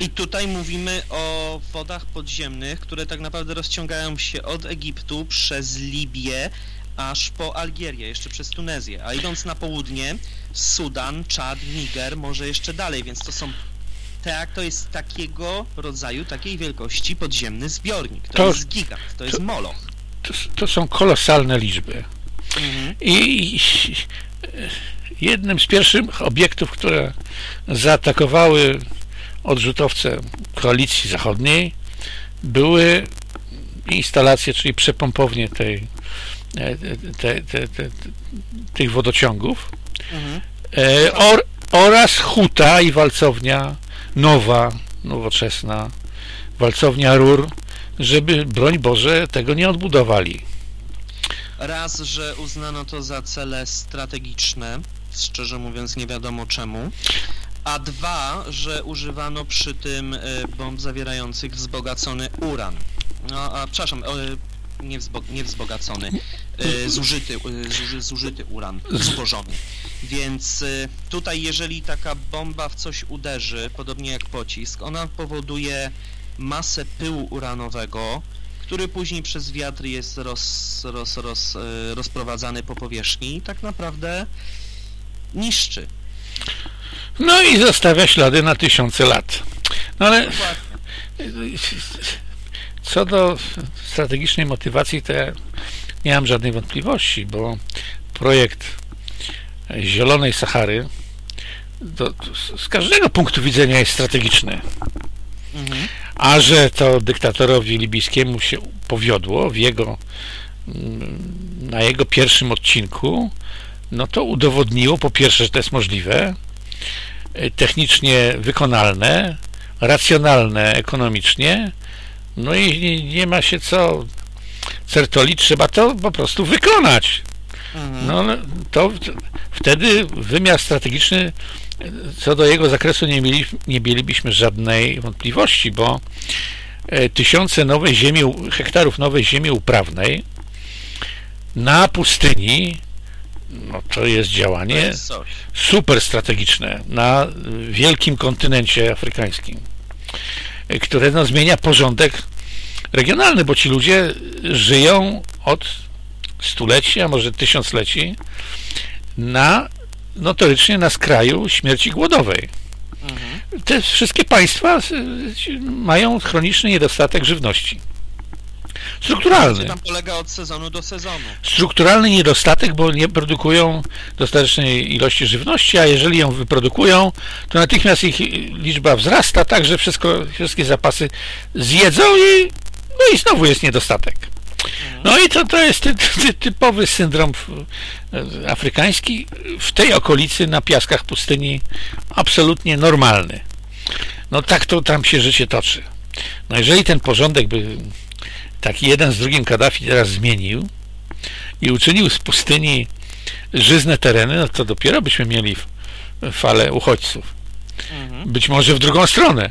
Speaker 2: I tutaj mówimy o wodach podziemnych, które tak naprawdę rozciągają się od Egiptu przez Libię aż po Algierię, jeszcze przez Tunezję, a idąc na południe Sudan, Czad, Niger, może jeszcze dalej, więc to są tak, to jest takiego rodzaju, takiej wielkości podziemny zbiornik. To, to jest gigant, to, to jest moloch.
Speaker 1: To, to, są kolosalne liczby. Mhm. I, jednym z pierwszych obiektów, które zaatakowały odrzutowce koalicji zachodniej były instalacje, czyli przepompownie tej, te, te, te, tych wodociągów mhm. e, or, oraz huta i walcownia nowa, nowoczesna walcownia rur, żeby, broń Boże, tego nie odbudowali.
Speaker 2: Raz, że uznano to za cele strategiczne, szczerze mówiąc nie wiadomo czemu, a dwa, że używano przy tym e, bomb zawierających wzbogacony uran. No, a, przepraszam, nie, wzbo, nie wzbogacony, e, zużyty, zuży, zużyty uran, zbożony. Więc e, tutaj jeżeli taka bomba w coś uderzy, podobnie jak pocisk, ona powoduje masę pyłu uranowego, który później przez wiatr jest roz, roz, roz, rozprowadzany po powierzchni i tak naprawdę niszczy.
Speaker 1: No i zostawia ślady na tysiące lat. No ale co do strategicznej motywacji, to ja nie mam żadnej wątpliwości, bo projekt Zielonej Sahary z każdego punktu widzenia jest strategiczny. Mhm. A że to dyktatorowi libijskiemu się powiodło w jego, na jego pierwszym odcinku, no to udowodniło po pierwsze, że to jest możliwe, technicznie wykonalne, racjonalne ekonomicznie, no i nie, nie ma się co certolić, trzeba to po prostu wykonać. Mhm. No to wtedy wymiar strategiczny co do jego zakresu nie, mieli, nie mielibyśmy żadnej wątpliwości, bo e, tysiące nowej ziemi, hektarów nowej ziemi uprawnej na pustyni no to jest działanie super strategiczne na wielkim kontynencie afrykańskim, e, które no, zmienia porządek regionalny, bo ci ludzie żyją od stuleci, a może tysiącleci na notorycznie na skraju śmierci głodowej. Mhm. Te wszystkie państwa mają chroniczny niedostatek żywności. Strukturalny.
Speaker 2: Tam polega od sezonu do sezonu.
Speaker 1: Strukturalny niedostatek, bo nie produkują dostatecznej ilości żywności, a jeżeli ją wyprodukują, to natychmiast ich liczba wzrasta, tak że wszystko, wszystkie zapasy zjedzą i, no i znowu jest niedostatek. No i to, to jest ty, ty, typowy syndrom afrykański w tej okolicy na piaskach pustyni absolutnie normalny. No tak to tam się życie toczy. No jeżeli ten porządek by taki jeden z drugim Kaddafi teraz zmienił i uczynił z pustyni żyzne tereny, no to dopiero byśmy mieli falę uchodźców. Mhm. Być może w drugą stronę.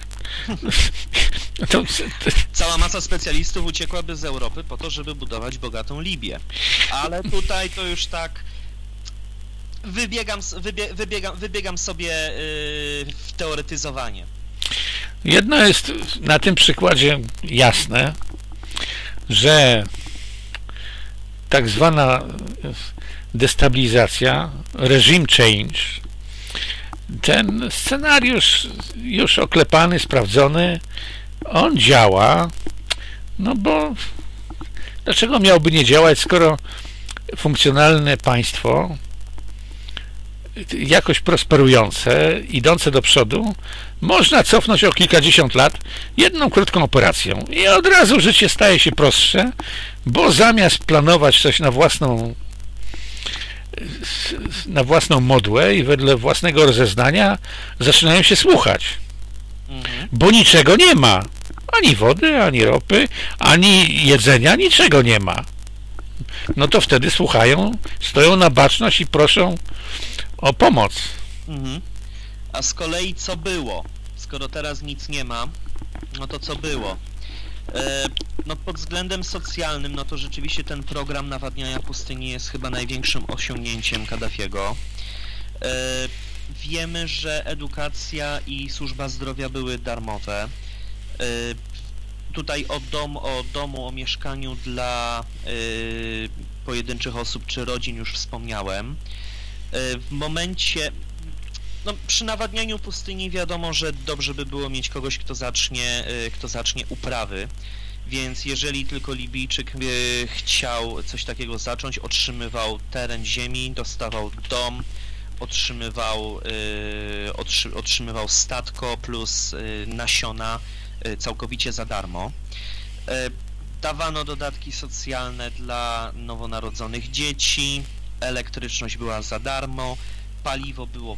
Speaker 2: To, to... Cała masa specjalistów uciekłaby z Europy po to, żeby budować bogatą Libię. Ale tutaj to już tak wybiegam, wybie, wybiegam, wybiegam sobie yy, w teoretyzowanie.
Speaker 1: Jedno jest na tym przykładzie jasne, że tak zwana destabilizacja, regime change, ten scenariusz już oklepany, sprawdzony, on działa, no bo dlaczego miałby nie działać, skoro funkcjonalne państwo, jakoś prosperujące, idące do przodu, można cofnąć o kilkadziesiąt lat jedną krótką operacją i od razu życie staje się prostsze, bo zamiast planować coś na własną na własną modłę i wedle własnego rozeznania zaczynają się słuchać. Mhm. Bo niczego nie ma. Ani wody, ani ropy, ani jedzenia, niczego nie ma. No to wtedy słuchają, stoją na baczność i proszą o pomoc. Mhm.
Speaker 2: A z kolei co było? Skoro teraz nic nie ma, no to co było? E, no pod względem socjalnym, no to rzeczywiście ten program nawadniania pustyni jest chyba największym osiągnięciem Kaddafiego. E, wiemy, że edukacja i służba zdrowia były darmowe. E, tutaj o, dom, o domu, o mieszkaniu dla pojedynczych osób czy rodzin już wspomniałem. W momencie, no, przy nawadnianiu pustyni wiadomo, że dobrze by było mieć kogoś, kto zacznie, y, kto zacznie uprawy. Więc jeżeli tylko Libijczyk y, chciał coś takiego zacząć, otrzymywał teren ziemi, dostawał dom, otrzymywał, y, otrzymywał statko plus nasiona całkowicie za darmo. Dawano dodatki socjalne dla nowonarodzonych dzieci, elektryczność była za darmo, paliwo było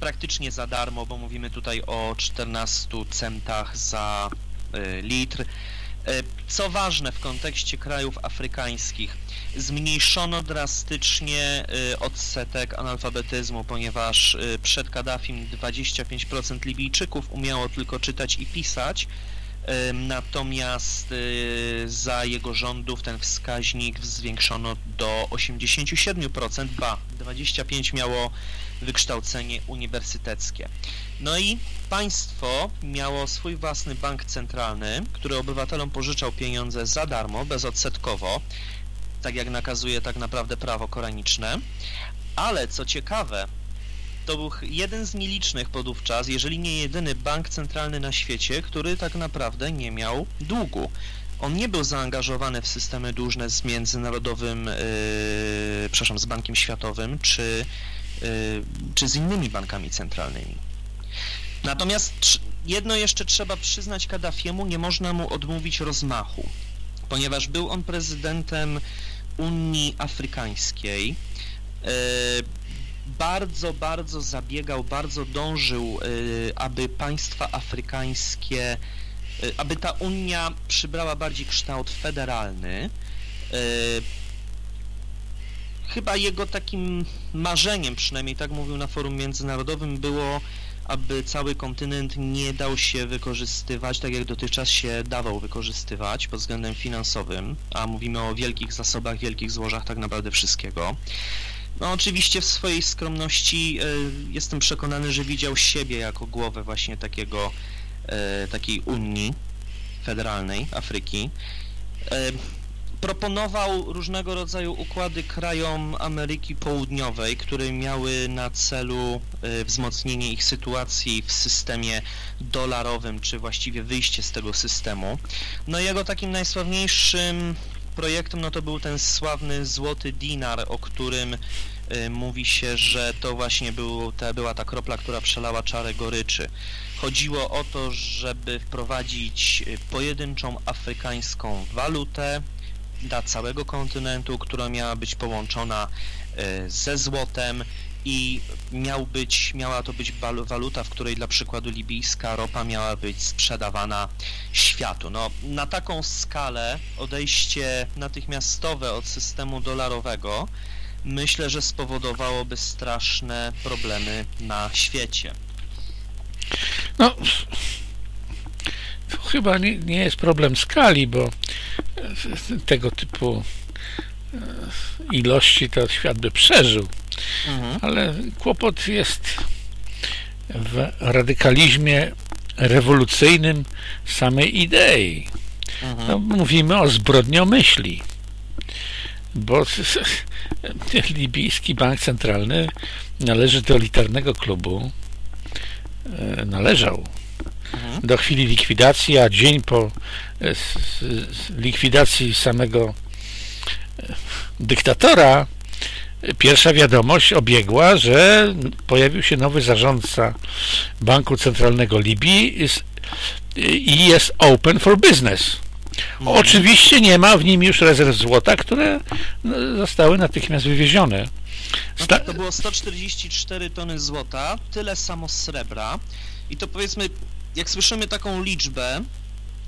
Speaker 2: praktycznie za darmo, bo mówimy tutaj o 14 centach za y, litr. Y, co ważne w kontekście krajów afrykańskich, zmniejszono drastycznie y, odsetek analfabetyzmu, ponieważ przed Kaddafim 25% Libijczyków umiało tylko czytać i pisać, natomiast za jego rządów ten wskaźnik zwiększono do 87%, ba, 25 miało wykształcenie uniwersyteckie. No i państwo miało swój własny bank centralny, który obywatelom pożyczał pieniądze za darmo, bezodsetkowo, tak jak nakazuje tak naprawdę prawo koraniczne, ale co ciekawe, to był jeden z nielicznych podówczas, jeżeli nie jedyny bank centralny na świecie, który tak naprawdę nie miał długu. On nie był zaangażowany w systemy dłużne z międzynarodowym, yy, przepraszam, z Bankiem Światowym, czy Y, czy z innymi bankami centralnymi. Natomiast jedno jeszcze trzeba przyznać Kaddafiemu, nie można mu odmówić rozmachu, ponieważ był on prezydentem Unii Afrykańskiej. Y, bardzo, bardzo zabiegał, bardzo dążył, aby państwa afrykańskie, aby ta Unia przybrała bardziej kształt federalny. Chyba jego takim marzeniem, przynajmniej tak mówił na forum międzynarodowym, było aby cały kontynent nie dał się wykorzystywać tak jak dotychczas się dawał wykorzystywać pod względem finansowym, a mówimy o wielkich zasobach, wielkich złożach tak naprawdę wszystkiego. No oczywiście w swojej skromności y, jestem przekonany, że widział siebie jako głowę właśnie takiego, y, takiej Unii Federalnej Afryki. Y, proponował różnego rodzaju układy krajom Ameryki Południowej, które miały na celu e, wzmocnienie ich sytuacji w systemie dolarowym, czy właściwie wyjście z tego systemu. No jego takim najsławniejszym projektem no to był ten sławny złoty dinar, o którym y, mówi się, że to właśnie był, ta, była ta kropla, która przelała czarę goryczy. Chodziło o to, żeby wprowadzić pojedynczą afrykańską walutę, dla całego kontynentu, która miała być połączona e, ze złotem i miał być, miała to być waluta, w której dla przykładu libijska ropa miała być sprzedawana światu. No, na taką skalę odejście natychmiastowe od systemu dolarowego myślę, że spowodowałoby straszne problemy na świecie.
Speaker 1: No, chyba nie, nie jest problem skali, bo tego typu e, ilości to świat by przeżył. Mhm. Ale kłopot jest w radykalizmie rewolucyjnym samej idei. Mhm. No, mówimy o zbrodniomyśli. Bo libijski bank centralny należy do elitarnego klubu. E, należał mhm. do chwili likwidacji, a dzień po e, likwidacji samego e, dyktatora pierwsza wiadomość obiegła, że pojawił się nowy zarządca Banku Centralnego Libii i jest open for business. Mhm. Oczywiście nie ma w nim już rezerw złota, które no, zostały natychmiast wywiezione.
Speaker 2: No tak, to było 144 tony złota, tyle samo srebra i to powiedzmy jak słyszymy taką liczbę,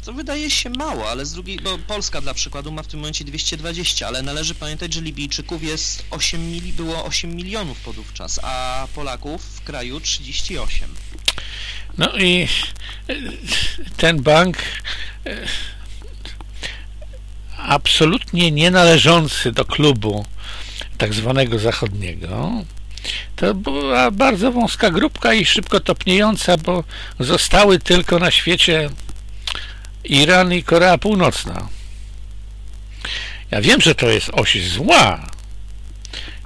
Speaker 2: to wydaje się mało, ale z drugiej, bo Polska dla przykładu ma w tym momencie 220, ale należy pamiętać, że Libijczyków jest 8 mili, było 8 milionów podówczas, a Polaków w kraju 38.
Speaker 1: No i e, ten bank e, absolutnie nie należący do klubu tak zwanego zachodniego, to była bardzo wąska grupka i szybko topniejąca, bo zostały tylko na świecie Iran i Korea Północna. Ja wiem, że to jest oś zła.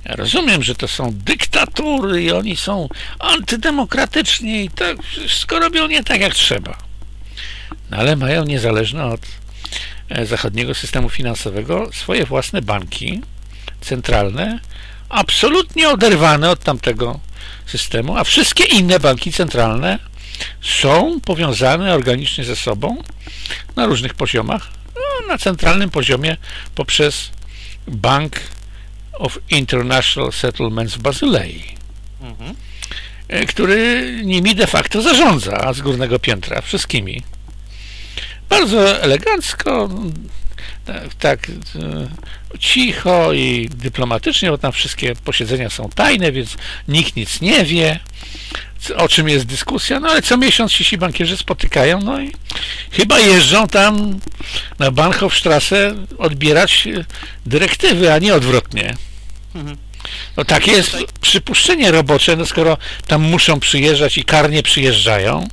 Speaker 1: Ja rozumiem, że to są dyktatury i oni są antydemokratyczni i tak wszystko robią nie tak jak trzeba. No ale mają niezależne od e, zachodniego systemu finansowego swoje własne banki centralne, absolutnie oderwane od tamtego systemu, a wszystkie inne banki centralne są powiązane organicznie ze sobą na różnych poziomach. No, na centralnym poziomie poprzez Bank of International Settlements w Bazylei, mhm. E, który nimi de facto zarządza z górnego piętra wszystkimi. Bardzo elegancko, tak, tak cicho i dyplomatycznie, bo tam wszystkie posiedzenia są tajne, więc nikt nic nie wie, o czym jest dyskusja, no ale co miesiąc ci bankierzy spotykają, no i chyba jeżdżą tam na Bahnhofstrasse odbierać dyrektywy, a nie odwrotnie. Mhm. No takie jest przypuszczenie robocze, no skoro tam muszą przyjeżdżać i karnie przyjeżdżają,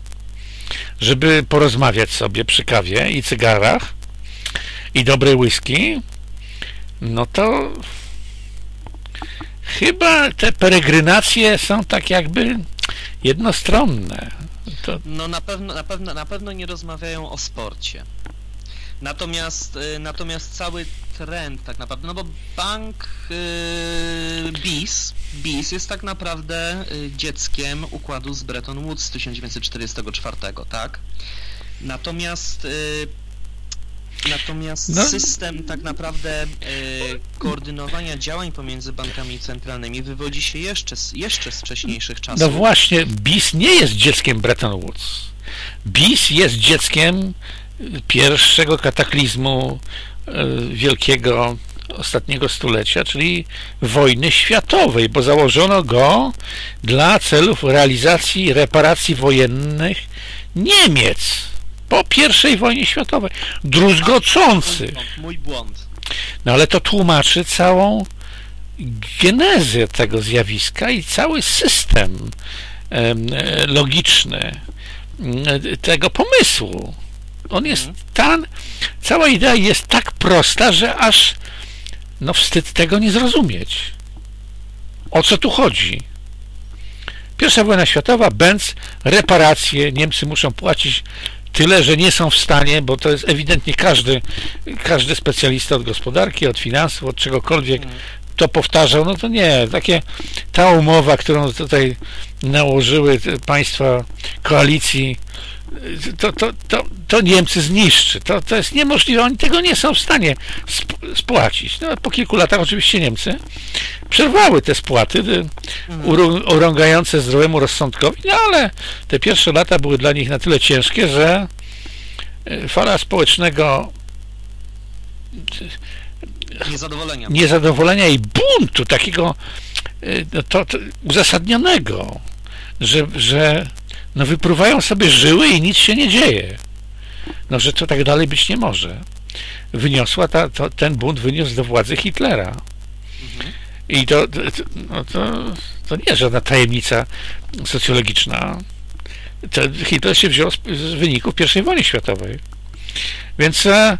Speaker 1: żeby porozmawiać sobie przy kawie i cygarach, i dobry whisky, no to chyba te peregrinacje są tak jakby jednostronne. To...
Speaker 2: No na pewno, na, pewno, na pewno nie rozmawiają o sporcie. Natomiast, y, natomiast cały trend tak naprawdę, no bo bank yy, BIS, BIS jest tak naprawdę y, dzieckiem układu z Bretton Woods z 1944, tak? Natomiast yy, Natomiast no. system tak naprawdę e, koordynowania działań pomiędzy bankami centralnymi wywodzi się jeszcze, jeszcze z wcześniejszych czasów.
Speaker 1: No właśnie, BIS nie jest dzieckiem Bretton Woods. BIS jest dzieckiem pierwszego kataklizmu e, wielkiego ostatniego stulecia, czyli wojny światowej, bo założono go dla celów realizacji reparacji wojennych Niemiec po I wojnie światowej. Druzgocący.
Speaker 2: Mój błąd.
Speaker 1: No ale to tłumaczy całą genezę tego zjawiska i cały system logiczny tego pomysłu. On jest mhm. tan, cała idea jest tak prosta, że aż no wstyd tego nie zrozumieć. O co tu chodzi? Pierwsza wojna światowa, Benz, reparacje, Niemcy muszą płacić tyle, że nie są w stanie, bo to jest ewidentnie każdy, każdy specjalista od gospodarki, od finansów, od czegokolwiek to powtarzał, no to nie, takie ta umowa, którą tutaj nałożyły państwa koalicji to, to, to, to Niemcy zniszczy. To, to jest niemożliwe. Oni tego nie są w stanie spłacić. No, po kilku latach oczywiście Niemcy przerwały te spłaty y, urągające zdrowemu rozsądkowi, no ale te pierwsze lata były dla nich na tyle ciężkie, że y, fala społecznego
Speaker 2: y, niezadowolenia,
Speaker 1: niezadowolenia i buntu takiego no to, to uzasadnionego, że, że no wypruwają sobie żyły i nic się nie dzieje. No, że to tak dalej być nie może. Wyniosła ta, to, ten bunt wyniósł do władzy Hitlera. I to, to, no to, to nie jest żadna tajemnica socjologiczna. To Hitler się wziął z, z wyników I wojny światowej. Więc e,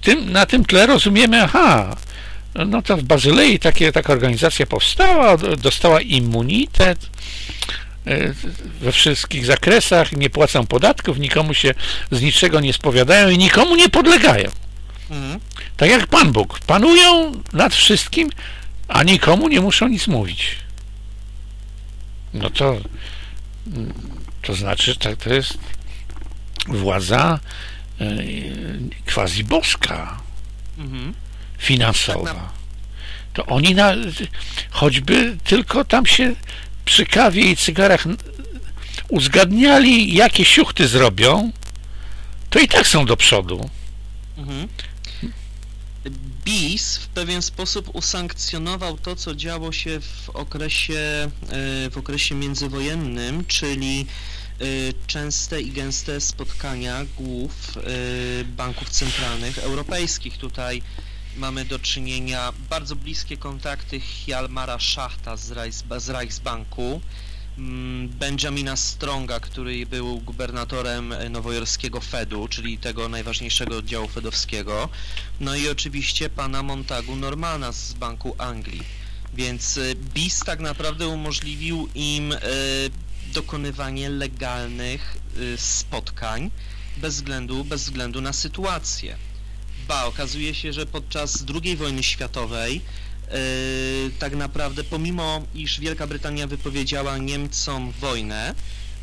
Speaker 1: tym, na tym tle rozumiemy, aha, no to w Bazylei takie, taka organizacja powstała, dostała immunitet, we wszystkich zakresach, nie płacą podatków, nikomu się z niczego nie spowiadają i nikomu nie podlegają. Mhm. Tak jak Pan Bóg. Panują nad wszystkim, a nikomu nie muszą nic mówić. No to to znaczy, że to jest władza e, quasi boska, mhm. finansowa. Tak to oni na, choćby tylko tam się przy kawie i cygarach uzgadniali, jakie siuchty zrobią, to i tak są do przodu. Mhm.
Speaker 2: BIS w pewien sposób usankcjonował to, co działo się w okresie, e, w okresie międzywojennym, czyli e, częste i gęste spotkania głów e, banków centralnych europejskich. Tutaj mamy do czynienia bardzo bliskie kontakty Hjalmara Schachta z, Reichs, z Reichsbanku, mm, Benjamina Stronga, który był gubernatorem nowojorskiego Fedu, czyli tego najważniejszego oddziału fedowskiego, no i oczywiście pana Montagu Normana z Banku Anglii. Więc y, BIS tak naprawdę umożliwił im y, dokonywanie legalnych y, spotkań bez względu, bez względu na sytuację. Ba, okazuje się, że podczas II wojny światowej yy, tak naprawdę pomimo iż Wielka Brytania wypowiedziała Niemcom wojnę,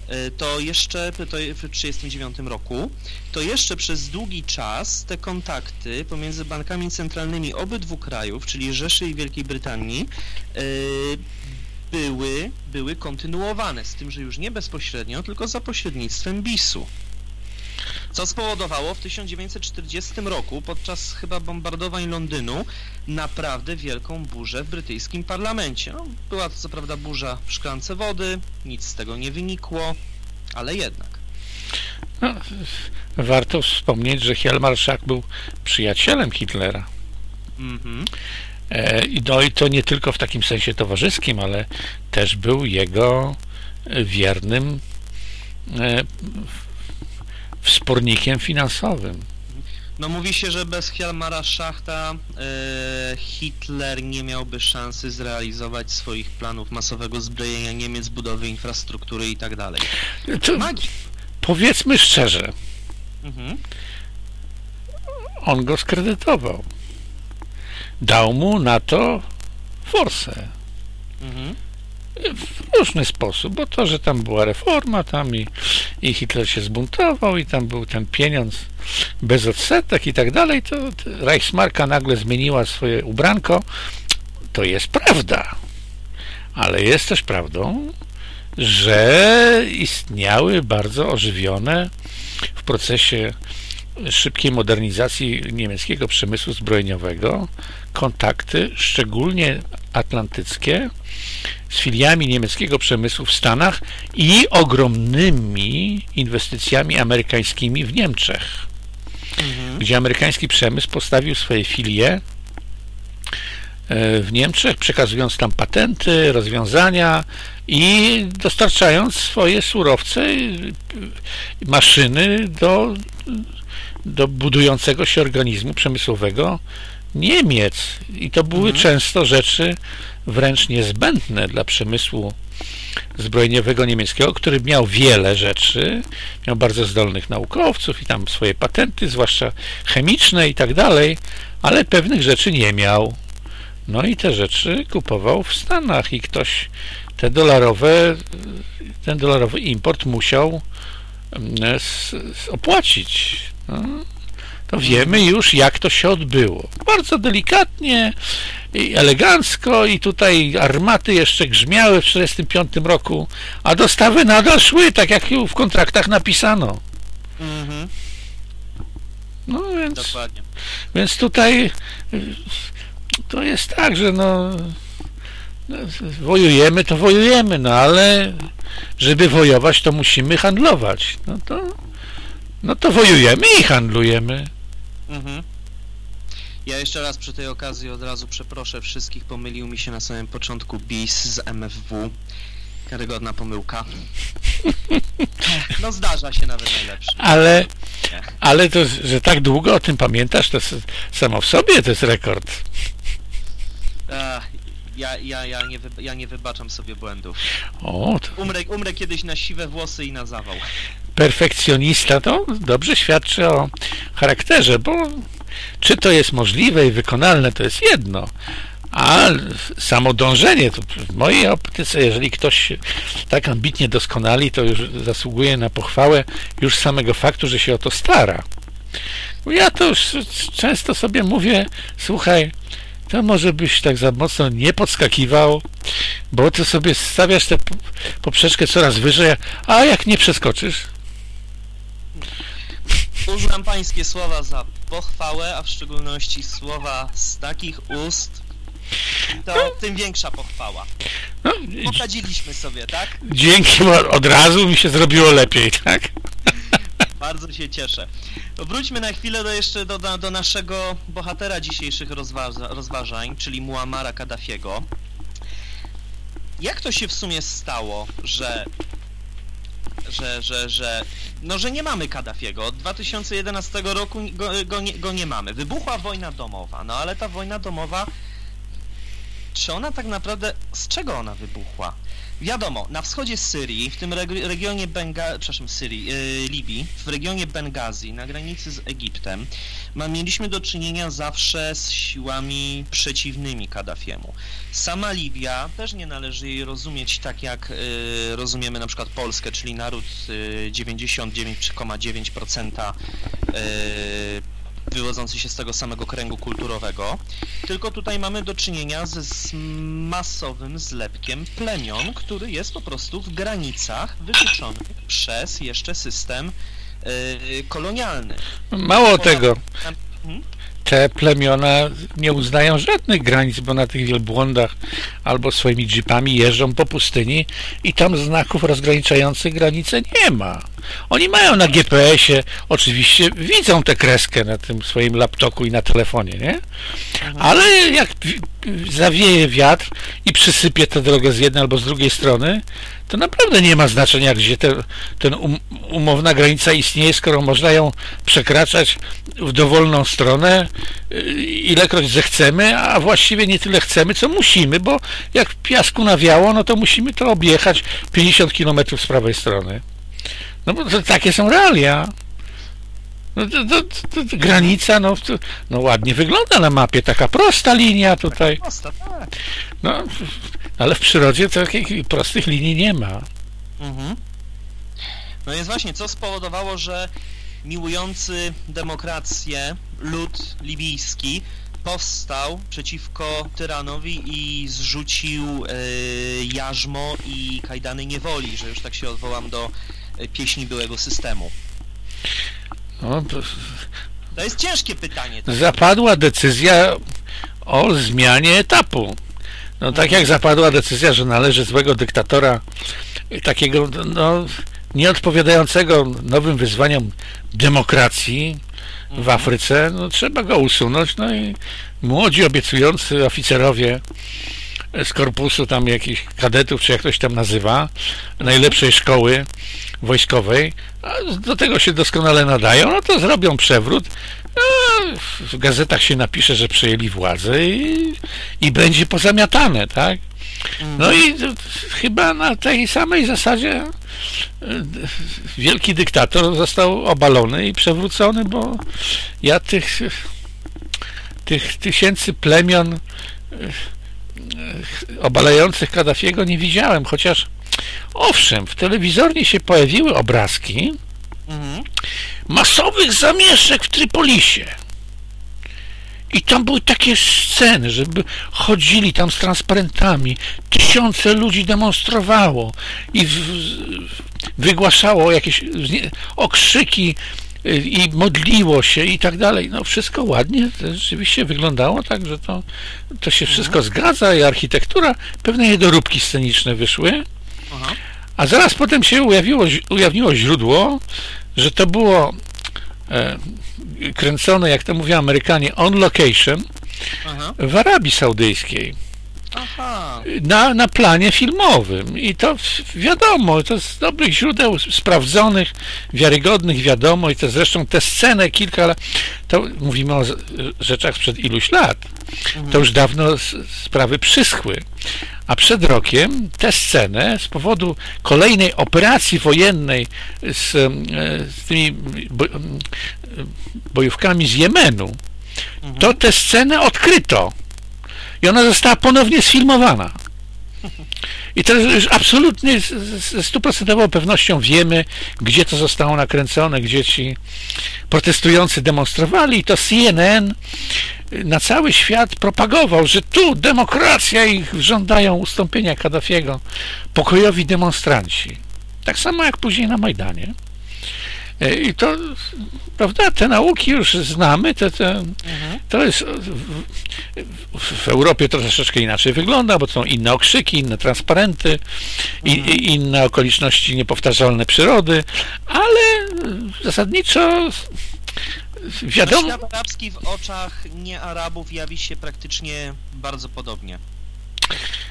Speaker 2: yy, to jeszcze to w 1939 roku, to jeszcze przez długi czas te kontakty pomiędzy bankami centralnymi obydwu krajów, czyli Rzeszy i Wielkiej Brytanii, yy, były, były kontynuowane, z tym, że już nie bezpośrednio, tylko za pośrednictwem BIS-u co spowodowało w 1940 roku podczas chyba bombardowań Londynu naprawdę wielką burzę w brytyjskim parlamencie. No, była to co prawda burza w szklance wody, nic z tego nie wynikło, ale jednak.
Speaker 1: No, warto wspomnieć, że Hjalmar Schacht był przyjacielem Hitlera. Mhm. E, no i to nie tylko w takim sensie towarzyskim, ale też był jego wiernym wspornikiem finansowym.
Speaker 2: No mówi się, że bez Hjalmara Schachta e, Hitler nie miałby szansy zrealizować swoich planów masowego zbrojenia Niemiec, budowy infrastruktury i tak dalej.
Speaker 1: Powiedzmy szczerze, mhm. on go skredytował. Dał mu na to forsę. Mhm. W różny sposób, bo to, że tam była reforma tam i, i Hitler się zbuntował i tam był ten pieniądz bez odsetek i tak dalej, to Reichsmarka nagle zmieniła swoje ubranko, to jest prawda. Ale jest też prawdą, że istniały bardzo ożywione w procesie szybkiej modernizacji niemieckiego przemysłu zbrojeniowego kontakty, szczególnie atlantyckie, z filiami niemieckiego przemysłu w Stanach i ogromnymi inwestycjami amerykańskimi w Niemczech, mhm. gdzie amerykański przemysł postawił swoje filie e, w Niemczech, przekazując tam patenty, rozwiązania i dostarczając swoje surowce, maszyny do, do budującego się organizmu przemysłowego Niemiec. I to były mhm. często rzeczy wręcz niezbędne dla przemysłu zbrojeniowego niemieckiego, który miał wiele rzeczy, miał bardzo zdolnych naukowców i tam swoje patenty, zwłaszcza chemiczne i tak dalej, ale pewnych rzeczy nie miał. No i te rzeczy kupował w Stanach i ktoś te dolarowe, ten dolarowy import musiał mm, opłacić. No to wiemy już, jak to się odbyło. Bardzo delikatnie i elegancko i tutaj armaty jeszcze grzmiały w 1945 roku, a dostawy nadal szły, tak jak w kontraktach napisano. Mhm. No więc, Dokładnie. więc tutaj to jest tak, że no wojujemy, to wojujemy, no ale żeby wojować, to musimy handlować. No to, no to wojujemy i handlujemy. Mhm.
Speaker 2: Ja jeszcze raz przy tej okazji od razu przeproszę wszystkich, pomylił mi się na samym początku BIS z MFW. Karygodna pomyłka. No zdarza się nawet najlepszy.
Speaker 1: Ale, ale to, że tak długo o tym pamiętasz, to samo w sobie to jest rekord.
Speaker 2: Ja, ja, ja, nie, wy, ja nie wybaczam sobie błędów. O, to... umrę, umrę kiedyś na siwe włosy i na zawał
Speaker 1: perfekcjonista, to dobrze świadczy o charakterze, bo czy to jest możliwe i wykonalne, to jest jedno, a samo dążenie, to w mojej optyce, jeżeli ktoś tak ambitnie doskonali, to już zasługuje na pochwałę już samego faktu, że się o to stara. Ja to już często sobie mówię, słuchaj, to może byś tak za mocno nie podskakiwał, bo ty sobie stawiasz tę poprzeczkę coraz wyżej, a jak nie przeskoczysz,
Speaker 2: Uznam pańskie słowa za pochwałę, a w szczególności słowa z takich ust, to no. tym większa pochwała. No, Pokadziliśmy sobie, tak?
Speaker 1: Dzięki, od razu mi się zrobiło lepiej, tak?
Speaker 2: Bardzo się cieszę. Wróćmy na chwilę do jeszcze do, do, naszego bohatera dzisiejszych rozważa, rozważań, czyli Muamara Kaddafiego. Jak to się w sumie stało, że że, że, że, no, że nie mamy Kaddafiego. Od 2011 roku go, go, nie, go nie mamy. Wybuchła wojna domowa, no ale ta wojna domowa, czy ona tak naprawdę, z czego ona wybuchła? Wiadomo, na wschodzie Syrii, w tym regionie Benga, przepraszam, Syrii, yy, Libii, w regionie Bengazi, na granicy z Egiptem, ma, mieliśmy do czynienia zawsze z siłami przeciwnymi Kaddafiemu. Sama Libia też nie należy jej rozumieć tak, jak yy, rozumiemy na przykład Polskę, czyli naród yy, 99,9% yy, wywodzący się z tego samego kręgu kulturowego, tylko tutaj mamy do czynienia z masowym zlepkiem plemion, który jest po prostu w granicach wytyczonych przez jeszcze system yy, kolonialny.
Speaker 1: Mało tego. Hmm? Te plemiona nie uznają żadnych granic, bo na tych wielbłądach albo swoimi jeepami jeżdżą po pustyni i tam znaków rozgraniczających granice nie ma. Oni mają na GPS-ie, oczywiście widzą tę kreskę na tym swoim laptopu i na telefonie, nie? Ale jak zawieje wiatr i przysypie tę drogę z jednej albo z drugiej strony, to naprawdę nie ma znaczenia, gdzie te, ten um, umowna granica istnieje, skoro można ją przekraczać w dowolną stronę, y, ilekroć zechcemy, a właściwie nie tyle chcemy, co musimy, bo jak piasku nawiało, no to musimy to objechać 50 km z prawej strony. No bo to, takie są realia. No, to, to, to, granica, no, no ładnie wygląda na mapie, taka prosta linia tutaj.
Speaker 2: Prosta, tak.
Speaker 1: No, Ale w przyrodzie takich prostych linii nie ma.
Speaker 2: Mhm. No więc właśnie, co spowodowało, że miłujący demokrację lud libijski powstał przeciwko tyranowi i zrzucił e, jarzmo i kajdany niewoli, że już tak się odwołam do e, pieśni byłego systemu.
Speaker 1: No, to
Speaker 2: To jest ciężkie pytanie. tak?
Speaker 1: zapadła decyzja o zmianie etapu. No tak jak zapadła decyzja, że należy złego dyktatora, takiego no, nieodpowiadającego nowym wyzwaniom demokracji w Afryce, no trzeba go usunąć, no i młodzi obiecujący oficerowie z korpusu tam jakichś kadetów, czy jak ktoś tam nazywa, najlepszej szkoły wojskowej, do tego się doskonale nadają, no to zrobią przewrót, a w gazetach się napisze, że przejęli władzę i, i będzie pozamiatane, tak? No i to- chyba na tej samej zasadzie e, wielki dyktator został obalony i przewrócony, bo ja tych, tych tysięcy plemion e, obalających Kaddafiego nie widziałem, chociaż owszem, w telewizornie się pojawiły obrazki
Speaker 2: Mhm.
Speaker 1: masowych zamieszek w Trypolisie. I tam były takie sceny, żeby chodzili tam z transparentami, tysiące ludzi demonstrowało i w, w, wygłaszało jakieś okrzyki i modliło się i tak dalej. No wszystko ładnie to rzeczywiście wyglądało tak, że to, to się wszystko zgadza i architektura, pewne niedoróbki sceniczne wyszły,
Speaker 2: Aha.
Speaker 1: a zaraz potem się ujawniło, ujawniło źródło, że to było e, kręcone, jak to mówią Amerykanie, on location
Speaker 2: Aha.
Speaker 1: w Arabii Saudyjskiej. Na, na planie filmowym. I to wiadomo, to z dobrych źródeł sprawdzonych, wiarygodnych wiadomo i to zresztą tę scenę kilka lat, to mówimy o rzeczach sprzed iluś lat. To już dawno sprawy przyschły. A przed rokiem tę scenę z powodu kolejnej operacji wojennej z, e, z tymi em, bojówkami z Jemenu, to tę scenę odkryto. I ona została ponownie sfilmowana. I teraz już absolutnie z- stuprocentową pewnością wiemy, gdzie to zostało nakręcone, gdzie ci protestujący demonstrowali i to CNN na cały świat propagował, że tu demokracja i żądają ustąpienia Kaddafiego pokojowi demonstranci. Tak samo jak później na Majdanie. E, I to, prawda, te nauki już znamy, te, te, to jest w, w, Europie to troszeczkę inaczej wygląda, bo to są inne okrzyki, inne transparenty, i, i inne okoliczności niepowtarzalne przyrody, ale zasadniczo wiadomo,
Speaker 2: Świat arabski w oczach nie Arabów jawi się praktycznie bardzo podobnie.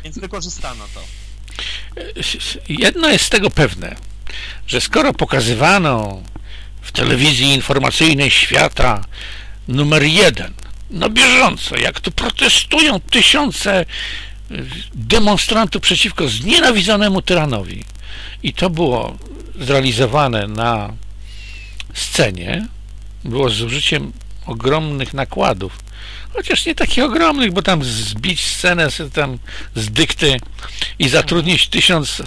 Speaker 2: Więc wykorzystano to.
Speaker 1: jedno jest z tego pewne, że skoro pokazywano w telewizji informacyjnej świata numer jeden, na bieżąco, jak tu protestują tysiące y, demonstrantów przeciwko znienawidzonemu tyranowi. I to było zrealizowane na scenie, było z użyciem ogromnych nakładów, chociaż nie takich ogromnych, bo tam zbić scenę tam z dykty i zatrudnić tysiąc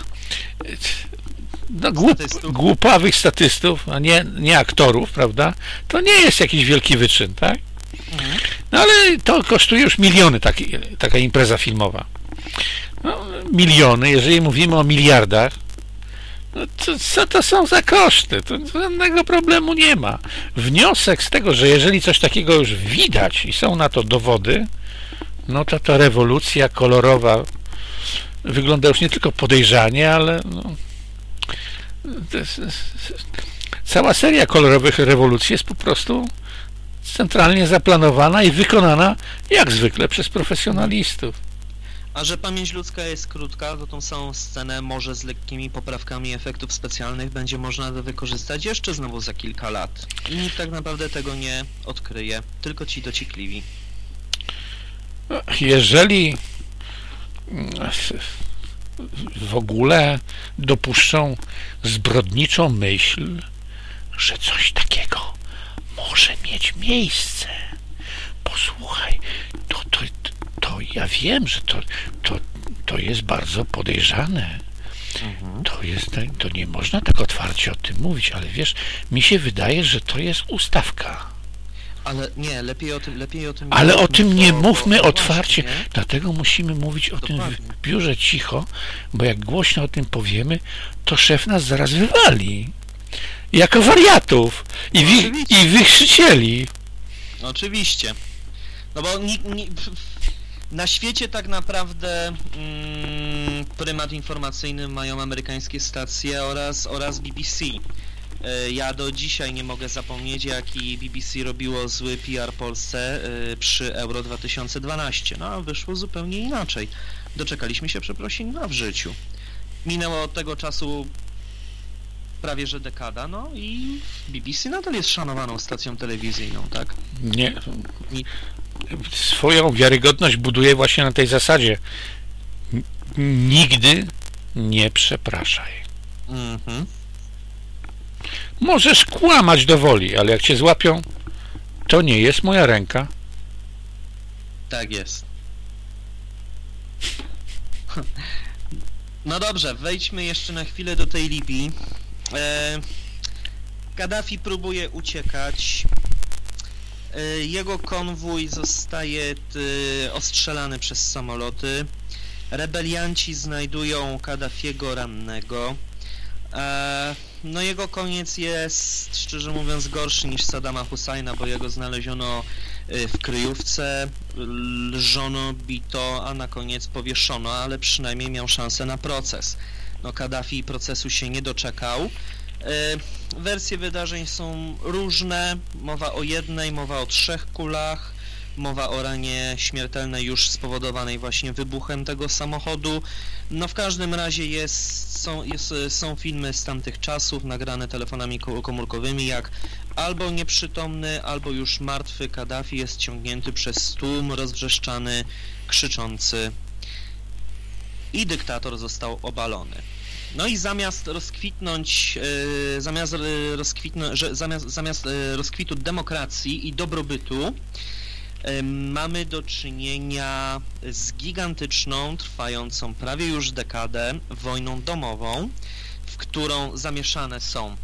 Speaker 1: no, głup,
Speaker 2: Statystów.
Speaker 1: głupawych statystów, a nie, nie aktorów, prawda? To nie jest jakiś wielki wyczyn, tak? No ale to kosztuje już miliony taki, taka impreza filmowa. No, miliony, jeżeli mówimy o miliardach, no to co to są za koszty? To żadnego problemu nie ma. Wniosek z tego, że jeżeli coś takiego już widać i są na to dowody, no to ta rewolucja kolorowa wygląda już nie tylko podejrzanie, ale no, cała seria kolorowych rewolucji jest po prostu centralnie zaplanowana i wykonana jak zwykle przez profesjonalistów.
Speaker 2: A że pamięć ludzka jest krótka, to tą samą scenę może z lekkimi poprawkami efektów specjalnych będzie można wykorzystać jeszcze znowu za kilka lat. I nikt tak naprawdę tego nie odkryje, tylko ci dociekliwi.
Speaker 1: Jeżeli w ogóle dopuszczą zbrodniczą myśl, że coś takiego może mieć miejsce. Posłuchaj, to, to, to ja wiem, że to, to, to jest bardzo podejrzane.
Speaker 2: Mhm.
Speaker 1: To jest, to nie można tak otwarcie o tym mówić, ale wiesz, mi się wydaje, że to jest ustawka.
Speaker 2: Ale nie, lepiej o tym, lepiej o tym
Speaker 1: Ale o tym nie mówmy
Speaker 2: bo-
Speaker 1: otwarcie,
Speaker 2: nie?
Speaker 1: dlatego musimy mówić o tym
Speaker 2: Dokładnie.
Speaker 1: w biurze cicho, bo jak głośno o tym powiemy, to szef nas zaraz wywali. Jako wariatów i, wi-
Speaker 2: Oczywiście.
Speaker 1: i wychrzycieli.
Speaker 2: Oczywiście. No bo ni, ni, na świecie tak naprawdę mm, prymat informacyjny mają amerykańskie stacje oraz, oraz BBC. E, Ja do dzisiaj nie mogę zapomnieć, jaki BBC robiło zły PR Polsce e, przy Euro 2012. No a wyszło zupełnie inaczej. Doczekaliśmy się przeprosin na w życiu. Minęło od tego czasu prawie że dekada, no i BBC nadal jest szanowaną stacją telewizyjną, tak?
Speaker 1: Nie.
Speaker 2: Ni-
Speaker 1: Swoją wiarygodność buduje właśnie na tej zasadzie. Nigdy nie przepraszaj.
Speaker 2: Mhm.
Speaker 1: Możesz kłamać do woli, ale jak cię złapią, to nie jest moja ręka.
Speaker 2: Tak jest. No dobrze, wejdźmy jeszcze na chwilę do tej Libii. E, Gaddafi próbuje uciekać. E, jego konwój zostaje e, ostrzelany przez samoloty. Rebelianci znajdują Kaddafiego rannego. E, no jego koniec jest, szczerze mówiąc, gorszy niż Saddama Husajna, bo jego znaleziono y, w kryjówce, lżono, bito, a na koniec powieszono, ale przynajmniej miał szansę na proces. No Kaddafi procesu się nie doczekał. Y, Wersje wydarzeń są różne, mowa o jednej, mowa o trzech kulach, mowa o ranie śmiertelnej już spowodowanej właśnie wybuchem tego samochodu. No w każdym razie jest, są, jest, są filmy z tamtych czasów nagrane telefonami ko- komórkowymi, jak albo nieprzytomny, albo już martwy Kaddafi jest ciągnięty przez tłum, rozwrzeszczany, krzyczący i dyktator został obalony. No i zamiast rozkwitnąć, e, zamiast, e, rozkwitnąć, zamiast, zamiast e, rozkwitu demokracji i dobrobytu, mamy do czynienia z gigantyczną, trwającą prawie już dekadę wojną domową, w którą zamieszane są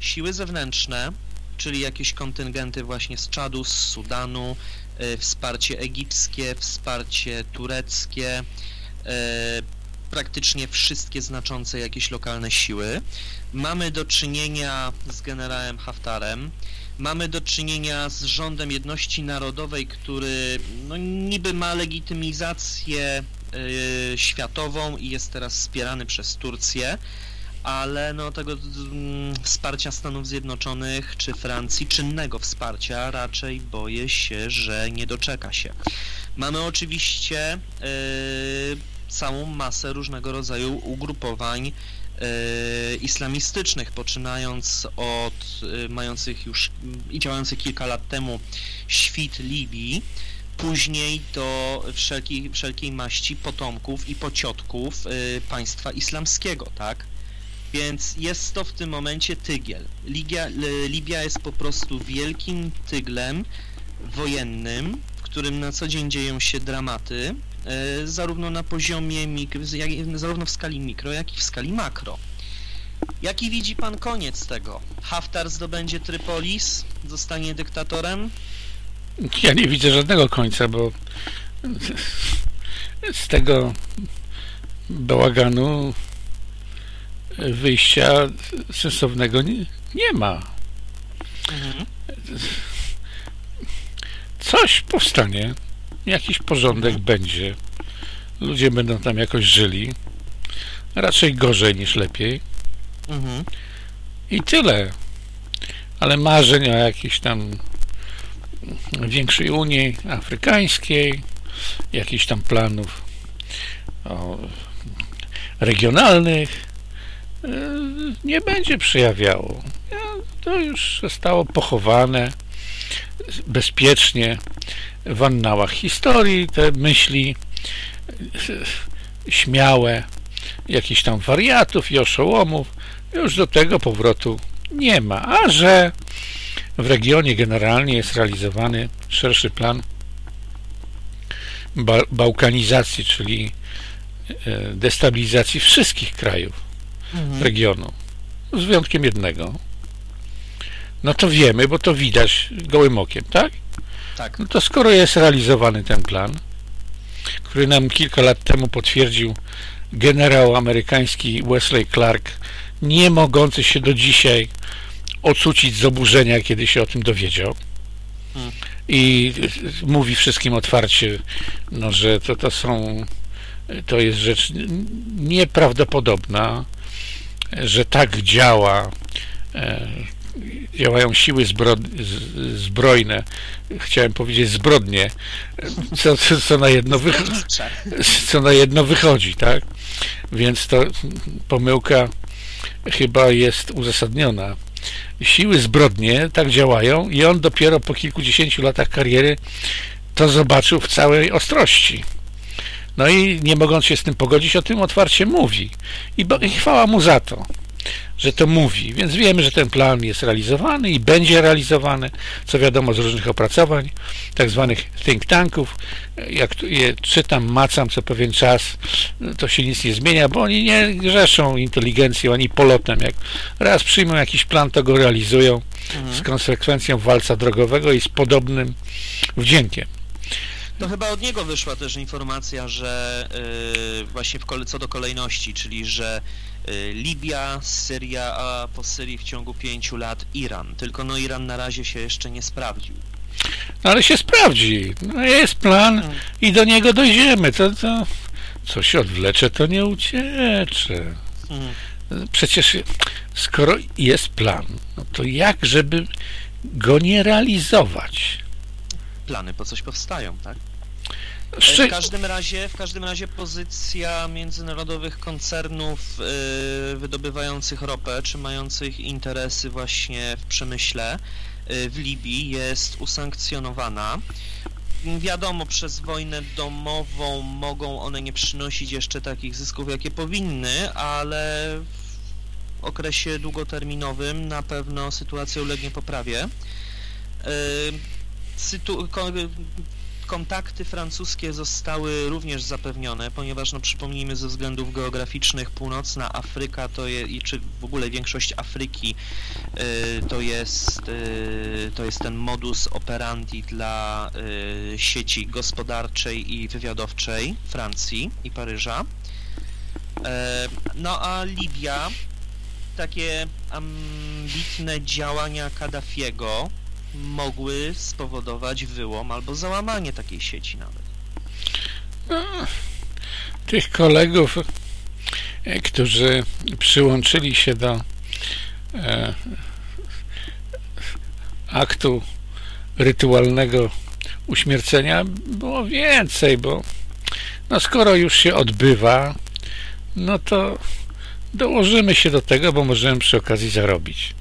Speaker 2: siły zewnętrzne, czyli jakieś kontyngenty właśnie z Czadu, z Sudanu, e, wsparcie egipskie, wsparcie tureckie, e, praktycznie wszystkie znaczące jakieś lokalne siły. Mamy do czynienia z generałem Haftarem, mamy do czynienia z rządem jedności narodowej, który no, niby ma legitymizację y, światową i jest teraz wspierany przez Turcję, ale no tego mm, wsparcia Stanów Zjednoczonych czy Francji, czynnego wsparcia raczej boję się, że nie doczeka się. Mamy oczywiście y, całą masę różnego rodzaju ugrupowań islamistycznych, poczynając od e, mających już i działających kilka lat temu świt Libii, później do wszelkiej, wszelkiej maści potomków i pociotków e, państwa islamskiego, tak? Więc jest to w tym momencie tygiel. Libia jest po prostu wielkim tyglem wojennym, w którym na co dzień dzieją się dramaty, e, zarówno na poziomie, mik- jak- zarówno w skali mikro, jak i w skali makro. Jaki widzi pan koniec tego? Haftar zdobędzie Trypolis, zostanie dyktatorem?
Speaker 1: Ja nie widzę żadnego końca, bo z tego bałaganu wyjścia sensownego nie, nie ma.
Speaker 2: Mhm.
Speaker 1: Coś powstanie, jakiś porządek będzie, ludzie będą tam jakoś żyli, raczej gorzej niż lepiej
Speaker 2: Mhm.
Speaker 1: i tyle. Ale marzeń o jakiejś tam większej Unii Afrykańskiej, jakichś tam planów o, regionalnych e, nie będzie przejawiało. Ja- To już zostało pochowane bezpiecznie w annałach historii. Te myśli śmiałe jakichś tam wariatów i oszołomów już do tego powrotu nie ma. A że w regionie generalnie jest realizowany szerszy plan ba bałkanizacji, czyli e, destabilizacji wszystkich krajów
Speaker 2: Mhm.
Speaker 1: regionu, z wyjątkiem jednego, no to wiemy, bo to widać gołym okiem, tak?
Speaker 2: Tak.
Speaker 1: No to skoro jest realizowany ten plan, który nam kilka lat temu potwierdził generał amerykański Wesley Clark, nie mogący się do dzisiaj ocucić z oburzenia, kiedy się o tym dowiedział.
Speaker 2: Hmm.
Speaker 1: I mówi wszystkim otwarcie, no, że to, to są to jest rzecz nieprawdopodobna, że tak działa e, działają siły zbro, zbrojne, chciałem powiedzieć zbrodnie, co, co, na jedno wychodzi, co na jedno wychodzi, tak? Więc to pomyłka chyba jest uzasadniona. Siły zbrodnie tak działają i on dopiero po kilkudziesięciu latach kariery to zobaczył w całej ostrości. No i nie mogąc się z tym pogodzić, o tym otwarcie mówi. I, bo, i chwała mu za to, że to mówi. Więc wiemy, że ten plan jest realizowany i będzie realizowany, co wiadomo z różnych opracowań, tak zwanych think tanków. Jak je czytam, macam co pewien czas, to się nic nie zmienia, bo oni nie grzeszą inteligencją ani polotem. Jak raz przyjmą jakiś plan, to go realizują z konsekwencją walca drogowego i z podobnym wdziękiem.
Speaker 2: To chyba od niego wyszła też informacja, że y, właśnie w kole, co do kolejności, czyli że y, Libia, Syria, a po Syrii w ciągu pięciu lat Iran. Tylko no Iran na razie się jeszcze nie sprawdził.
Speaker 1: No ale się sprawdzi. No jest plan i do niego dojdziemy. To, to co się odwlecze, to nie uciecze.
Speaker 2: Mhm.
Speaker 1: Przecież skoro jest plan, no to jak, żeby go nie realizować?
Speaker 2: Plany po coś powstają, tak? E. W każdym razie, w każdym razie pozycja międzynarodowych koncernów y, wydobywających ropę, czy mających interesy właśnie w przemyśle y, w Libii jest usankcjonowana. Wiadomo, przez wojnę domową mogą one nie przynosić jeszcze takich zysków, jakie powinny, ale w okresie długoterminowym na pewno sytuacja ulegnie poprawie. Y, Sytu- kontakty francuskie zostały również zapewnione, ponieważ, no przypomnijmy, ze względów geograficznych północna Afryka to je, czy w ogóle większość Afryki y, to jest y, to jest ten modus operandi dla y, sieci gospodarczej i wywiadowczej Francji i Paryża. E, No a Libia, takie ambitne działania Kaddafiego mogły spowodować wyłom albo załamanie takiej sieci nawet.
Speaker 1: Tych kolegów, e, którzy przyłączyli się do e, aktu rytualnego uśmiercenia było więcej, bo no skoro już się odbywa, no to dołożymy się do tego, bo możemy przy okazji zarobić.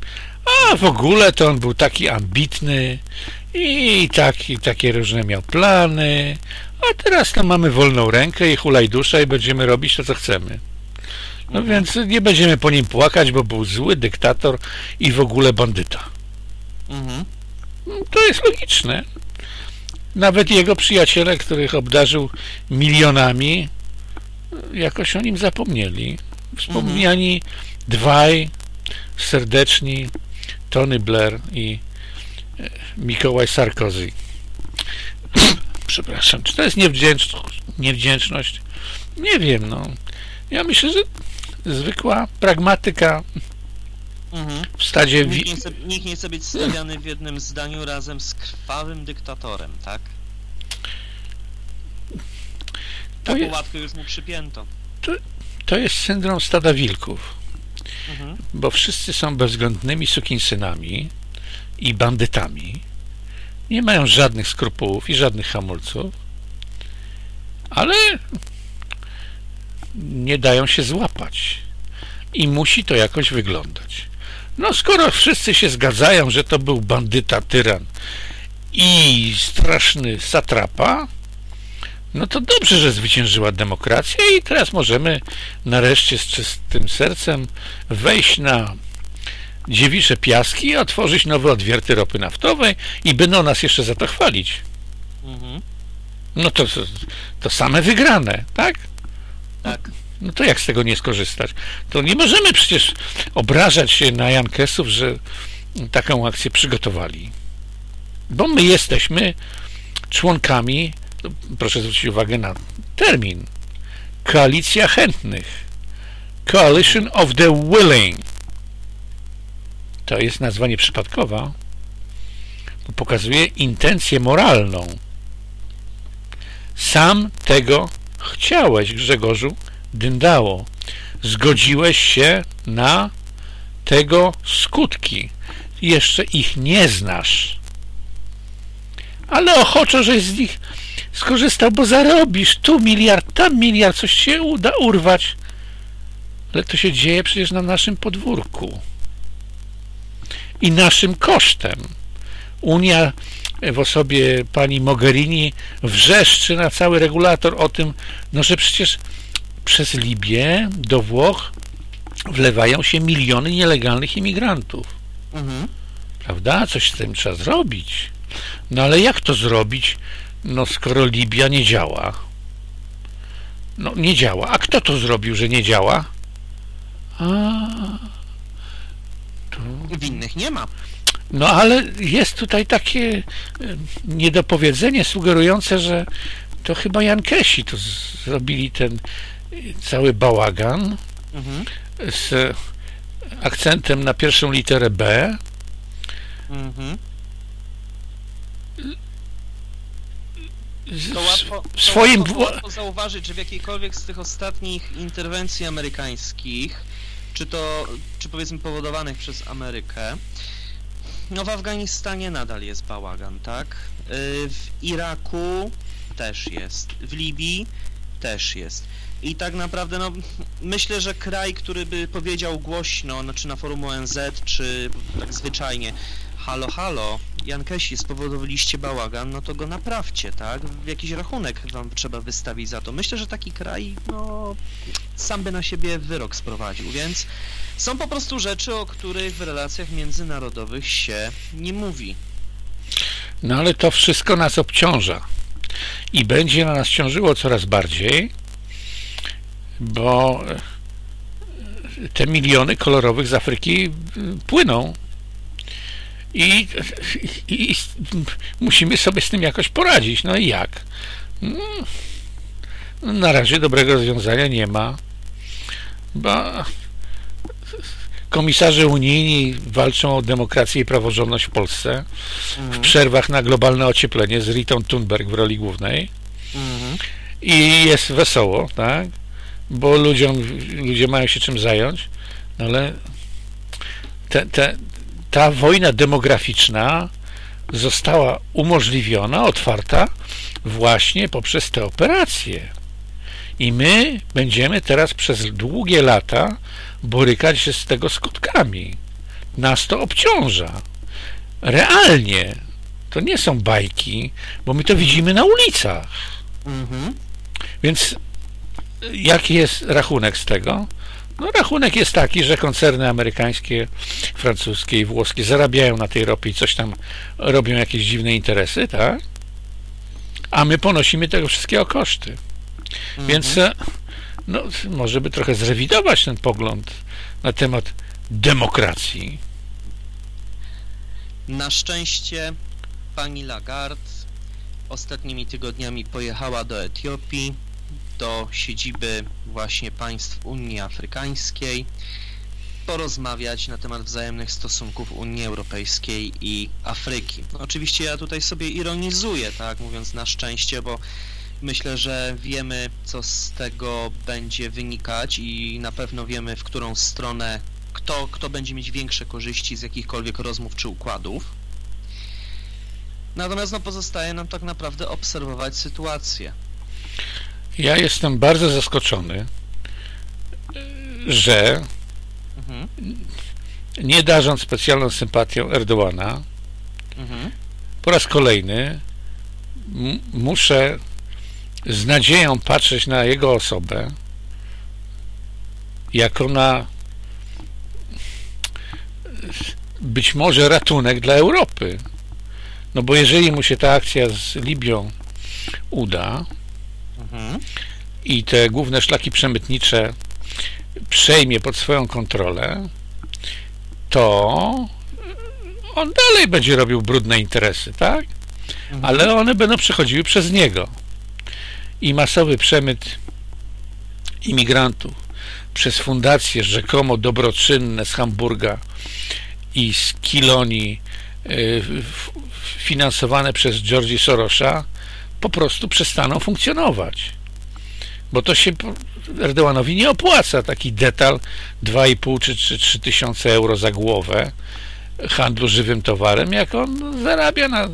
Speaker 1: A w ogóle to on był taki ambitny i taki, takie różne miał plany, a teraz to mamy wolną rękę i hulaj dusza i będziemy robić to, co chcemy. No więc nie będziemy po nim płakać, bo był zły dyktator i w ogóle bandyta.
Speaker 2: Mhm.
Speaker 1: To jest logiczne. Nawet jego przyjaciele, których obdarzył milionami, jakoś o nim zapomnieli. Wspomniani dwaj serdeczni Tony Blair i e, Mikołaj Sarkozy. Przepraszam, czy to jest niewdzięczność? niewdzięczność? Nie wiem, no. Ja myślę, że zwykła pragmatyka
Speaker 2: Mhm.
Speaker 1: w stadzie...
Speaker 2: Nikt,
Speaker 1: Wi-
Speaker 2: nie chce, nikt nie chce być stawiany w jednym zdaniu razem z krwawym dyktatorem, tak?
Speaker 1: to, jest,
Speaker 2: już mu przypięto.
Speaker 1: to jest syndrom stada wilków. Bo wszyscy są bezwzględnymi sukinsynami i bandytami. Nie mają żadnych skrupułów i żadnych hamulców, ale nie dają się złapać. I musi to jakoś wyglądać. No skoro wszyscy się zgadzają, że to był bandyta, tyran i straszny satrapa, no to dobrze, że zwyciężyła demokracja i teraz możemy nareszcie z czystym sercem wejść na dziewicze piaski i otworzyć nowe odwierty ropy naftowej i będą nas jeszcze za to chwalić.
Speaker 2: Mhm.
Speaker 1: No to, to, to same wygrane, tak?
Speaker 2: Tak.
Speaker 1: No to jak z tego nie skorzystać? To nie możemy przecież obrażać się na Jankesów, że taką akcję przygotowali. Bo my jesteśmy członkami, proszę zwrócić uwagę na termin, koalicja chętnych. Coalition of the Willing. To jest nazwa nieprzypadkowa. Bo pokazuje intencję moralną. Sam tego chciałeś, Grzegorzu Dyndało. Zgodziłeś się na tego skutki. Jeszcze ich nie znasz. Ale ochoczo, żeś z nich skorzystał, bo zarobisz tu miliard, tam miliard, coś się uda urwać. Ale to się dzieje przecież na naszym podwórku. I naszym kosztem. Unia w osobie pani Mogherini wrzeszczy na cały regulator o tym, no że przecież przez Libię do Włoch wlewają się miliony nielegalnych imigrantów. Mhm. Prawda? Coś z tym trzeba zrobić. No ale jak to zrobić, no skoro Libia nie działa? No nie działa. A kto to zrobił, że nie działa? A...
Speaker 2: To... Winnych nie ma.
Speaker 1: No ale jest tutaj takie e, niedopowiedzenie sugerujące, że to chyba Jankesi to zrobili ten cały bałagan mhm. z akcentem na pierwszą literę B. Mhm.
Speaker 2: To łatwo, swoim... Łatwo zauważyć, że w jakiejkolwiek z tych ostatnich interwencji amerykańskich, czy to, czy powiedzmy powodowanych przez Amerykę, no w Afganistanie nadal jest bałagan, tak? Y, w Iraku też jest, w Libii też jest. I tak naprawdę, no, myślę, że kraj, który by powiedział głośno, znaczy na forum ONZ, czy tak zwyczajnie, halo, halo, Jankesi, spowodowaliście bałagan, no to go naprawcie, tak? Jakiś rachunek wam trzeba wystawić za to. Myślę, że taki kraj, no, sam by na siebie wyrok sprowadził, więc są po prostu rzeczy, o których w relacjach międzynarodowych się nie mówi.
Speaker 1: No ale to wszystko nas obciąża i będzie na nas ciążyło coraz bardziej, bo te miliony kolorowych z Afryki płyną i, i, i, musimy sobie z tym jakoś poradzić. No i jak? No, na razie dobrego rozwiązania nie ma, bo komisarze unijni walczą o demokrację i praworządność w Polsce w mhm. przerwach na globalne ocieplenie z Ritą Thunberg w roli głównej mhm. i jest wesoło, tak? bo ludziom, ludzie mają się czym zająć, ale te, te, ta wojna demograficzna została umożliwiona, otwarta właśnie poprzez te operacje. I my będziemy teraz przez długie lata borykać się z tego skutkami. Nas to obciąża. Realnie. To nie są bajki, bo my to widzimy na ulicach. Mhm. Więc jaki jest rachunek z tego? No rachunek jest taki, że koncerny amerykańskie, francuskie i włoskie zarabiają na tej ropie i coś tam robią jakieś dziwne interesy, tak? A my ponosimy tego wszystkiego koszty. Mhm. Więc e, no, może by trochę zrewidować ten pogląd na temat demokracji.
Speaker 2: Na szczęście pani Lagarde ostatnimi tygodniami pojechała do Etiopii, do siedziby właśnie państw Unii Afrykańskiej, porozmawiać na temat wzajemnych stosunków Unii Europejskiej i Afryki. No, oczywiście ja tutaj sobie ironizuję, tak, mówiąc na szczęście, bo myślę, że wiemy, co z tego będzie wynikać i na pewno wiemy, w którą stronę, kto, kto będzie mieć większe korzyści z jakichkolwiek rozmów czy układów. Natomiast no, pozostaje nam tak naprawdę obserwować sytuację.
Speaker 1: Ja jestem bardzo zaskoczony, że mhm. nie darząc specjalną sympatią Erdoana, mhm. po raz kolejny muszę z nadzieją patrzeć na jego osobę jako na być może ratunek dla Europy. No bo jeżeli mu się ta akcja z Libią uda, mhm. i te główne szlaki przemytnicze przejmie pod swoją kontrolę, to on dalej będzie robił brudne interesy, tak? Mhm. Ale one będą przechodziły przez niego. I masowy przemyt imigrantów przez fundacje rzekomo dobroczynne z Hamburga i z Kilonii y, finansowane przez Georgi Sorosza po prostu przestaną funkcjonować. Bo to się Erdoganowi nie opłaca taki detal 2,5 czy, czy 3 tysiące euro za głowę handlu żywym towarem, jak on zarabia na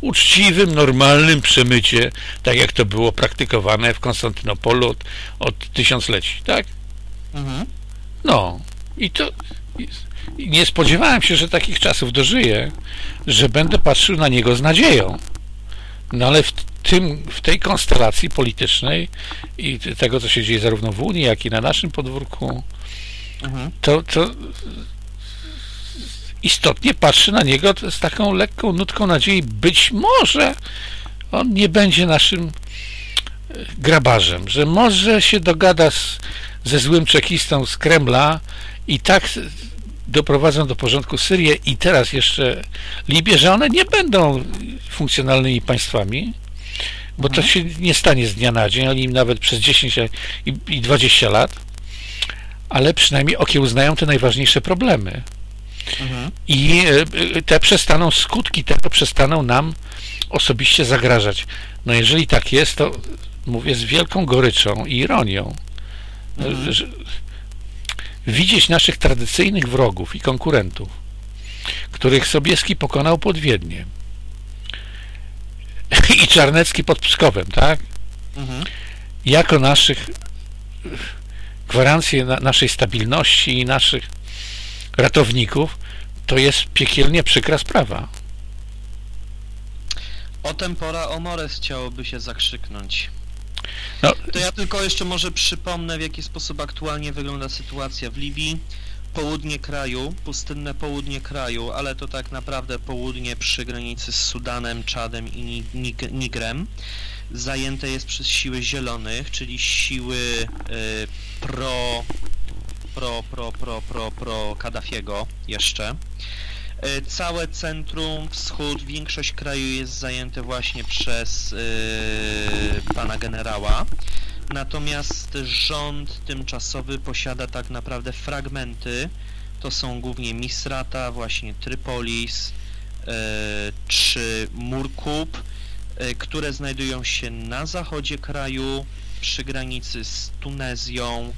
Speaker 1: uczciwym, normalnym przemycie, tak jak to było praktykowane w Konstantynopolu od, od tysiącleci, tak? Mhm. No, i to nie spodziewałem się, że takich czasów dożyję, że będę patrzył na niego z nadzieją. No ale w, tym, w tej konstelacji politycznej i tego, co się dzieje zarówno w Unii, jak i na naszym podwórku, mhm. to, to istotnie patrzy na niego z taką lekką nutką nadziei. Być może on nie będzie naszym e, grabarzem, że może się dogada z, ze złym czekistą z Kremla i tak doprowadzą do porządku Syrię i teraz jeszcze Libię, że one nie będą funkcjonalnymi państwami, bo to się nie stanie z dnia na dzień, oni im nawet przez 10 i 20 lat, ale przynajmniej okiełznają te najważniejsze problemy. Mhm. I e, te przestaną, skutki tego przestaną nam osobiście zagrażać. No jeżeli tak jest, to mówię z wielką goryczą i ironią, mhm. że widzieć naszych tradycyjnych wrogów i konkurentów, których Sobieski pokonał pod Wiedniem i Czarnecki pod Pskowem, tak? Mhm. Jako naszych gwarancje na, naszej stabilności i naszych ratowników, to jest piekielnie przykra sprawa.
Speaker 2: O tempora o mores chciałoby się zakrzyknąć. No. To ja tylko jeszcze może przypomnę, w jaki sposób aktualnie wygląda sytuacja w Libii. Południe kraju, pustynne południe kraju, ale to tak naprawdę południe przy granicy z Sudanem, Czadem i Nigrem, zajęte jest przez siły zielonych, czyli siły y, pro pro, pro, pro, pro, pro Kaddafiego jeszcze. E, całe centrum, wschód, większość kraju jest zajęte właśnie przez yy, pana generała. Natomiast rząd tymczasowy posiada tak naprawdę fragmenty. To są głównie Misrata, właśnie Trypolis yy, czy Murkub, yy, które znajdują się na zachodzie kraju, przy granicy z Tunezją.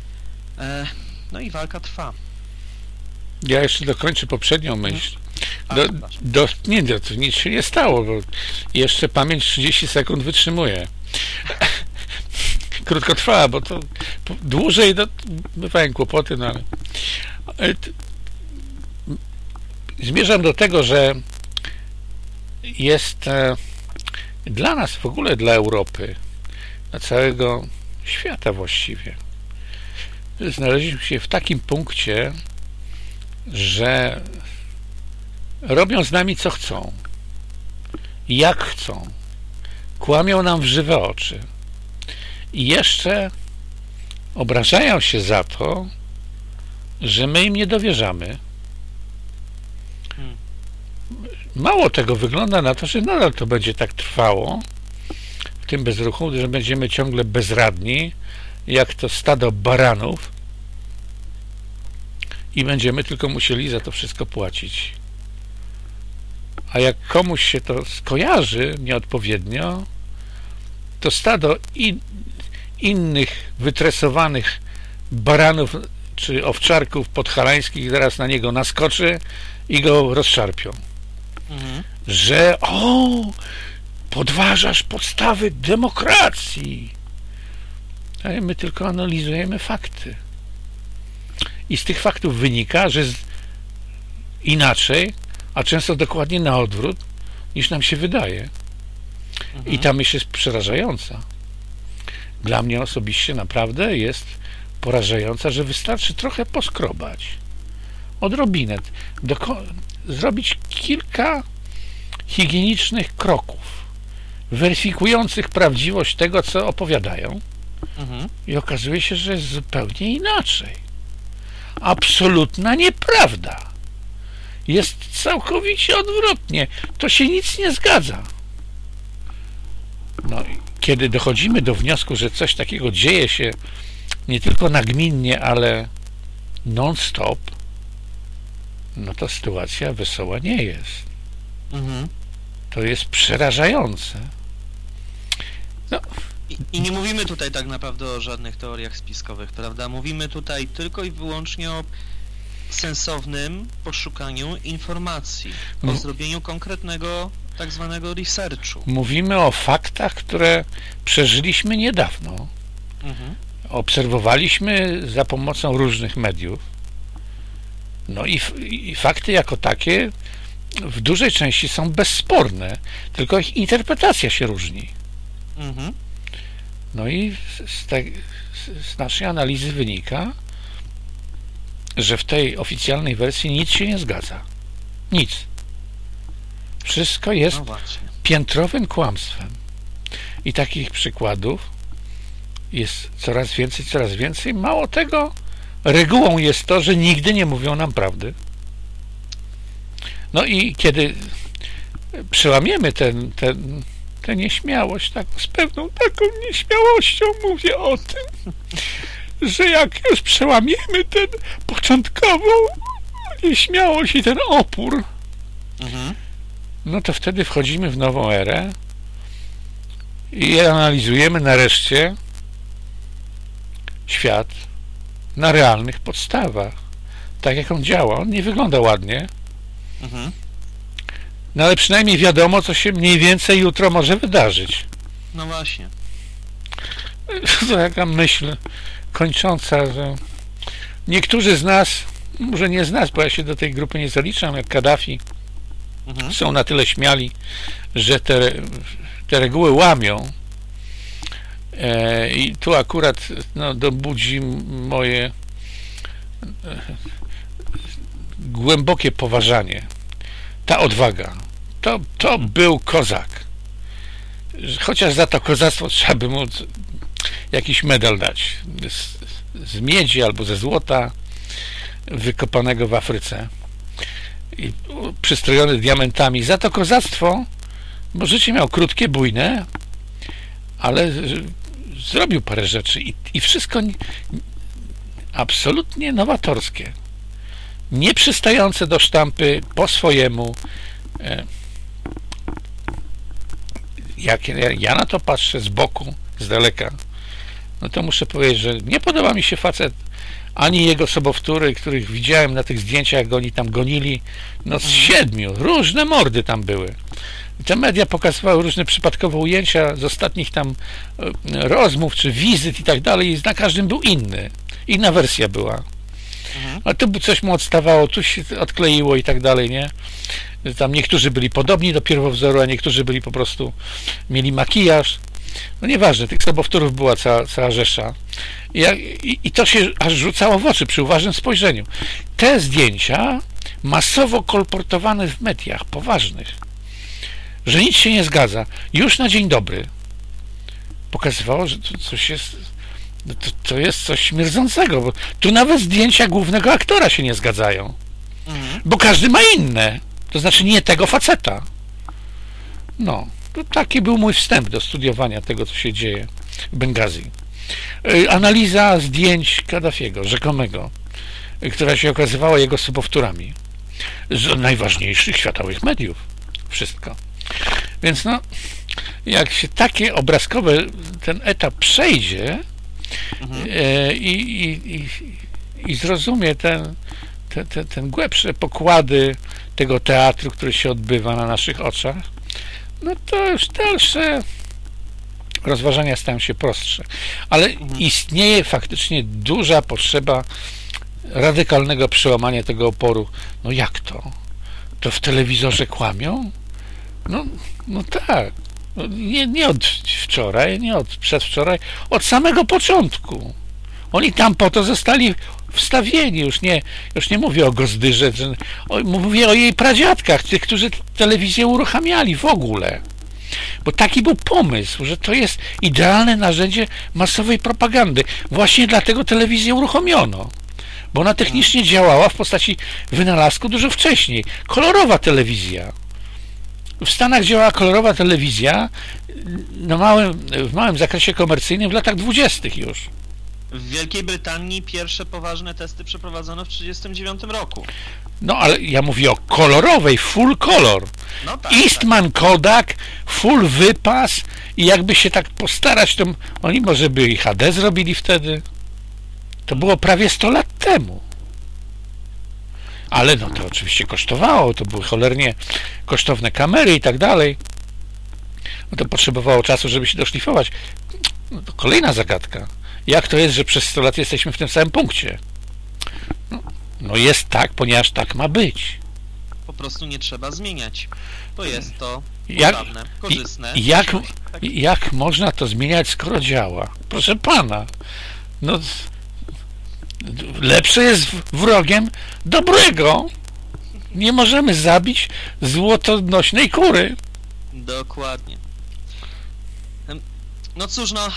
Speaker 2: No i walka trwa.
Speaker 1: Ja jeszcze dokończę poprzednią mhm. myśl. Do, do, nie, to nic się nie stało, bo jeszcze pamięć 30 sekund wytrzymuje. Krótko trwa, bo to dłużej no, bywają kłopoty, no ale zmierzam do tego, że jest e, dla nas, w ogóle dla Europy, dla całego świata właściwie, znaleźliśmy się w takim punkcie, że robią z nami co chcą, jak chcą, kłamią nam w żywe oczy i jeszcze obrażają się za to, że my im nie dowierzamy. Mało tego wygląda na to, że nadal to będzie tak trwało w tym bezruchu, że będziemy ciągle bezradni, jak to stado baranów i będziemy tylko musieli za to wszystko płacić. A jak komuś się to skojarzy nieodpowiednio, to stado in, innych wytresowanych baranów czy owczarków podhalańskich zaraz na niego naskoczy i go rozszarpią. Mhm. Że o, podważasz podstawy demokracji ale my tylko analizujemy fakty. I z tych faktów wynika, że inaczej, a często dokładnie na odwrót, niż nam się wydaje. Mhm. I ta myśl jest przerażająca. Dla mnie osobiście naprawdę jest porażająca, że wystarczy trochę poskrobać. Odrobinę. zrobić kilka higienicznych kroków weryfikujących prawdziwość tego, co opowiadają Mhm. I okazuje się, że jest zupełnie inaczej. Absolutna nieprawda. Jest całkowicie odwrotnie. To się nic nie zgadza. No, kiedy dochodzimy do wniosku, że coś takiego dzieje się nie tylko nagminnie, ale non-stop, no to sytuacja wesoła nie jest. Mhm. To jest przerażające.
Speaker 2: No. I, I, nie mówimy tutaj tak naprawdę o żadnych teoriach spiskowych, prawda? Mówimy tutaj tylko i wyłącznie o sensownym poszukaniu informacji, o zrobieniu konkretnego tak zwanego researchu.
Speaker 1: Mówimy o faktach, które przeżyliśmy niedawno. Mhm. Obserwowaliśmy za pomocą różnych mediów. No i, i fakty jako takie w dużej części są bezsporne, tylko ich interpretacja się różni. Mhm. No i z, te, z naszej analizy wynika, że w tej oficjalnej wersji nic się nie zgadza. Nic. Wszystko jest no piętrowym kłamstwem. I takich przykładów jest coraz więcej, coraz więcej. Mało tego, regułą jest to, że nigdy nie mówią nam prawdy. No i kiedy przełamiemy ten, ten, tę nieśmiałość, tak, z pewną taką nieśmiałością mówię o tym, że jak już przełamiemy ten początkową nieśmiałość i ten opór, mhm. no to wtedy wchodzimy w nową erę i analizujemy nareszcie świat na realnych podstawach. Tak jak on działa. On nie wygląda ładnie, Mhm. No ale przynajmniej wiadomo, co się mniej więcej jutro może wydarzyć.
Speaker 2: No właśnie.
Speaker 1: To jaka myśl kończąca, że niektórzy z nas, może nie z nas, bo ja się do tej grupy nie zaliczam, jak Kaddafi, mhm. są na tyle śmiali, że te, te reguły łamią. E, I tu akurat no, dobudzi moje głębokie poważanie, ta odwaga, to, to był kozak. Chociaż za to kozactwo trzeba by mu jakiś medal dać. Z, z miedzi albo ze złota wykopanego w Afryce i przystrojony diamentami. Za to kozactwo, bo życie miał krótkie, bujne, ale zrobił parę rzeczy i, i wszystko absolutnie nowatorskie nieprzystające do sztampy po swojemu. E, jak ja na to patrzę z boku, z daleka, no to muszę powiedzieć, że nie podoba mi się facet ani jego sobowtóry, których widziałem na tych zdjęciach, jak oni tam gonili, no z mhm. siedmiu, różne mordy tam były. te media pokazywały różne przypadkowe ujęcia z ostatnich tam e, rozmów, czy wizyt i tak dalej, i na każdym był inny. Inna wersja była. Mhm. A tu coś mu odstawało, tu się odkleiło i tak dalej, nie? Tam niektórzy byli podobni do pierwowzoru, a niektórzy byli po prostu, mieli makijaż. No nieważne, tych sobowtórów była cała, cała rzesza. I, i, I to się aż rzucało w oczy przy uważnym spojrzeniu. Te zdjęcia masowo kolportowane w mediach poważnych, że nic się nie zgadza, już na dzień dobry pokazywało, że coś jest no to, to jest coś śmierdzącego, bo tu nawet zdjęcia głównego aktora się nie zgadzają. Mhm. Bo każdy ma inne. To znaczy nie tego faceta. No, to taki był mój wstęp do studiowania tego, co się dzieje w Bengazji. Y, analiza zdjęć Kaddafiego, rzekomego, y, która się okazywała jego sobowtórami z najważniejszych światowych mediów. Wszystko. Więc no, jak się takie obrazkowe ten etap przejdzie, mhm. i, i, i, zrozumie ten, ten, ten, ten głębsze pokłady tego teatru, który się odbywa na naszych oczach, no to już dalsze rozważania stają się prostsze. Ale mhm. istnieje faktycznie duża potrzeba radykalnego przełamania tego oporu. No jak to? To w telewizorze kłamią? No, no tak. No, nie, nie od wczoraj, nie od przedwczoraj, od samego początku. Oni tam po to zostali wstawieni, już nie, już nie mówię o Gozdyrze, mówię o jej pradziadkach, tych, którzy telewizję uruchamiali w ogóle. Bo taki był pomysł, że to jest idealne narzędzie masowej propagandy. Właśnie dlatego telewizję uruchomiono. Bo ona technicznie działała w postaci wynalazku dużo wcześniej. Kolorowa telewizja. W Stanach działała kolorowa telewizja na małym, w małym zakresie komercyjnym w latach dwudziestych już.
Speaker 2: W Wielkiej Brytanii pierwsze poważne testy przeprowadzono w 1939 roku.
Speaker 1: No ale ja mówię o kolorowej, full color.
Speaker 2: No tak,
Speaker 1: Eastman Kodak, full wypas i jakby się tak postarać, to oni może by i HD zrobili wtedy. To było prawie 100 lat temu. Ale no to oczywiście kosztowało, to były cholernie kosztowne kamery i tak dalej. No to potrzebowało czasu, żeby się doszlifować. No to kolejna zagadka. Jak to jest, że przez 100 lat jesteśmy w tym samym punkcie? No, no jest tak, ponieważ tak ma być.
Speaker 2: Po prostu nie trzeba zmieniać. To jest to
Speaker 1: Jak-
Speaker 2: poprawne, korzystne.
Speaker 1: Jak,
Speaker 2: Tak.
Speaker 1: jak można to zmieniać, skoro działa? Proszę pana, no lepsze jest wrogiem dobrego. Nie możemy zabić złotonośnej kury.
Speaker 2: Dokładnie. No cóż, no,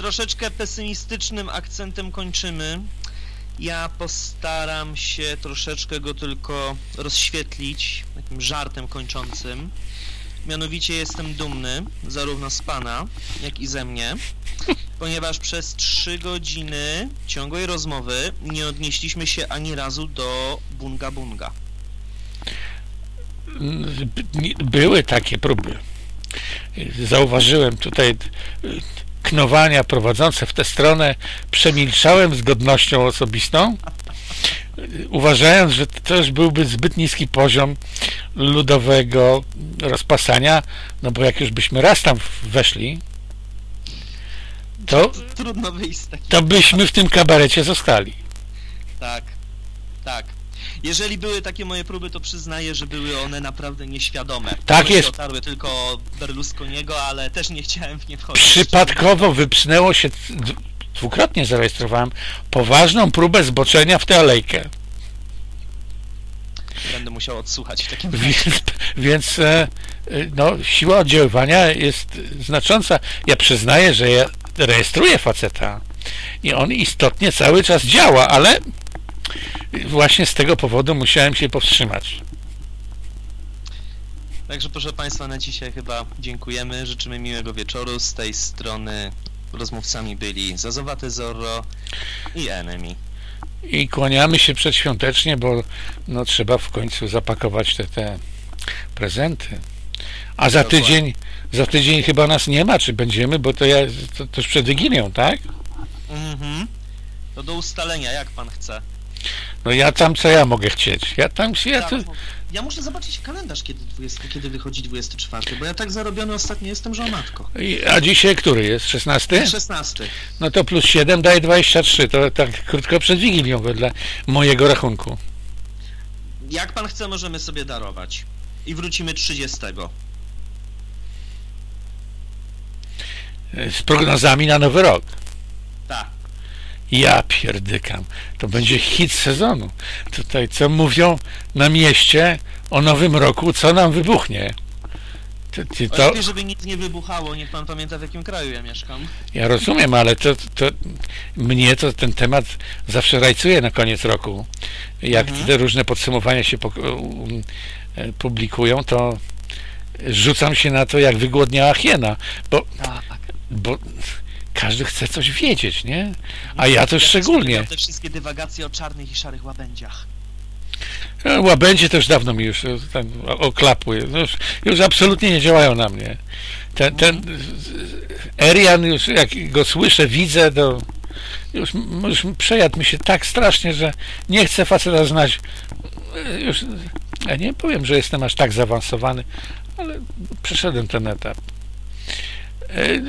Speaker 2: troszeczkę pesymistycznym akcentem kończymy. Ja postaram się troszeczkę go tylko rozświetlić, takim żartem kończącym. Mianowicie jestem dumny zarówno z Pana, jak i ze mnie, ponieważ przez trzy godziny ciągłej rozmowy nie odnieśliśmy się ani razu do Bunga Bunga.
Speaker 1: Były takie próby. Zauważyłem tutaj knowania prowadzące w tę stronę. Przemilczałem z godnością osobistą, uważając, że to też byłby zbyt niski poziom ludowego rozpasania, no bo jak już byśmy raz tam weszli, to, to byśmy w tym kabarecie zostali.
Speaker 2: Tak, tak. Jeżeli były takie moje próby, to przyznaję, że były one naprawdę nieświadome.
Speaker 1: Tak
Speaker 2: One
Speaker 1: jest.
Speaker 2: Się otarły tylko Berlusconiego, ale też nie chciałem w nie wchodzić.
Speaker 1: Przypadkowo wypchnęło się, dwukrotnie zarejestrowałem, poważną próbę zboczenia w tę alejkę.
Speaker 2: Będę musiał odsłuchać w takim razie.
Speaker 1: Więc, więc e, e, no, siła oddziaływania jest znacząca. Ja przyznaję, że ja rejestruję faceta i on istotnie cały czas działa, ale właśnie z tego powodu musiałem się powstrzymać.
Speaker 2: Także proszę Państwa, na dzisiaj chyba dziękujemy. Życzymy miłego wieczoru. Z tej strony rozmówcami byli Zazowaty Zorro i Enemy.
Speaker 1: I kłaniamy się przedświątecznie, bo no, trzeba w końcu zapakować te, te prezenty. A za
Speaker 2: Dokładnie.
Speaker 1: tydzień, za tydzień chyba nas nie ma, czy będziemy, bo to ja to, to już przed Wigilią, tak?
Speaker 2: Mhm. To do ustalenia, jak Pan chce.
Speaker 1: No ja tam co ja mogę chcieć? Ja tam się ja
Speaker 2: Tak, bo ja muszę zobaczyć kalendarz, kiedy, 20, kiedy wychodzi 24, bo ja tak zarobiony ostatnio jestem, że o matko.
Speaker 1: I- A dzisiaj który jest? 16?
Speaker 2: 16.
Speaker 1: No to plus 7 daje 23. To tak krótko przed Wigilią wedle mojego rachunku.
Speaker 2: Jak pan chce, możemy sobie darować. I wrócimy 30.
Speaker 1: Z prognozami na nowy rok.
Speaker 2: Tak.
Speaker 1: Ja pierdykam. To będzie hit sezonu. Tutaj co mówią na mieście o nowym roku, co nam wybuchnie. To, to,
Speaker 2: Lepiej, żeby nic nie wybuchało, niech pan pamięta w jakim kraju ja mieszkam.
Speaker 1: ja rozumiem, ale to, to mnie to ten temat zawsze rajcuje na koniec roku. Jak
Speaker 2: Mhm.
Speaker 1: te różne podsumowania się e, publikują, to rzucam się na to, jak wygłodniała hiena, bo,
Speaker 2: Tak.
Speaker 1: bo każdy chce coś wiedzieć, nie? A ja to szczególnie.
Speaker 2: Te wszystkie dywagacje o czarnych i szarych łabędziach.
Speaker 1: E, Łabędzie już dawno mi już e, tam oklapły. No Już, już absolutnie nie działają na mnie. Ten, ten Erian już jak go słyszę, widzę, to już, już przejadł mi się tak strasznie, że nie chcę faceta znać. E, Już, ja nie powiem, że jestem aż tak zaawansowany, ale przeszedłem ten etap. E,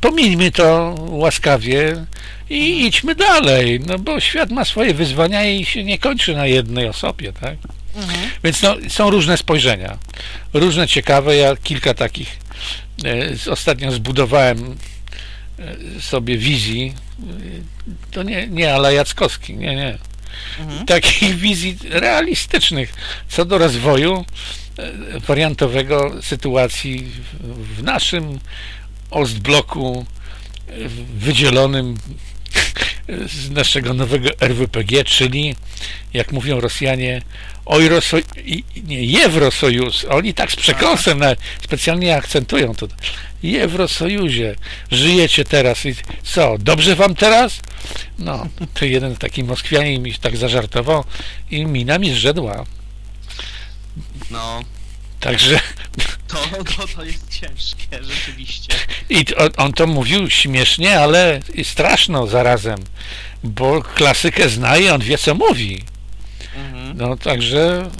Speaker 1: Pomijmy to łaskawie i idźmy dalej, no bo świat ma swoje wyzwania i się nie kończy na jednej osobie, tak? Więc no, są różne spojrzenia, różne ciekawe, ja kilka takich e, ostatnio zbudowałem e, sobie wizji, to nie, nie ale Jackowski, nie, nie.
Speaker 2: Mhm.
Speaker 1: takich wizji realistycznych co do rozwoju wariantowego sytuacji w naszym Ostbloku e, wydzielonym z naszego nowego RWPG, czyli jak mówią Rosjanie Euro nie, Eurosojus. Oni tak z przekąsem specjalnie akcentują to. Eurosojuzie. Żyjecie teraz i co? Dobrze wam teraz? No, to jeden taki Moskwianin mi tak zażartował i mina mi zrzedła.
Speaker 2: No,
Speaker 1: Także
Speaker 2: to, to, to jest ciężkie, rzeczywiście.
Speaker 1: i on, on to mówił śmiesznie, ale i straszno zarazem, bo klasykę zna i on wie co mówi.
Speaker 2: Mhm.
Speaker 1: No także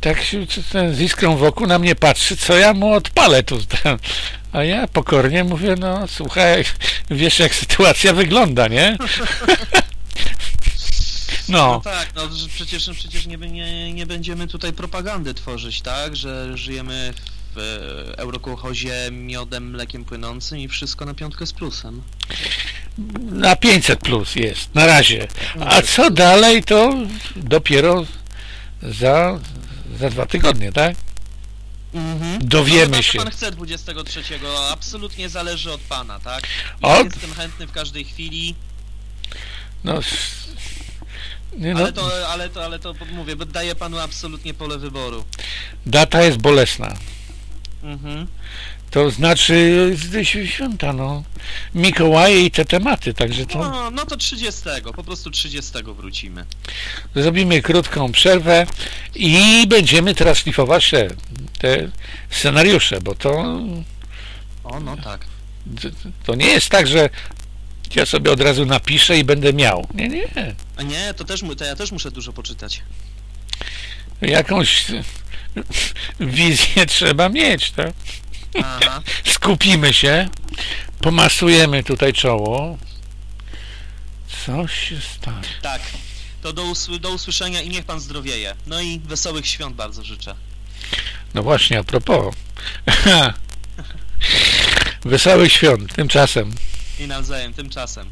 Speaker 1: tak się ten z iskrą wokół na mnie patrzy, co ja mu odpalę tu. A ja pokornie mówię, no słuchaj, wiesz jak sytuacja wygląda, nie?
Speaker 2: No
Speaker 1: No,
Speaker 2: tak, no przecież, przecież nie, nie, nie będziemy tutaj propagandy tworzyć, tak? Że żyjemy w e, eurokołchozie miodem, mlekiem płynącym i wszystko na piątkę z plusem.
Speaker 1: na 500 plus jest, na razie. A co dalej, to dopiero za, za dwa tygodnie, tak?
Speaker 2: Mhm.
Speaker 1: Dowiemy
Speaker 2: no, to
Speaker 1: się.
Speaker 2: pan chce 23, absolutnie zależy od pana, tak? Ja
Speaker 1: O-
Speaker 2: jestem chętny w każdej chwili,
Speaker 1: No, nie no,
Speaker 2: ale to, ale to, ale to mówię, bo daję panu absolutnie pole wyboru.
Speaker 1: data jest bolesna.
Speaker 2: Mhm.
Speaker 1: To znaczy święta, no. Mikołaje i te tematy, także to
Speaker 2: No, no to 30, po prostu 30 wrócimy.
Speaker 1: zrobimy krótką przerwę i będziemy teraz szlifować te scenariusze, bo to,
Speaker 2: O, no tak.
Speaker 1: to nie jest tak, że ja sobie od razu napiszę i będę miał. Nie, nie.
Speaker 2: A nie, to też, to ja też muszę dużo poczytać.
Speaker 1: Jakąś wizję trzeba mieć, tak?
Speaker 2: Aha.
Speaker 1: Skupimy się, pomasujemy tutaj czoło. Co się stanie?
Speaker 2: Tak. To do, usły- do usłyszenia i niech pan zdrowieje. No i wesołych świąt bardzo życzę.
Speaker 1: No właśnie, a propos. Wesołych świąt, tymczasem.
Speaker 2: I nawzajem, tymczasem.